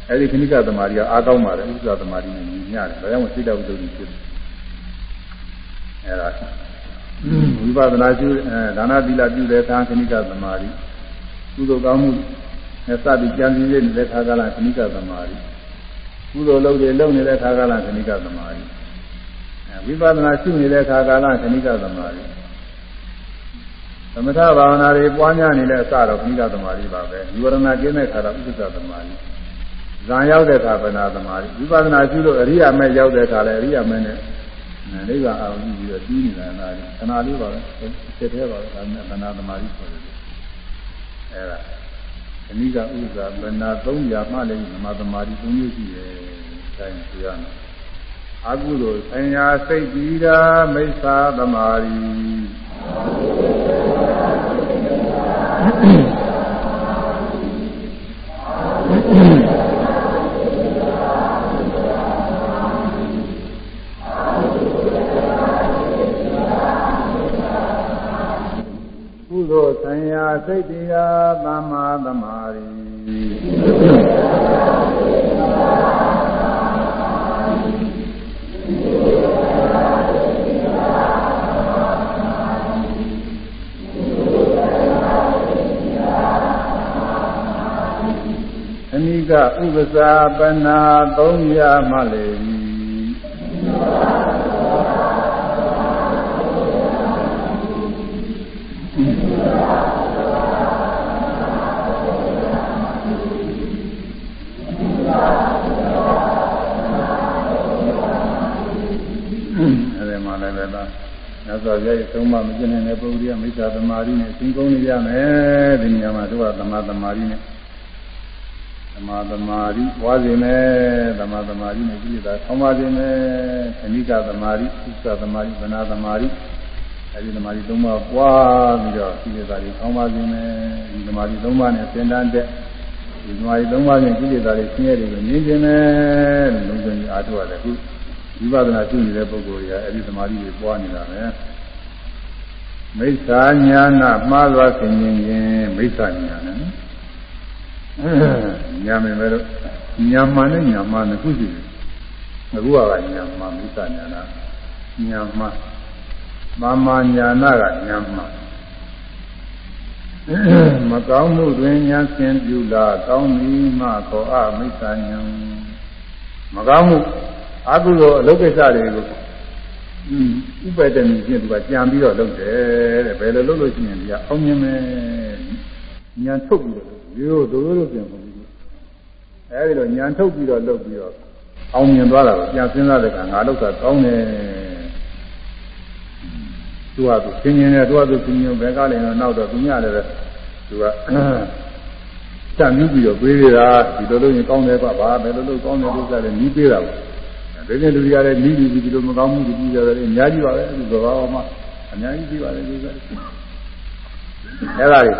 အဲ့ဒီခဏိကသမာဓိကအားကောင်းပါတယ်ဥစ္စာသမာဓိနဲ့ညီမျှတယ်ဒါကြောင့်စိတ်တော်ဝိတ္တုဖြစ်တယ်အဲ့ဒါဝိပဿနာကျူအဲဒါနသီလပြုတဲ့အခါခဏိကသမာဓိကုသိုလ်ကောင်းမှု နဲ့စပြီးကြံစည်နေတဲ့ခါကလာခဏိကသမာဓိကုသိုလ်လုပ်တယ်လုပ်နေတဲ့ခါကလာခဏိကသမာဓိဝိပဿနာရှုနေတဲ့ခါကာလခဏိကသမာဓိသမထဘာဝနာတွေပွားများနေတဲ့အစတော့ခဏိကသမာဓိပါပဲယူဝရဏကျင်းတဲ့ခါတော့ဥပ္ပစ္စသမာဓိဇံရောက်တဲ့ခါဗနာသမာဓိဝိပဿနာရှုလို့အရိယာမဲရောက်တဲ့ခါလည်းအရိယာမဲနဲ့နိဗ္ဗာန်အောင်ပြီးတော့ပြီးနေတာလားခဏလေးပါပဲစစ်သေးပါပဲဒါနဲ့ဗနာသမာဓိဆိုတယ်အဲဒါ ခဏိကဥစ္စာဗနာ300မှလည်းဓမ္မသမာဓိ3မျိုးရှိတယ်အဲဒါဆိုရမယ်အကုသိုလ်ဆင်ညာစိတ်ပြီးတာမိစ္ဆာသမာဓိ သိုလ်ဆင်ညာစိတ်ပြီးတာသမ္မာသမာဓိကဥပစာပနာ300မှလေပြီအဲဒီမှာလည်း တ်စွာဘုရားရဲ့သုံးပါမကျင့်နိုင်တဲ့ပုဂ္ဂိုလ်ကမိစ္ဆာသမာဓိနဲ့သင်ကုန်းနေရမယ်ဒီနေရာမှာတို့ကသမာသမာဓိနဲ့သမာသမာဓိပွားစေမယ်သမာသမာဓိနဲ့ကြည့်တာဆောင်းပါစေမယ်ခဏိကသမာဓိဥစ္စာသမာဓိဗနာသမာဓိအဲဒီသမာဓိသုံးပါးပွားပြီးတော့ကြည့်တာတွေဆောင်းပါစေမယ်ဒီသမာဓိသုံးပါးနဲ့သင်တန်းတဲ့ဒီသမာဓိသုံးပါးနဲ့ကြည့်တာတွေဆင်းရဲတွေကိုမြင်ခြင်းနဲ့လုံးစုံကြီးအားထုတ်ရတယ်ခု ဝိပဿနာရှုနေတဲ့ပုဂ္ဂိုလ်တွေကအဲဒီသမာဓိတွေပွားနေတာပဲမိစ္ဆာညာနာမှားသွားခြင်းရင်မိစ္ဆာညာနဲ့ညာမယ်ပဲလို့ညာမှန်နဲ့ညာမှန်နှစ်ခုရှိတယ်အခုကညာမှန်မိစ္ဆာညာနာညာမှန်မာမာညာနာကညာမှန်မကောင်းမှုတွင်ညာဆင်ပြုလာကောင်းသည်မှခေါ်အမိစ္ဆာညာမကောင်းမှု အကုသိုလ်အလုပ်ကိစ္စတွေကိုဥပဒမီဖြင့်သူကကြံပြီးတော့လုပ်တယ်တဲ့ဘယ်လိုလုပ်လို့ရှိရင်ဒီကအောင်မြင်မယ်ဉာဏ်ထုတ်ပြီးတော့ရိုးရိုးတို့ပြန်ပုံပြီးအဲဒီလိုဉာဏ်ထုတ်ပြီးတော့လုပ်ပြီးတော့အောင်မြင်သွားတာကိုပြန်စဉ်းစားတဲ့အခါငါလုပ်တာကောင်းတယ်သူကသူသင်ញင်တယ်သူကသူသင်ញင်ဘယ်ကလည်းတော့တော့သူညလည်းပဲသူကတန်ပြီးပြီးတော့ပြေးရတာဒီလိုလုပ်ရင်ကောင်းတယ်ကွာဘာဘယ်လိုလုပ်ကောင်းတယ်လို့ဆိုတယ်နီးပေးတာပေါ့ ဒီနေ့လူတွေကလည်းနီးပြီးပြီးလို့မကောင်းမှုတွေပြီးကြတယ်အများကြီးပါပဲဒီသဘာဝမှာအများကြီးပြီးပါတယ်လို့ဆိုတယ်အဲ့ဒါတွေ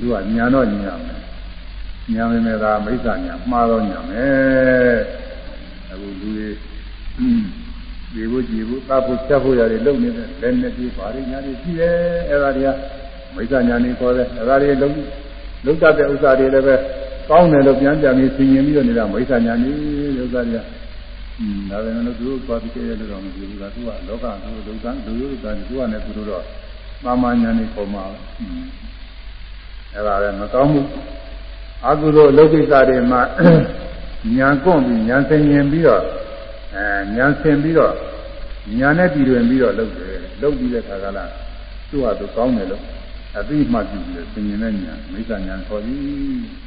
သူကညာတော့ညာမယ်ညာမယ်မဲ့ဒါမိစ္ဆာညာမှားတော့ညာမယ်အခုလူတွေဒီဘုကြည်ဘုသတ်ဖို့ချက်ဖို့ရတယ်လုံနေတဲ့လက်နဲ့ဒီဘာတွေညာတွေရှိတယ်အဲ့ဒါတွေကမိစ္ဆာညာနေခေါ်တယ်အဲ့ဒါတွေလုံလုံတတ်တဲ့ဥစ္စာတွေလည်းပဲကောင်းတယ်လို့ပြန်ပြန်ပြီးဆင်ញင်ပြီးတော့နေတာမိစ္ဆာညာနေဥစ္စာတွေကอืม ဒါပေမဲ့လို့သူတို့သွားပြီးကြည့်ရလို့တော့မကြည့်ဘူးကသူကလောကသူတို့လုံကလူတို့ကသူကလည်းသူတို့တော့မာမညာနေပုံမှာอืมအဲ့ဒါလည်းမကောင်းဘူးအကုသိုလ်အလုပ်ကိစ္စတွေမှာညာကွန့်ပြီးညာဆင်ញင်ပြီးတော့အဲညာဆင်ပြီးတော့ညာနဲ့တည်တွင်ပြီးတော့လုပ်တယ်လုပ်ပြီးတဲ့ခါကလာသူ့ဟာသူကောင်းတယ်လို့အသိမှပြုပြီးဆင်ញင်တဲ့ညာမိစ္ဆာညာခေါ်ပြီး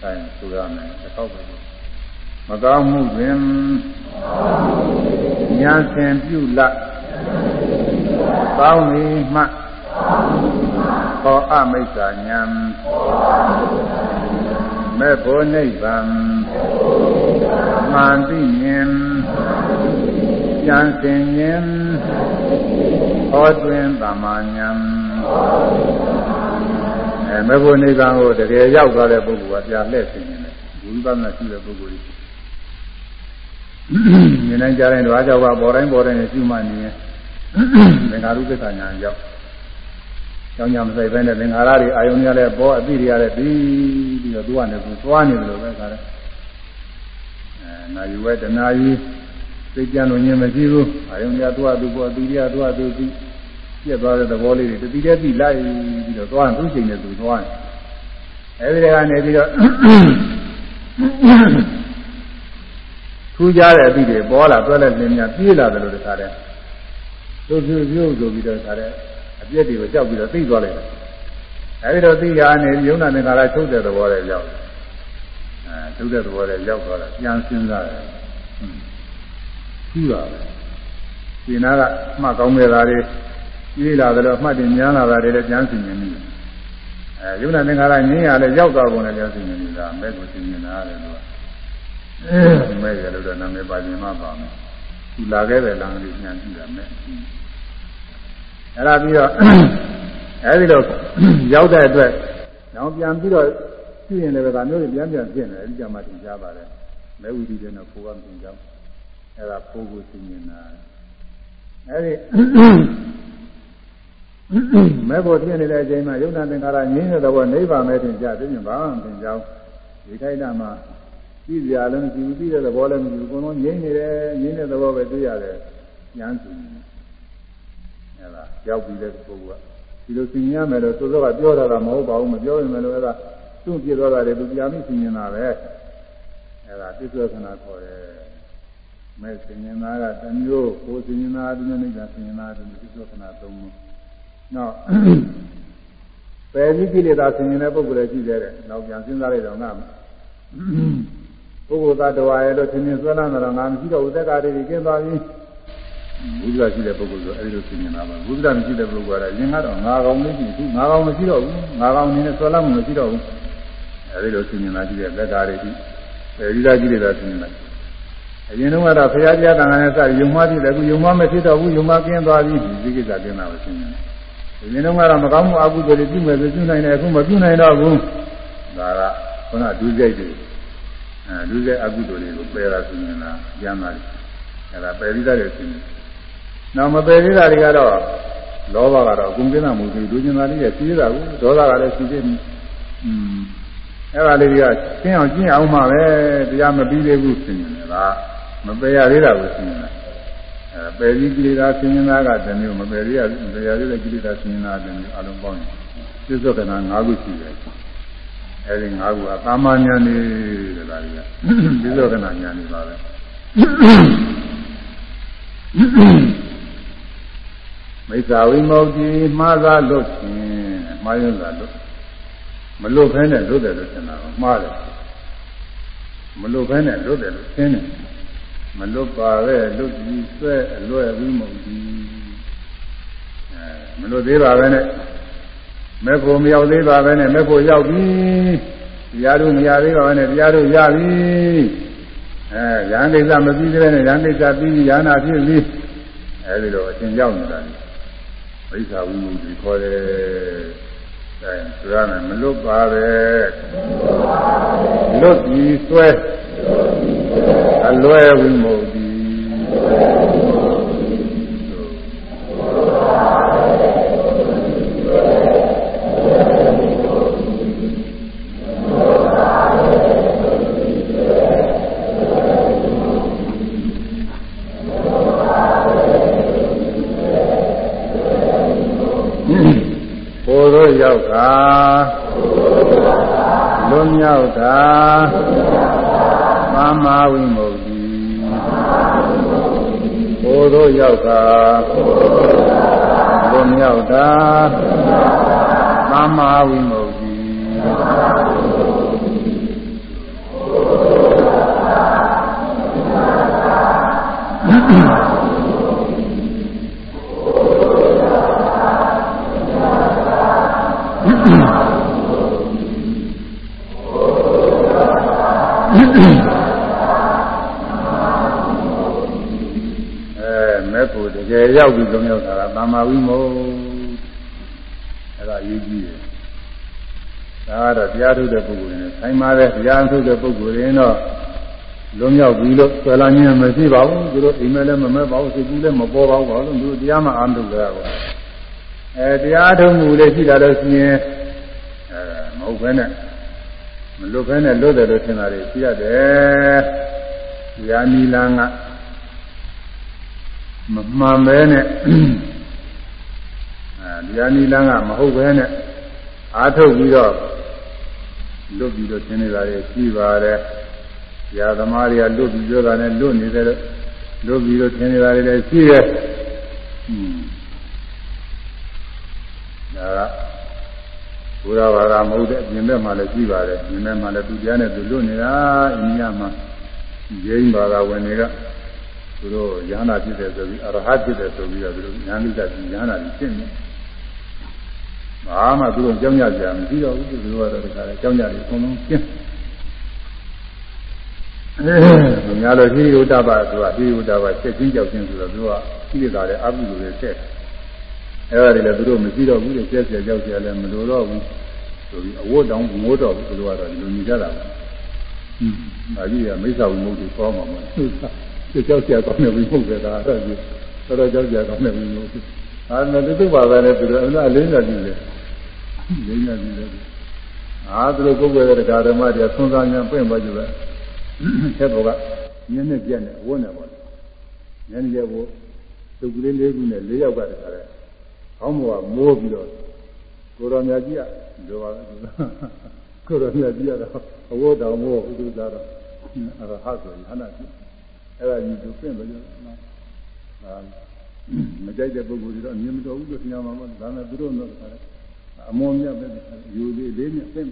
ဆိုင်ဆိုရမယ်တစ်ခေါက်ပဲ မကောင်းမှုတွင်ညာဆင်ပြုလကောင်းသည်မှဟောအမိစ္ဆာညာမဲ့ဖို့နိဗ္ဗာန်မှန်သိမြင်ကြံစင်ခြင်းဟောတွင်သမ္မာညာအဲမဲ့ဖို့နိဗ္ဗာန်ကိုတကယ်ရောက်သွားတဲ့ပုဂ္ဂိုလ်ကပြလှည့်သိနေတယ်ဝိပဿနာရှိတဲ့ပုဂ္ဂိုလ်ကြီး မြင်နိုင်ကြတဲ့ဓဝါကြောင့်ပေါ်တိုင်းပေါ်တိုင်းရှိမှနေရင်သင်္ဃာရုပ္ပကညာရောက်ကြောင်းကြမဆိုင်ပဲနဲ့သင်္ဃာရတွေအာယုန်ရလည်းပေါ်အသိတွေရလည်းပြီးပြီးတော့သူကလည်းသူသွားနေတယ်လို့ပဲခါတယ်အဲနာယူဝဲတနာယူသိကြလို့ညင်မရှိဘူးအာယုန်ရသူကသူပေါ်အသိရသူကသူသိပြက်သွားတဲ့သဘောလေးတွေတတိတည်းသိလိုက်ပြီးတော့သွားသူ့ချိန်နဲ့သူသွားတယ်အဲဒီကနေပြီးတော့ ထူးခြားတဲ့အသည့်တွေပေါ်လာတွဲလက်လင်းများပြေးလာတယ်လို့တခါတည်းသူ့ပြုပြုဆိုပြီးတော့တခါတည်းအပြည့်တွေကိုကြောက်ပြီးတော့သိသွားလိုက်တယ်အဲဒီတော့သိရနေယုံနာနေခါလာချုပ်တဲ့သဘောတွေရောက်အဲချုပ်တဲ့သဘောတွေရောက်သွားတာပြန်စဉ်းစားတယ်ထူးတာပဲဒီနာကမှတ်ကောင်းတဲ့သားတွေပြေးလာတယ်လို့အမှတ်တင်များလာတာတွေလည်းပြန်စဉ်းနေပြီအဲယုံနာနေခါလာငင်းရလဲရောက်သွားပုံနဲ့ပြန်စဉ်းနေနေတာမဲ့ကိုစဉ်းနေတာတယ်လို့ မဲ့ရလို့တော့နာမည်ပါခြင်းမှပါမယ်သူလာခဲ့တဲ့လမ်းလေးညံကြည့်တာမဲ့အဲ့ဒါပြီးတော့အဲဒီတော့ရောက်တဲ့အတွက်နောက်ပြန်ပြီးတော့ကြည့်ရင်လည်းဒါမျိုးတွေပြန်ပြန်ဖြစ်နေတယ်အဲဒီကြမှာသင်ကြားပါတယ်မဲဝီဒီတဲ့တော့ကိုယ်ကမသင်ကြောင်းအဲ့ဒါပိုးကိုသိမြင်တာအဲဒီမဲဖို့ဖြစ်နေတဲ့အချိန်မှာယုံနာသင်္ကာရငြင်းတဲ့ဘောနိဗ္ဗာန်ပဲသင်ကြားသိမြင်ပါမသင်ကြောင်းဒီခိုက်တာမှာ ကြည့်ကြလည်းမရှိဘူးပြီးတဲ့သဘောလည်းမရှိဘူးအကုန်လုံးငြိမ့်နေတယ်ငြိမ့်တဲ့သဘောပဲတွေ့ရတယ်ဉာဏ်စုအဲဒါရောက်ပြီးတဲ့ပုဂ္ဂိုလ်ကဒီလိုသိရမယ်လို့သို့သောကပြောတာကမဟုတ်ပါဘူးမပြောရင်လည်းအဲဒါသူ့ပြသွားတာတွေသူပြာမိသိနေတာပဲအဲဒါပြစ္ဆေခဏခေါ်တယ်မဲ့သိနေတာကတမျိုးကိုသိနေတာဒီနေ့နေတာသိနေတာဒီပြစ္ဆေခဏသုံးမျိုးနောက်ပယ်ပြီးကိလေသာဆင်ရင်တဲ့ပုဂ္ဂိုလ်လည်းရှိသေးတယ်နောက်ပြန်စဉ်းစားလိုက်တော့ငါ ပုဂ္ဂိုလ်သတ္တဝါရဲ့လို့သင်္င်ဆွဲလန်းတော့ငါမရှိတော့ဥဒ္ဒကာတွေကျင်းသွားပြီဘုရားရှိတဲ့ပုဂ္ဂိုလ်ဆိုအဲဒီလိုသိနေတာပါဘုရားမရှိတဲ့ပုဂ္ဂိုလ်ကတော့ရင်ကတော့ငါကောင်လေးရှိဘူးငါကောင်မရှိတော့ဘူးငါကောင်အနေနဲ့ဆွဲလာမှုမရှိတော့ဘူးအဲဒီလိုသိနေတာကြည့်တဲ့လက်ဓာရီကြီးအဲဒီလားကြည့်တဲ့သိနေတာအရင်တုန်းကတော့ဖရာပြတန်ခါနဲ့စယုံမှကြည့်တယ်အခုယုံမှမဖြစ်တော့ဘူးယုံမှကင်းသွားပြီဒီကိစ္စကင်းတာပဲသိနေတယ်အရင်တုန်းကတော့မကောင်းမှုအကုသိုလ်တွေပြုမယ်ဆိုပြုနိုင်တယ်အခုမပြုနိုင်တော့ဘူးဒါကခုနဒုစရိုက်တွေ အဲဒုစရိုက်အကုသိုလ်တွေကိုပယ်တာသိနေတာကျမ်းပါလိမ့်အဲဒါပယ်ပြီးသားတယ်သိနေနောက်မပယ်သေးတာတွေကတော့လောဘကတော့အကုန်ကျင်းတာမဟုတ်ဘူးဒုကျင်တာလေးရဲ့စီးတာကိုဒေါသကလည်းစီးသေးတယ်อืมအဲ့ဒါလေးတွေကကျင်းအောင်ကျင်းအောင်မှပဲတရားမပြီးသေးဘူးသိနေတယ်လားမပယ်ရသေးတာကိုသိနေတာအဲပယ်ပြီးကိလေသာဆင်းရဲတာကတမျိုးမပယ်ရမပယ်ရသေးတဲ့ကိလေသာဆင်းရဲတာတမျိုးအလုံးပေါင်းပြစ္ဆုတ်ကနာ၅ခုရှိတယ် အဲဒီ၅ခုကသာမညာနေတယ်လားဒီကပြစ္ဆုတ်ကနာညာနေပါပဲမိစ္ဆာဝိမု ക്തി မှားသာလွတ်ခြင်းမှားရတာလွတ်မလွတ်ဖဲနဲ့လွတ်တယ်လို့ထင်တာကမှားတယ်မလွတ်ဖဲနဲ့လွတ်တယ်လို့သင်တယ်မလွတ်ပါပဲလွတ်ပြီးဆွဲအလွယ်ဝိမု ക്തി အဲမလွတ်သေးပါပဲနဲ့ မေဖို့မရောက်သေးပါပဲနဲ့မေဖို့ရောက်ပြီတရားတို့မရသေးပါပဲနဲ့တရားတို့ရပြီအဲရဟန်းကိစ္စမပြီးသေးနဲ့ရဟန်းကိစ္စပြီးရဟနာဖြစ်ပြီအဲဒီတော့အရှင်ရောက်နေတာမိစ္ဆာဝိမုတ်ဒီခေါ်တယ်အဲဒါကမလွတ်ပါပဲလွတ်ပြီးဆွဲအလွယ်ဝိမုတ်ဒီ က်တာလွန်မြောက်တာသမ္မာဝိမု ക്തി ကိုယ်တို့ရောက်တာလွန်မြောက်တာသမ္မာဝိမု ക്തി အဲ ရောက်ပြီးလုံးရောက်တာကသမ္မာဝိမု ക്തി အဲ့ဒါအရေးကြီးတယ်ဒါကတော့တရားထုတ်တဲ့ပုဂ္ဂိုလ်တွေနဲ့ဆိုင်ပါတယ်တရားထုတ်တဲ့ပုဂ္ဂိုလ်တွေတော့လုံးရောက်ပြီးလို့ဆွဲလာခြင်းမရှိပါဘူးသူတို့အိမ်မဲလည်းမမဲ့ပါဘူးစိတ်ကူးလည်းမပေါ်ပါဘူးဘာလို့သူတို့တရားမှအာမထုတ်ကြတာပေါ့အဲတရားထုတ်မှုလေးရှိလာလို့ရှိရင်အဲမဟုတ်ဘဲနဲ့မလွတ်ဘဲနဲ့လွတ်တယ်လို့ထင်တာတွေရှိရတယ်တရားနီလန်းက မမှန်ပဲနဲ့အဲဒီအနိလန်းကမဟုတ်ပဲနဲ့အာထုတ်ပြီးတော့လွတ်ပြီးတော့သင်နေတာတွေရှိပါတယ်။ဇာသမားတွေကလွတ်ပြီးပြောတာနဲ့လွတ်နေတယ်လို့လွတ်ပြီးတော့သင်နေတာတွေလည်းရှိရဲ့။ဟွန်းဒါကဘုရားဘာသာမဟုတ်တဲ့ပြင်ဘက်မှာလည်းရှိပါတယ်။ပြင်ဘက်မှာလည်းသူတရားနဲ့သူလွတ်နေတာအိန္ဒိယမှာဂျိန်းဘာသာဝင်တွေက သူတို့ယန္တာဖြစ်တယ်ဆိုပြီးအရဟတ်ဖြစ်တယ်ဆိုပြီးတော့သူတို့ဉာဏ်လိတ္တယန္တာကြီးဖြစ်နေဘာမှသူတို့ကြောင်းကြကြမရှိတော့ဘူးသူတို့ကတော့တခါလေကြောင်းကြတယ်အကုန်လုံးကျင်းအဲညာလို့ဟိရုဒ္ဓဘာဆိုတာဟိရုဒ္ဓဘာချက်ချင်းကြောက်ချင်းဆိုတော့သူကကိလေသာတွေအပုလိုတွေဆက်အဲဒါတွေလည်းသူတို့မရှိတော့ဘူးလေဆက်ဆက်ကြောက်ကြလည်းမလိုတော့ဘူးဆိုပြီးအဝတ်တောင်ငိုးတော့ဘူးသူတို့ကတော့လူညီကြတာပါဟင်းဒါကြီးကမိစ္ဆာဝိမုတ်ကိုပေါ်မှာမဟုတ်ဘူး ကြောက်ကြကောင်းတဲ့ဝိမုတ်ပဲဒါအဲ့ဒါကြီးတော်တော်ကြောက်ကြကောင်းတဲ့ဝိမုတ်အာမတူတူပါပဲလေသူတို့အလားအလင်းကြည့်တယ်လင်းကြည့်တယ်အာသူတို့ပုဂ္ဂိုလ်ရဲ့ဓမ္မတွေဆွမ်းစားညာပြင့်သွားကြတယ်ဆက်ဘောကညနေပြက်နဲ့ဝန်းနေပါလေညနေရက်ကိုသူကလေးလေးခုနဲ့လေးယောက်ကတခါလဲခေါင်းပေါ်ကမိုးပြီးတော့ကိုတော်မြတ်ကြီးကလိုပါကိုတော်မြတ်ကြီးကတော့အဝတ်တော်မိုးဥဒ္ဒသာတော့အရဟတ်ဆိုရင်ဟနာကြီး အဲ့ဒါကြီးသူပြင့်လို့အာမကြိုက်တဲ့ပုဂ္ဂိုလ်တွေတော့မြင်မတော်ဘူးလို့ပြောမှာပေါ့ဒါနဲ့သူတို့တော့အမုန်းမြတ်ပဲယူလေးလေးနဲ့ပြင့်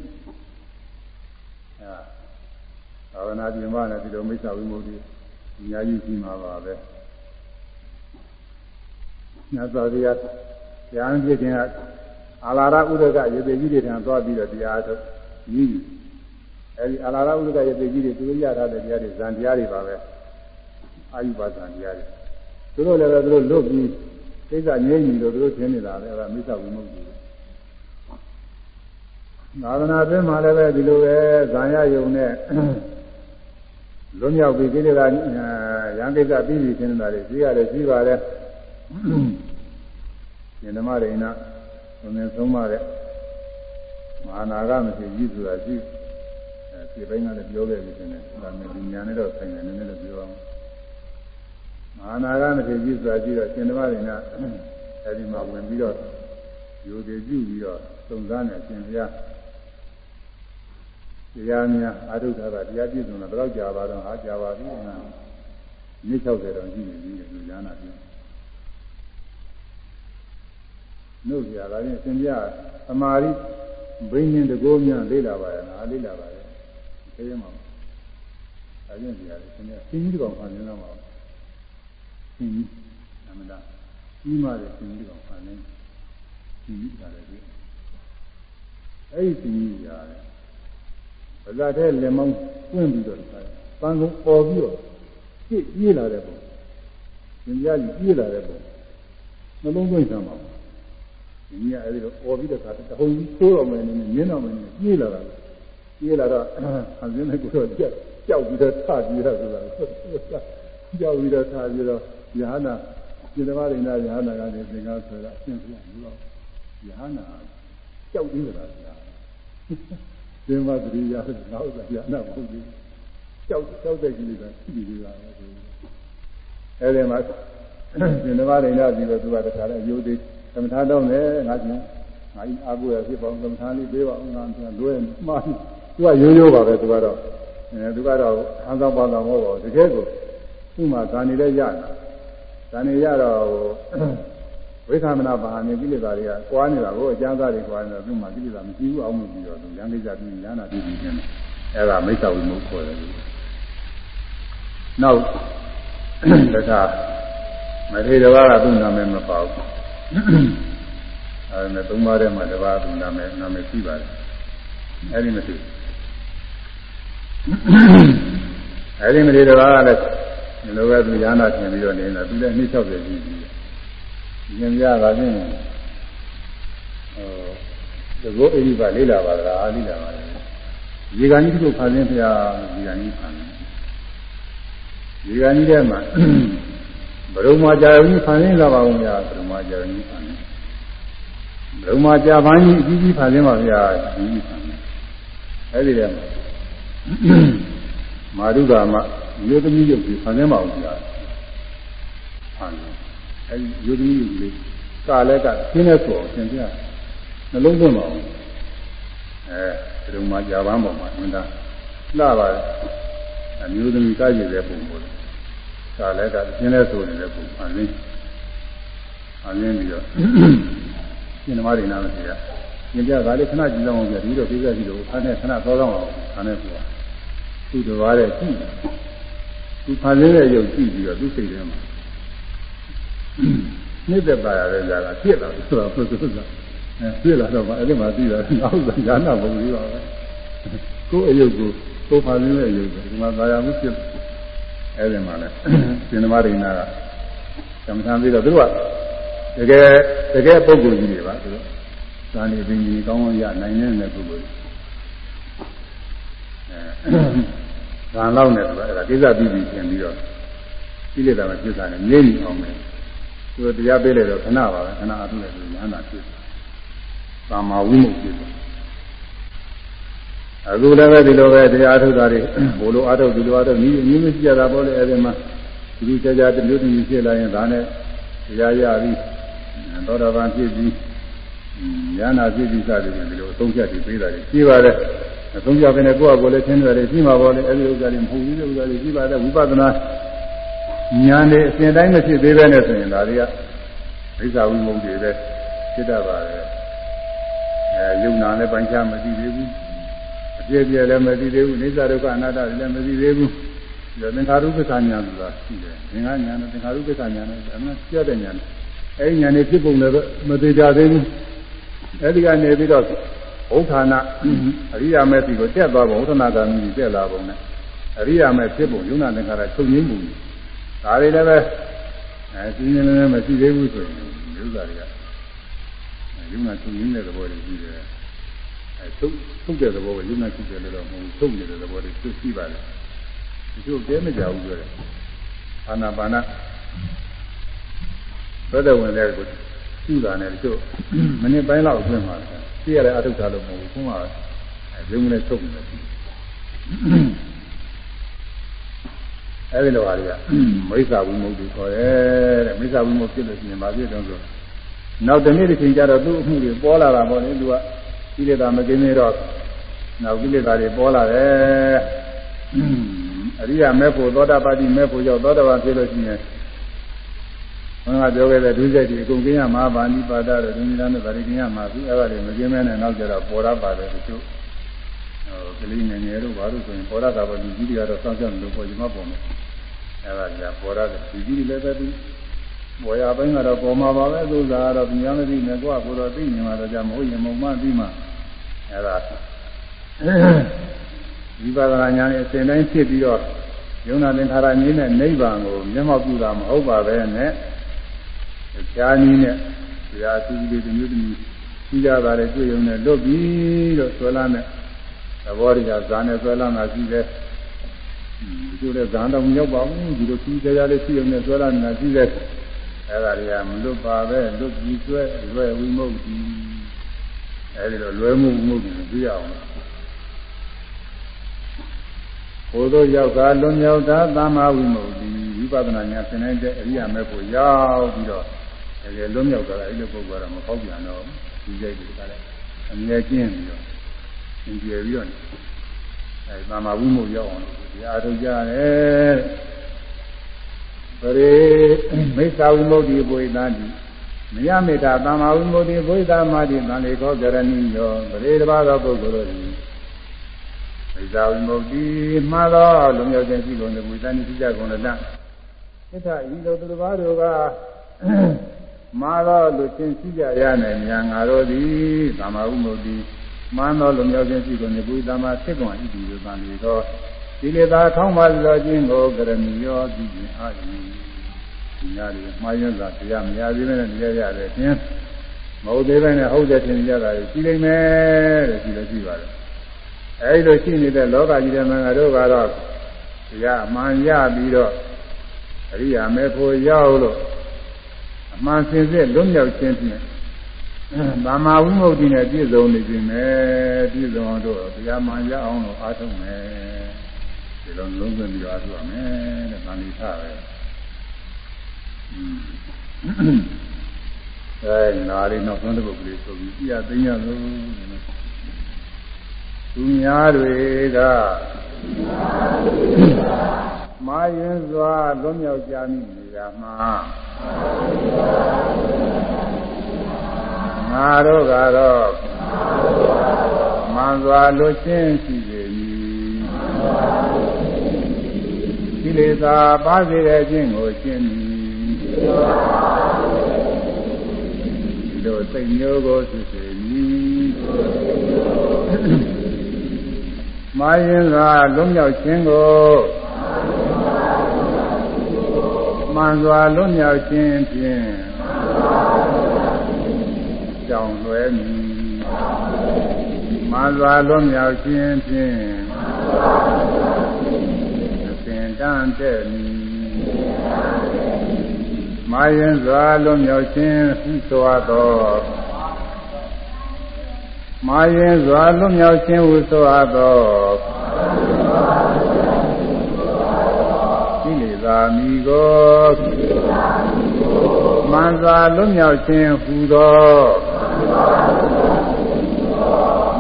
အာသာဝနာပြင်မနဲ့ဒီလိုမိစ္ဆာဝိမု ക്തി အများကြီးရှိမှာပါပဲမြတ်စွာဘုရားဉာဏ်ဖြစ်ခြင်းကအာလာရဥဒကရေပေကြီးတွေထံသွားပြီးတော့တရားထုတ်ကြီးအဲဒီအာလာရဥဒကရေပေကြီးတွေသူတို့ရထားတဲ့တရားတွေဇန်တရားတွေပါပဲ အာယုပါဇန်တရားတွေသူတို့လည်းပဲသူတို့လွတ်ပြီးကိစ္စငြိမ့်ပြီလို့သူတို့ထင်နေတာလေအဲဒါမိစ္ဆာဝိမုတ်ကြီးသာသနာ့အတွင်းမှာလည်းပဲဒီလိုပဲဇာယယုံနဲ့လွတ်မြောက်ပြီးကိလေသာရံကိစ္စပြီးပြီထင်တာလေကြီးရတယ်ကြီးပါတယ်ရှင်ဓမ္မရိဏသုံးနေသုံးပါတဲ့မဟာနာဂမရှိကြီးဆိုတာရှိအဲဒီဘိုင်းကလည်းပြောခဲ့ပြီရှင်တယ်ဒါနဲ့ဒီညာနဲ့တော့ဆိုင်တယ်နည်းနည်းလည်းပြောအောင် မဟာနာဂမရှိကြီးဆိုတာရှိတော့ရှင်ဓမ္မရိဏအဲဒီမှာဝင်ပြီးတော့ယူတည်ပြုပြီးတော့သုံးစားနေရှင်ဘုရားတရားများအာထုထားတာတရားပြည့်စုံတာဘယ်တော့ကြာပါတော့ဟာကြာပါပြီငါနေ့60တောင်ရှိနေပြီလူညာနာပြနှုတ်ရတာချင်းသင်ပြသမာဓိဘိညာဉ်တကိုးများလေးလာပါရဲ့ငါလေးလာပါရဲ့သိရမှာအရင်ကြရတယ်သင်ပြသင်ကြီးကောင်ဖန်နေတော့မှာ သင်ကြီးအမှန်တရားကြီးမားတဲ့သင်ကြီးကောင်ဖန်နေသင်ကြီးတာလည်းအဲ့ဒီသင်ကြီးရတယ်ဗဇတ်တဲ့လက်မောင်းပွင့်ပြီးတော့ပန်းကုန်းပေါ်ပြီးတော့ပြည့်ပြေးလာတဲ့ပုံသင်ကြားကြီးပြေးလာတဲ့ပုံနှလုံးသွင်းစမ်းပါဒီကြီးအဲဒီတော့ပေါ်ပြီးတော့တဟုန်ကြီးသိုးတော်မယ်နေမြင်းတော်မယ်နေပြေးလာတာပြေးလာတော့အစင်းနဲ့ကိုတော့ကြောက်ကြောက်ပြီးတော့ထပြေးတာဆိုတာကြောက်ပြီးတော့ထပြေးတော့ ယဟနာစေတဝရိဏယဟနာကနေသင်္ကားဆိုတာအရှင်းပြဘူးတော့ယဟနာကြောက်ပြီးတာဗျာသင်္မသတိရတဲ့နောက်သာရနာမဟုတ်ဘူးကြောက်ကြောက်တဲ့ကြီးကရှိနေကြတာပဲအဲဒီမှာရှင်ဓမ္မရိဏပြီးတော့သူကတခါလဲရိုးသေးသမထာတော့မယ်ငါချင်းငါဤအာကိုရဖြစ်ပေါင်းသမထာလေးပေးပါဦးငါပြန်လွဲမှားသူကရိုးရိုးပါပဲသူကတော့အဲသူကတော့အမ်းဆောင်ပါတော်မဟုတ်ပါဘူးတကယ်ကိုသူ့မှာဇာနေလည်းရတာ ဇာနေရတော့ဝိသမနာဘာဟာနေကိလေသာတွေကကွာနေတာကိုအကျဉ်းသားတွေကွာနေတော့သူ့မှာကိလေသာမရှိဘူးအောင်မှုပြီးတော့သူရန်ကိစ္စပြီးရဟနာပြီးပြီးနေတယ်အဲဒါမိစ္ဆာဝိမုတ်ခေါ်တယ်လို့နောက်တခါမထေရဘာကသူ့နာမည်မပါဘူးအဲဒီနဲ့သုံးပါးထဲမှာတစ်ပါးသူနာမည်နာမည်ရှိပါတယ်အဲဒီမသိအဲဒီမထေရဘာကလည်း ဒီလိုပဲသူရဟနာထင်ပြီးတော့နေတာသူလည်းနှိမ့်60ကြီးကြီးဉာဏ်ရတာချင်းဟိုတကောအိဒီပါလေးလာပါလားအာလိလာပါလေရေကန်ကြီးတို့ဖန်ဆင်းဖျားရေကန်ကြီးဖန်ရေကန်ကြီးထဲမှာဘရုံမာကြာကြီးဖန်ဆင်းလာပါဦးများဘရုံမာကြာကြီးဖန်ဆင်းဘရုံမာကြာပန်းကြီးအကြီးကြီးဖန်ဆင်းပါဗျာကြီးကြီးဖန်ဆင်းအဲဒီထဲမှာမာရုကာမ မြို့သမီးရုပ်ကြီးဖန်ဆင်းပါဦးဗျာဖန်ဆင်းအဲဒီယုဒ္ဓမြူလေးကလည်းကသင်းနေဆိုအောင်သင်ပြနှလုံးသွင်းပါအောင်အဲဒီလိုမှကြာပန်းပေါ်မှာအမှန်တလှပါတယ်အမျိုးသမီးကကြည့်တဲ့ပုံပေါ်တယ်ကလည်းကသင်းနေဆိုနေတဲ့ပုံအရင်းအရင်းပြီးတော့ရှင်သမားတွေနားမသိရညပြကလေးခဏကြည့်တော့အောင်ပြဒီတော့ကိစ္စကြီးတော့ခါနဲ့ခဏသောတော့အောင်ခါနဲ့ပြောသူတော်ရတဲ့ကြည့် သူဖန်ဆင်းတဲ့ရုပ်ကြည့်ပြီးတော့သူစိတ်ထဲမှာနှစ်သက်ပါရတဲ့ຢာကဖြစ်လာတယ်ဆိုတော့ပုဂ္ဂိုလ်ကအဲဖြစ်လာတော့မှအဲ့ဒီမှာသိတာနောက်ဆိုဉာဏ်ပုံပြီးပါပဲကိုယ်အယုတ်ကိုကိုယ်ဖာလင်းတဲ့အယုတ်ကိုဒီမှာသာယာမှုဖြစ်အဲ့ဒီမှာလဲရှင်သမားရိနာကကမ္မထမ်းပြီးတော့သူကတကယ်တကယ်ပုဂ္ဂိုလ်ကြီးတွေပါသူတို့သာနေပင်ကြီးကောင်းကောင်းရနိုင်နေတဲ့ပုဂ္ဂိုလ်အဲ ဇာလောက်နဲ့ဆိုတော့အဲ့ဒါကိစ္စပြီးပြီးပြင်ပြီးတော့ကိလေသာမဖြစ်တာနဲ့ငြိမ့်နေအောင်မယ်သူတရားပေးလိုက်တော့ခဏပါပဲခဏအထုလိုက်လို့ဉာဏ်သာဖြစ်တယ်။သာမာဝိမုတ်ဖြစ်တယ်။အခုလည်းပဲဒီလိုပဲတရားထုတ်တာတွေဘိုလ်လိုအထုတ်ဒီလိုအထုတ်ညီညီမရှိကြတာပေါ့လေအဲဒီမှာဒီလိုကြာကြာတမျိုးတမျိုးဖြစ်လာရင်ဒါနဲ့တရားရပြီးသောတာပန်ဖြစ်ပြီးဉာဏ်သာဖြစ်ပြီးစသည်ဖြင့်ဒီလိုအသုံးချက်တွေပေးတာတွေရှိပါတယ်။ အသုံးချက်ပဲနဲ့ကိုယ့်အကိုယ်လည်းသင်တယ်ရှိမှာပေါ့လေအဲဒီဥစ္စာတွေမဟုတ်ဘူးလေဥစ္စာတွေရှိပါတယ်ဝိပဿနာဉာဏ်နဲ့အစဉ်တိုင်းမဖြစ်သေးပဲနဲ့ဆိုရင်ဒါတွေကမိစ္ဆာဝိမုတ်တွေပဲဖြစ်တတ်ပါတယ်အဲယုံနာလည်းပိုင်းခြားမသိသေးဘူးအပြည့်ပြည့်လည်းမသိသေးဘူးနိစ္စဒုက္ခအနတ္တလည်းမသိသေးဘူးဒါသင်္ခါရုပ္ပခာညာဆိုတာရှိတယ်သင်္ခါညာနဲ့သင်္ခါရုပ္ပခာညာနဲ့အမှန်ပြတဲ့ညာနဲ့အဲဒီညာနေဖြစ်ပုံလည်းမသေးကြသေးဘူးအဲဒီကနေပြီးတော့ ဥထာဏအရိယာမေစီကိုတက်သွားပုံဥထာဏကံကြီးတက်လာပုံနဲ့အရိယာမေဖြစ်ပုံယုံနာသင်္ခါရချုပ်ငင်းမှုဒါတွေလည်းပဲအဲရှင်းရှင်းလင်းလင်းမရှိသေးဘူးဆိုရင်ဥစ္စာတွေကယုံနာချုပ်ငင်းတဲ့သဘောတွေရှိတယ်အဲထုတ်ထုတ်တဲ့သဘောကယုံနာချုပ်တယ်လို့တော့မဟုတ်ဘူးထုတ်နေတဲ့သဘောတွေသိရှိပါတယ်ဒီလိုကျဲမကြဘူးပြောတယ်အာနာပါနာသောတဝင်တဲ့ကို ကျူတာနဲ့တချို့မိနစ်ပိုင်းလောက်အတွင်းမှာသိရတဲ့အထုပ်ထားလို့မဟုတ်ဘူးခုမှရုံးနဲ့ထုတ်နေတယ်အဲဒီလိုဟာတွေကမိစ္ဆာဝိမုတ်ကိုခေါ်တယ်တဲ့မိစ္ဆာဝိမုတ်ဖြစ်လို့ရှိရင်ဘာဖြစ်တုံးဆိုနောက်တစ်နေ့တစ်ချိန်ကျတော့သူ့အမှုတွေပေါ်လာတာပေါ့လေသူကကိလေသာမကင်းနေတော့နောက်ကိလေသာတွေပေါ်လာတယ်အရိယာမေဖို့သောတာပတိမေဖို့ရောက်သောတာပန်ဖြစ်လို့ရှိရင် ဘုရားပြောခဲ့တဲ့ဒုစရိုက်တွေအကုန်ကျင်းရမှာဗာဏိပါဒတို့ဒုညနာနဲ့ဗာရိကင်းရမှာသူအဲ့ဒါတွေမကျင်းမဲနဲ့နောက်ကြတော့ပေါ်ရပါတယ်တချို့ဟိုကလေးငယ်ငယ်တို့ဘာလို့ဆိုရင်ပေါ်ရတာပဲလူကြီးတွေကတော့စောင့်ရှောက်နေလို့ပေါ်ကြမှာပုံမယ်အဲ့ဒါကြီးပေါ်ရတယ်လူကြီးတွေလည်းပဲသူပေါ်ရပိုင်းကတော့ပေါ်မှာပါပဲသူစားတော့ဉာဏ်မသိနဲ့ကိုယ့်ကိုယ်တော့သိနေမှာတော့ကြမဟုတ်ရင်မုံမသိမှအဲ့ဒါဝိပဿနာဉာဏ်နဲ့အစဉ်တိုင်းဖြစ်ပြီးတော့ယုံနာသင်္ခါရငြင်းတဲ့နိဗ္ဗာန်ကိုမျက်မှောက်ပြုတာမဟုတ်ပါပဲနဲ့ ခြားနည်းနဲ့တရားသူကြီးတွေမျိုးသမီးရှိကြတာလေတွေ့ရုံနဲ့လွတ်ပြီလို့ဆွဲလာတဲ့သဘောတရားဇာနဲ့ဆွဲလာတာရှိတယ်ဒီလိုလေဇာတော့မရောက်ပါဘူးဒီလိုကြီးကြရလေးရှိရုံနဲ့ဆွဲလာနေတာရှိတယ်အဲ့ဒါတွေကမလွတ်ပါပဲလွတ်ပြီးဆွဲလွယ်ဝိမုတ်ဒီအဲ့ဒီတော့လွယ်မှုဝိမုတ်ကိုသိရအောင်ဘုသို့ရောက်တာလွန်မြောက်တာသမ္မာဝိမု ക്തി ဝိပဿနာဉာဏ်သင်နိုင်တဲ့အရိယာမေဖို့ရောက်ပြီးတော့တ ကယ်လွန်မြောက်တာအဲ့လိုပုဂ္ဂိုလ်ကတော့မပေါ့ပြန်တော့ဒီကြိုက်တွေကလည်းအမြဲကျင်းပြီးတော့သင်ကြပြီးတော့အဲသမ္မာဝိမု ക്തി ရောက်အောင်ဒီအားထုတ်ကြတယ်ပရိမိစ္ဆာဝိမု ക്തി ဘုရားတိမယမေတ္တာသမ္မာဝိမု ക്തി ဘုရားမာတိတန်လေခောကြရဏီယောပရိတဘာသောပုဂ္ဂိုလ်တို့သည်ဝိဇာဝိမု ക്തി မှားသောလုံမြောက်ခြင်းရှိကုန်တဲ့ဝိသနိစိကြကုန်တဲ့သစ္စာဤလိုသူတစ်ပါးတို့က မှားသောလူချင်းရှိကြရနိုင်မြန်ငါတို့သည်သမာဝိမု ക്തി မှန်သောလုံမြောက်ခြင်းရှိကုန်တဲ့ဝိသမာဖြစ်ကုန်ဤဒီလိုတန်လေသောဒီလေသာထောင်းပါသောခြင်းကိုကရဏီယောပြုခြင်းအာဤဒီများတွေမှားရတာတရားမရသေးနဲ့တရားရတယ်ဖြင့်မဟုတ်သေးပဲနဲ့ဟုတ်တဲ့ခြင်းရတာရှိလိမ့်မယ်တဲ့ရှိလို့ရှိပါတယ်အဲဒီလိုရှိနေတဲ့လောကကြီးထဲမှာငါတို့ကတော့တရားအမှန်ရပြီးတော့အရိယာမေဖို့ရောက်လို့ အမှန်စင်စစ်လွတ်မြောက်ခြင်းဖြင့်ဗမာဝိမု ക്തി နဲ့ပြည့်စုံနေခြင်းပဲပြည့်စုံအောင်တို့တရားမှန်ရအောင်လို့အားထုတ်မယ်ဒီလိုလုံးဝပြီးတော့အားထုတ်ရမယ်တဲ့ဗန္ဒီထားပဲအဲနာရီနောက်ဆုံးတစ်ပုဒ်ကလေးဆိုပြီးပြရသိရလို့သူများတွေကမာရင်စွာလွတ်မြောက်ကြမိနေတာမှာ ငါတို့ကတော့မှန်စွာလွတ်ရှင်းရှိပေ၏ကိလေသာပါစေတဲ့ခြင်းကိုရှင်းသည်ဒီလိုစိတ်မျိုးကိုသိစေမည်မာရင်ကလွတ်မြောက်ခြင်းကို မှန်စွာလွတ်မြောက်ခြင်းဖြင့်ကြောင်လွယ်မည်မှန်စွာလွတ်မြောက်ခြင်းဖြင့်အစဉ်တန်းတဲ့မည်မာရင်စွာလွတ်မြောက်ခြင်းဟုဆိုအပ်သောမာရင်စွာလွတ်မြောက်ခြင်းဟုဆိုအပ်သော မိကိုမှန်စွာလွတ်မြောက်ခြင်းဟူသော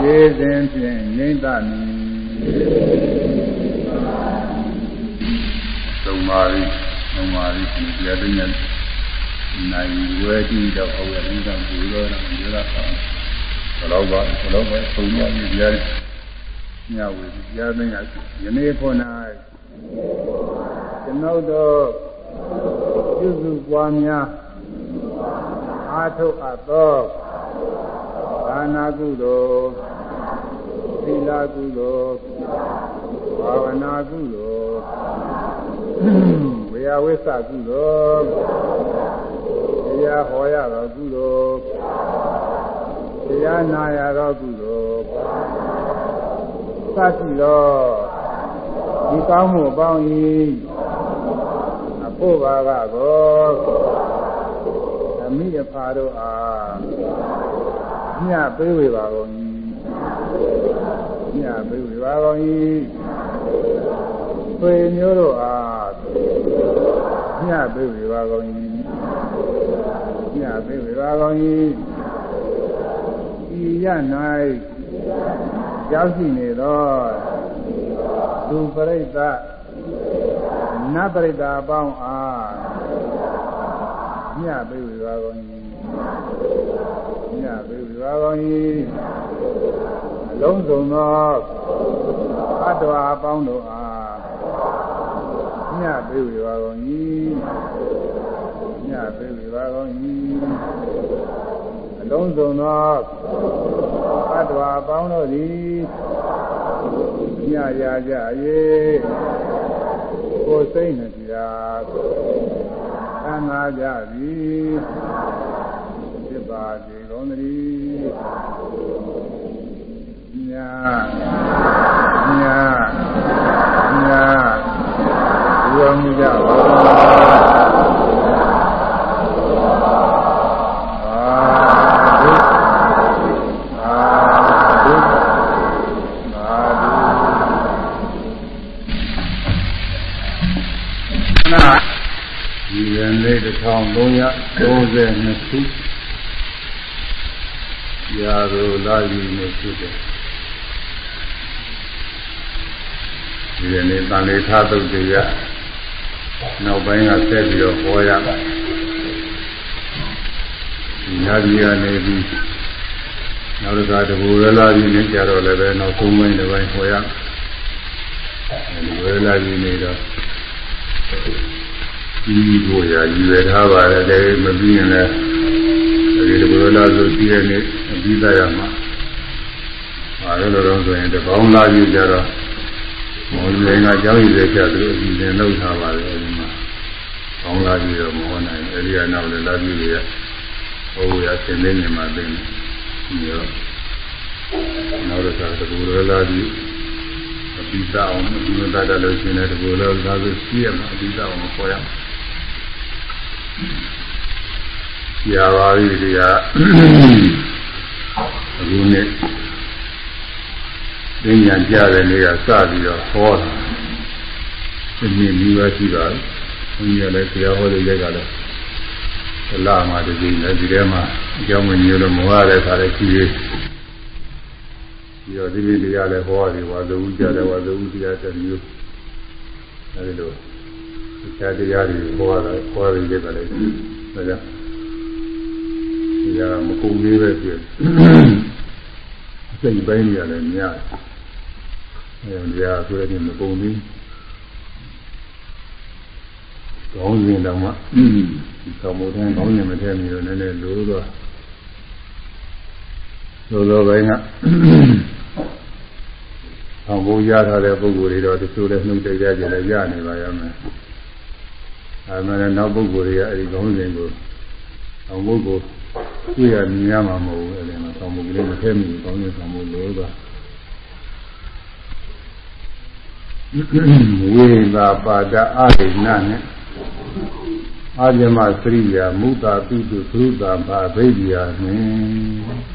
ရေစဉ်ဖြင့်ငြိမ့်သမည်သုံးပါးရီသုံးပါးရီဒီတရားတွေနဲ့နိုင်ဝဲကြည့်တော့အောက်ရင်းတော့ဒီလိုတော့ဒီလိုတော့ဘယ်တော့ပါဘယ်တော့ပဲသုံးရပြီတရားညဝေတရားသိညာယနေ့ခု၌ ကျွန်ုပ်တို့ပြုစုပွားများထုတ်အပ်သောဒါနာကုသိုလ်သီလကုသိုလ်ဘာဝနာကုသိုလ်ဝေယဝိသကုသိုလ်တရားဟောရသောကုသိုလ်တရားနာရသောကုသိုလ်သတိသော ဒီကောင်းမှုအပေါင်း၏အဖို့ပါကကိုအမိအဖာတို့အားညပေးဝေပါကုန်၏ညပေးဝေပါကုန်၏ဆွေမျိုးတို့အားညပေးဝေပါကုန်၏ညပေးဝေပါကုန်၏ဤရ၌ရောက်ရှိနေသော လူပရိသတ်နတ်ပရိသတ်အပေါင်းအားညပေးဝေပါကုန်၏ညပေးဝေပါကုန်၏အလုံးစုံသောအတ္တဝါအပေါင်းတို့အားညပေးဝေပါကုန်၏ညပေးဝေပါကုန်၏အလုံးစုံသောအတ္တဝါအပေါင်းတို့သည် ညရာကြ၍ကိုယ်စိတ်နှပြသံဃာကြသည်ဖြစ်ပါစေကုန်သတည်းညညညဘုရားမြတ်ပါ 1332ခုရာရိုလာယူနေဖြစ်တယ်ဒီနေ့တန်လေးထားသုတ်တရားနောက်ပိုင်းကဆက်ပြီးတော့ဟောရပါဒီညာကြီးကနေပြီးနောက်တစ်ခါတဘူရလာကြီးနေကြတော့လည်းပဲနောက်သုံးပိုင်းတစ်ပိုင်းဟောရဒီဝရလာကြီးနေတော့ ပြီးဖို့ရာရည်ရွယ်ထားပါတယ်လည်းမပြီးရင်လည်းဒီလိုလိုလားဆိုပြီးရနေပြီးသားရမှာဟာလည်းတော့ဆိုရင်တပေါင်းလာပြီးကြတော့မောင်လေးကကြောင်းရည်တဲ့ချက်သူအစီအစဉ်လုပ်ထားပါတယ်အဲဒီမှာပေါင်းလာပြီးတော့မဟောနိုင်အဲဒီကနောက်လည်းလာပြီးရဟိုရဆင်းနေနေမှာသိနေပြီးတော့နောက်တော့တကူလိုလားပြီးအပိသအောင်အပိသတလို့ရှင်တဲ့တကူလိုလားဆိုရှိရမှာအပိသအောင်ခေါ်ရမှာ ရပါပြီတရားအခုနေ့သင်ညာကြတဲ့နေ့ကစပြီးတော့ဟောတာဒီနေ့ဒီပါရှိပါဘုရားလည်းဆရာဟောတဲ့ရက်ကလည်းသလာမှာတကြိမ်လည်းဒီထဲမှာအကြောင်းမညို့လို့မဝရတဲ့ခါလည်းရှိသေးပြီးတော့ဒီနေ့တရားလည်းဟောရတယ်ဝါဇဝုကြတယ်ဝါဇဝုတရားတစ်မျိုးအဲဒီလို ဆရာတရားတွေဟောတာဟောရတဲ့ကလည်းဒါကြောင့်ဒီကမကုန်သေးပဲပြည့်စိတ်ပိုင်းကြီးလည်းများတယ်အဲဒီကဆိုရင်မကုန်သေးကောင်းရင်တော့မှဒီသမောထန်ကောင်းရင်မထည့်မိတော့နည်းနည်းလိုးတော့လိုလိုပိုင်းကအောင်ဘုရားထားတဲ့ပုဂ္ဂိုလ်တွေတော့တချို့လည်းနှုတ်တဲ့ကြကြလည်းရနေပါရမယ် အဲမဲ့နောက်ပုဂ္ဂိုလ်တွေကအဲဒီကောင်းစဉ်ကိုအောင်ပုဂ္ဂိုလ်တွေ့ရမြင်ရမှာမဟုတ်ဘူးအဲဒီမှာဆောင်းမှုကလေးမထဲမိကောင်းစဉ်ဆောင်းမှုလို့ကဝိသာပါဒအာရိဏနဲ့အာဇမစရိယာမုတာပိတုသုတာဘာဗိဒ္ဓယာနှင့်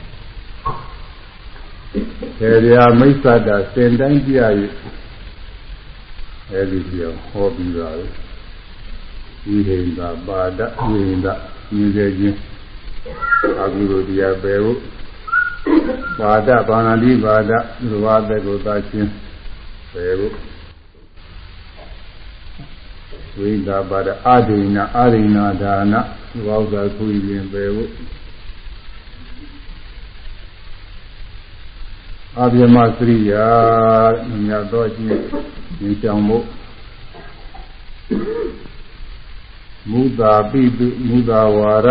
ထေရမိစ္ဆတာစင်တိုင်းပြရည်အဲဒီပြောဟောပြီးပါလေ ဝိဟိန္ဒပါဒဝိဟိန္ဒမြင်စေခြင်းအကုသိုလ်တရားပယ်ဖို့ပါဒဘာနာတိပါဒသဝသက်ကိုသာခြင်းပယ်ဖို့ဝိဒါပါဒအာဒိနာအာဒိနာဒါနသဝဥသာခုရင်ပယ်ဖို့အပြမစရိယာမြတ်တော်ချင်းဉာဏ်ကြောင့်မို့ မုသာပိတုမုသာဝါရ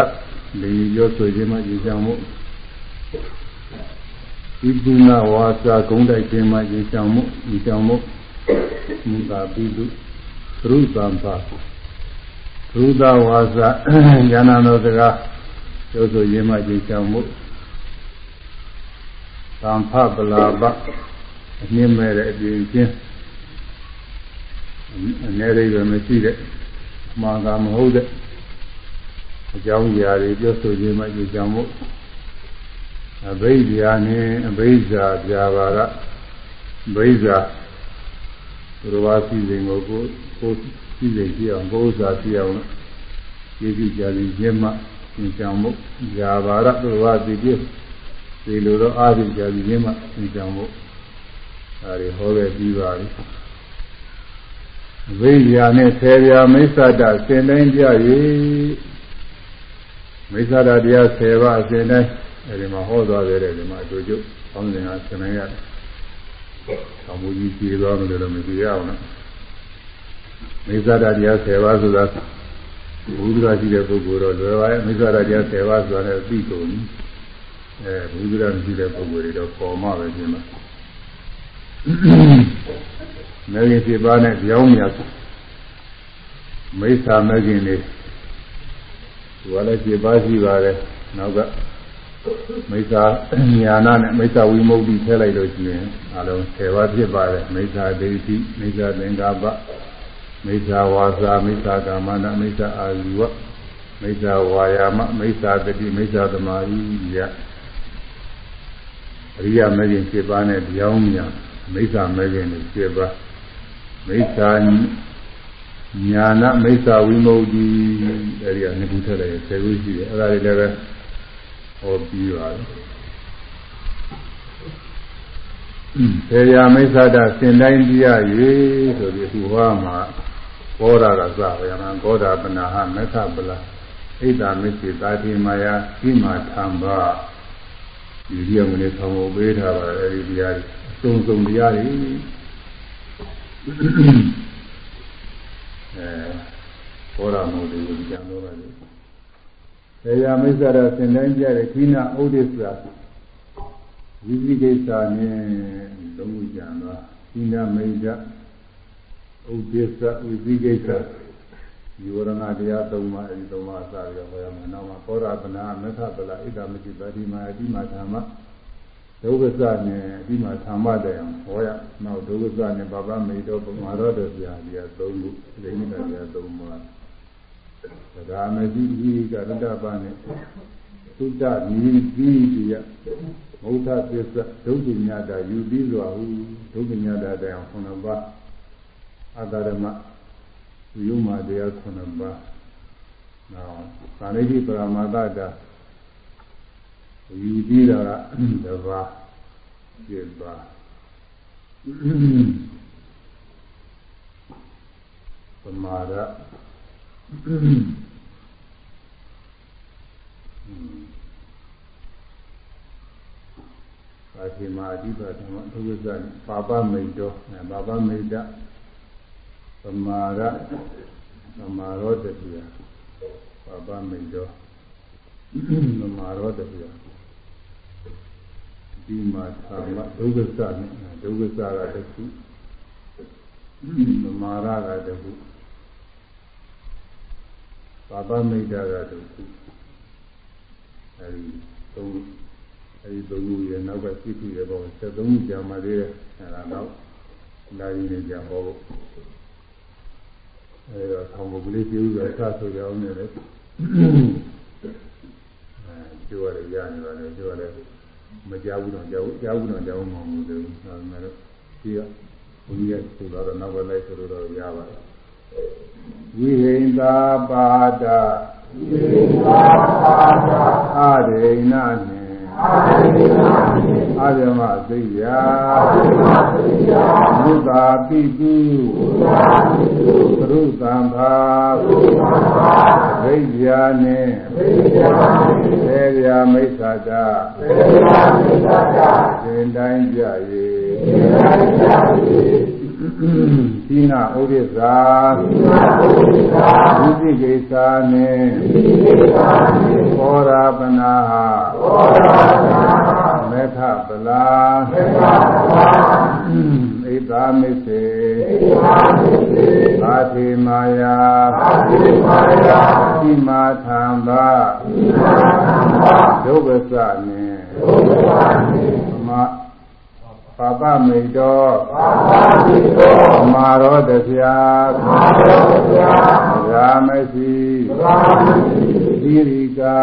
လေရောဆိုခြင်းမှရေချောင်မှုဤပုနာဝါစာဂုံးတိုက်ခြင်းမှရေချောင်မှုရေချောင်မှုမူတာပိတုသရုသံပါသရုသဝါစာဉာဏတော်စကားပြောဆိုခြင်းမှရေချောင်မှုသံဖပလာပအမြင့်မဲ့တဲ့အပြင်ချင်းအနေရိပ်ပဲမရှိတဲ့ မှာကမဟုတ်တဲ့အကြောင်းအရာတွေပြောဆိုခြင်းမှဒီကြောင့်မို့အဘိဓါနဲ့အဘိဓါပြာပါရဘိဓါဘုရားစီစဉ်ကိုကိုကိုစီစဉ်ကြည့်အောင်ဘုရားစီအောင်ရည်ကြည်ကြည်ခြင်းမှဒီကြောင့်မို့ပြာပါရဘုရားစီပြည့်ဒီလိုတော့အာရုံကြည်ခြင်းမှဒီကြောင့်မို့အဲဒီဟောခဲ့ပြီးပါပြီ ဝိညာဉ်နဲ့ဆေပြာမိစ္ဆတာစင်တိုင်းကြ၍မိစ္ဆတာတရား10ပါးစင်တိုင်းအဲဒီမှာဟောသွားတယ်ဒီမှာအတူတူအောင်းစင်ကဆင်နိုင်ရတယ်။ဆောင်းမူကြီးပြေသွားတယ်လို့မကြည့်ရအောင်နော်။မိစ္ဆတာတရား10ပါးဆိုတာဘုရားရှိတဲ့ပုဂ္ဂိုလ်တော့လွယ်ပါရဲ့မိစ္ဆတာတရား10ပါးဆိုတာလည်းသိကုန်ပြီ။အဲဘုရားမရှိတဲ့ပုဂ္ဂိုလ်တွေတော့ပေါ်မှပဲပြင်မှာ။ မဂ္ဂင်7ပါးနဲ့ကြောင်းမြတ်မိစ္ဆာမဂ္ဂင်တွေသူကလည်း7ပါးရှိပါတယ်နောက်ကမိစ္ဆာညာနာနဲ့မိစ္ဆာဝိမု ക്തി ထည့်လိုက်လို့ရှိရင်အလုံး10ပါးဖြစ်ပါတယ်မိစ္ဆာဒိဋ္ဌိမိစ္ဆာသင်္ကပ္ပမိစ္ဆာဝါစာမိစ္ဆာကာမနာမိစ္ဆာအာဇီဝမိစ္ဆာဝါယာမမိစ္ဆာတတိမိစ္ဆာသမာဓိယအရိယမဂ္ဂင်7ပါးနဲ့ကြောင်းမြတ်မိစ္ဆာမဂ္ဂင်တွေ7ပါး မိစ္ဆာညာနာမိစ္ဆာဝိမု ക്തി အဲဒီကနှစ်ခုထည့်လိုက်ရင်10ခုရှိတယ်အဲဒါတွေလည်းပဲဟောပြီးပါတယ်ဆေယမိစ္ဆတာစင်တိုင်းပြရ၍ဆိုပြီးသူဟောမှာဘောဓကသဝေယမဘောဓပနာဟမက္ခပလဣဒ္ဓမစ္စေတာတိမာယာဣမာသံဘာဒီရည်မလေးဆောင်ဖို့ပေးထားပါတယ်အဲဒီတရားတွေအစုံစုံတရားတွေ အဲဘောရမို့ဒီကိုကြံတော့တယ်။ဆေယမိစ္ဆရာစင်တိုင်းကြတဲ့ခိနာဥဒိစ္စဝိသိကိစ္စနဲ့လုံးဝကြံတော့ခိနာမိစ္ဆဥဒိစ္စဝိသိကိစ္စယောရဏတရားသုံးပါးအဲဒီသုံးပါးစပြီးတော့ဟောရမယ်။နောက်မှာဘောရပနာမက္ခပလဣဒ္ဓမจิตတိမာအတိမာဓမ္မ ဒုက္ခစနဲ့အပြီးမှာသမ္မတယံဟောရနောက်ဒုက္ခစနဲ့ဘာပမေတော်ပမာတော်တပြာဒီဟာသုံးခုဒိဋ္ဌိကပြာသုံးပါသဒ္ဓါမတိဤကရတ္တပါနဲ့သုတ္တနီတိတိယမௌထသစ္စဒုက္ခညတာယူပြီးစွာဟုဒုက္ခညတာတရား9ပါးအတ္တရမယုံမာတရား9ပါးနောက်သာရိတိပရမတ္တတာ ယူပြီးတာကတပါးပြပါသမာဓိပါတိမာအဓိပဓမ္မဒုက္ခဇ္ဇပါပမိတ်တော်ပါပမိတ်တသမာဓိသမာရောတတိယပါပမိတ်တော်သမာရောတတိယ ဒီမှာသာမဒုက္ခစနဲ့ဒုက္ခစကတခုမမာရကတခုပါပမိတ်တာကတခုအဲဒီသုံးအဲဒီသုံးခုရဲ့နောက်ကစိတ်ခုရဲ့ဘောဆက်သုံးခုကြာမှသေးတယ်အဲဒါတော့လာရင်းနဲ့ကြာဟောဖို့အဲဒါဆောင်းဖို့ကလေးပြုလို့အခါဆိုကြအောင်နေတယ်အဲကျိုးရတယ်ရနေပါလေကျိုးရတယ် မကြောက်ဘူးတော့ကြောက်ကြောက်ဘူးတော့ကြောက်မှမဟုတ်ဘူးဒါပေမဲ့ဒီကဘုန်းကြီးကဆိုတော့နောက်ပဲလိုက်ဆိုတော့ရပါတယ်ဝိဟိန္တာပါဒဝိဟိန္တာပါဒအာရိဏနှင့်အာရိဏနှင့် အာရမသိယအာရမသိယဘုဒ္ဓပိတုဘုရားပိတုသရုသံဘာသရုသံဘာဝိဇ္ဇာနှင့်ဝိဇ္ဇာနှင့်သေရမိစ္ဆာတသေရမိစ္ဆာတသင်တိုင်းကြ၍သင်တိုင်းကြ၍သီနာဥဒိသာဝိသိကိသာနေဘောရာပနာ မေထပလာဣသာမိစေအာတိမာယာသီမာသံဘာဒုက္ခစနေမပါပမိတ်တော်ပါပမိတ်တော်မာရောတဗျာမာရောတဗျာရာမရှိရာမရှိ သီရိကာ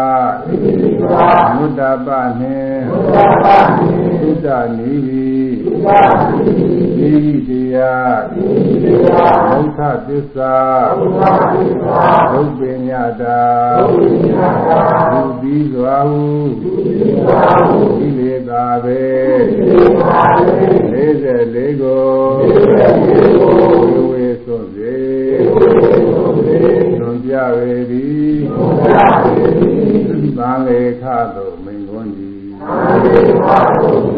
သီရိကာမုဒ္ဒပနှင့်မုဒ္ဒပနှင့်သုဒ္ဓနိဟိသုဒ္ဓနိဟိဒီဟိတရားဒီဟိတရားဘုဒ္ဓသစ္စာဘုဒ္ဓသစ္စာဘုပ္ပညတာဘုပ္ပညတာဘုပြီးစွာဟုဘုပြီးစွာဟုဒီလေသာပဲဒီလေသာ44ကို44ကိုဝေဝေသွန်စေ ဝေဝေသွန်စေသွန်ပြဝေသည်သွန်ပြဝေသည်သံလေခသို့မိန်ခွန်းသည်သံလေခသို့မိန်ခွန်းသည်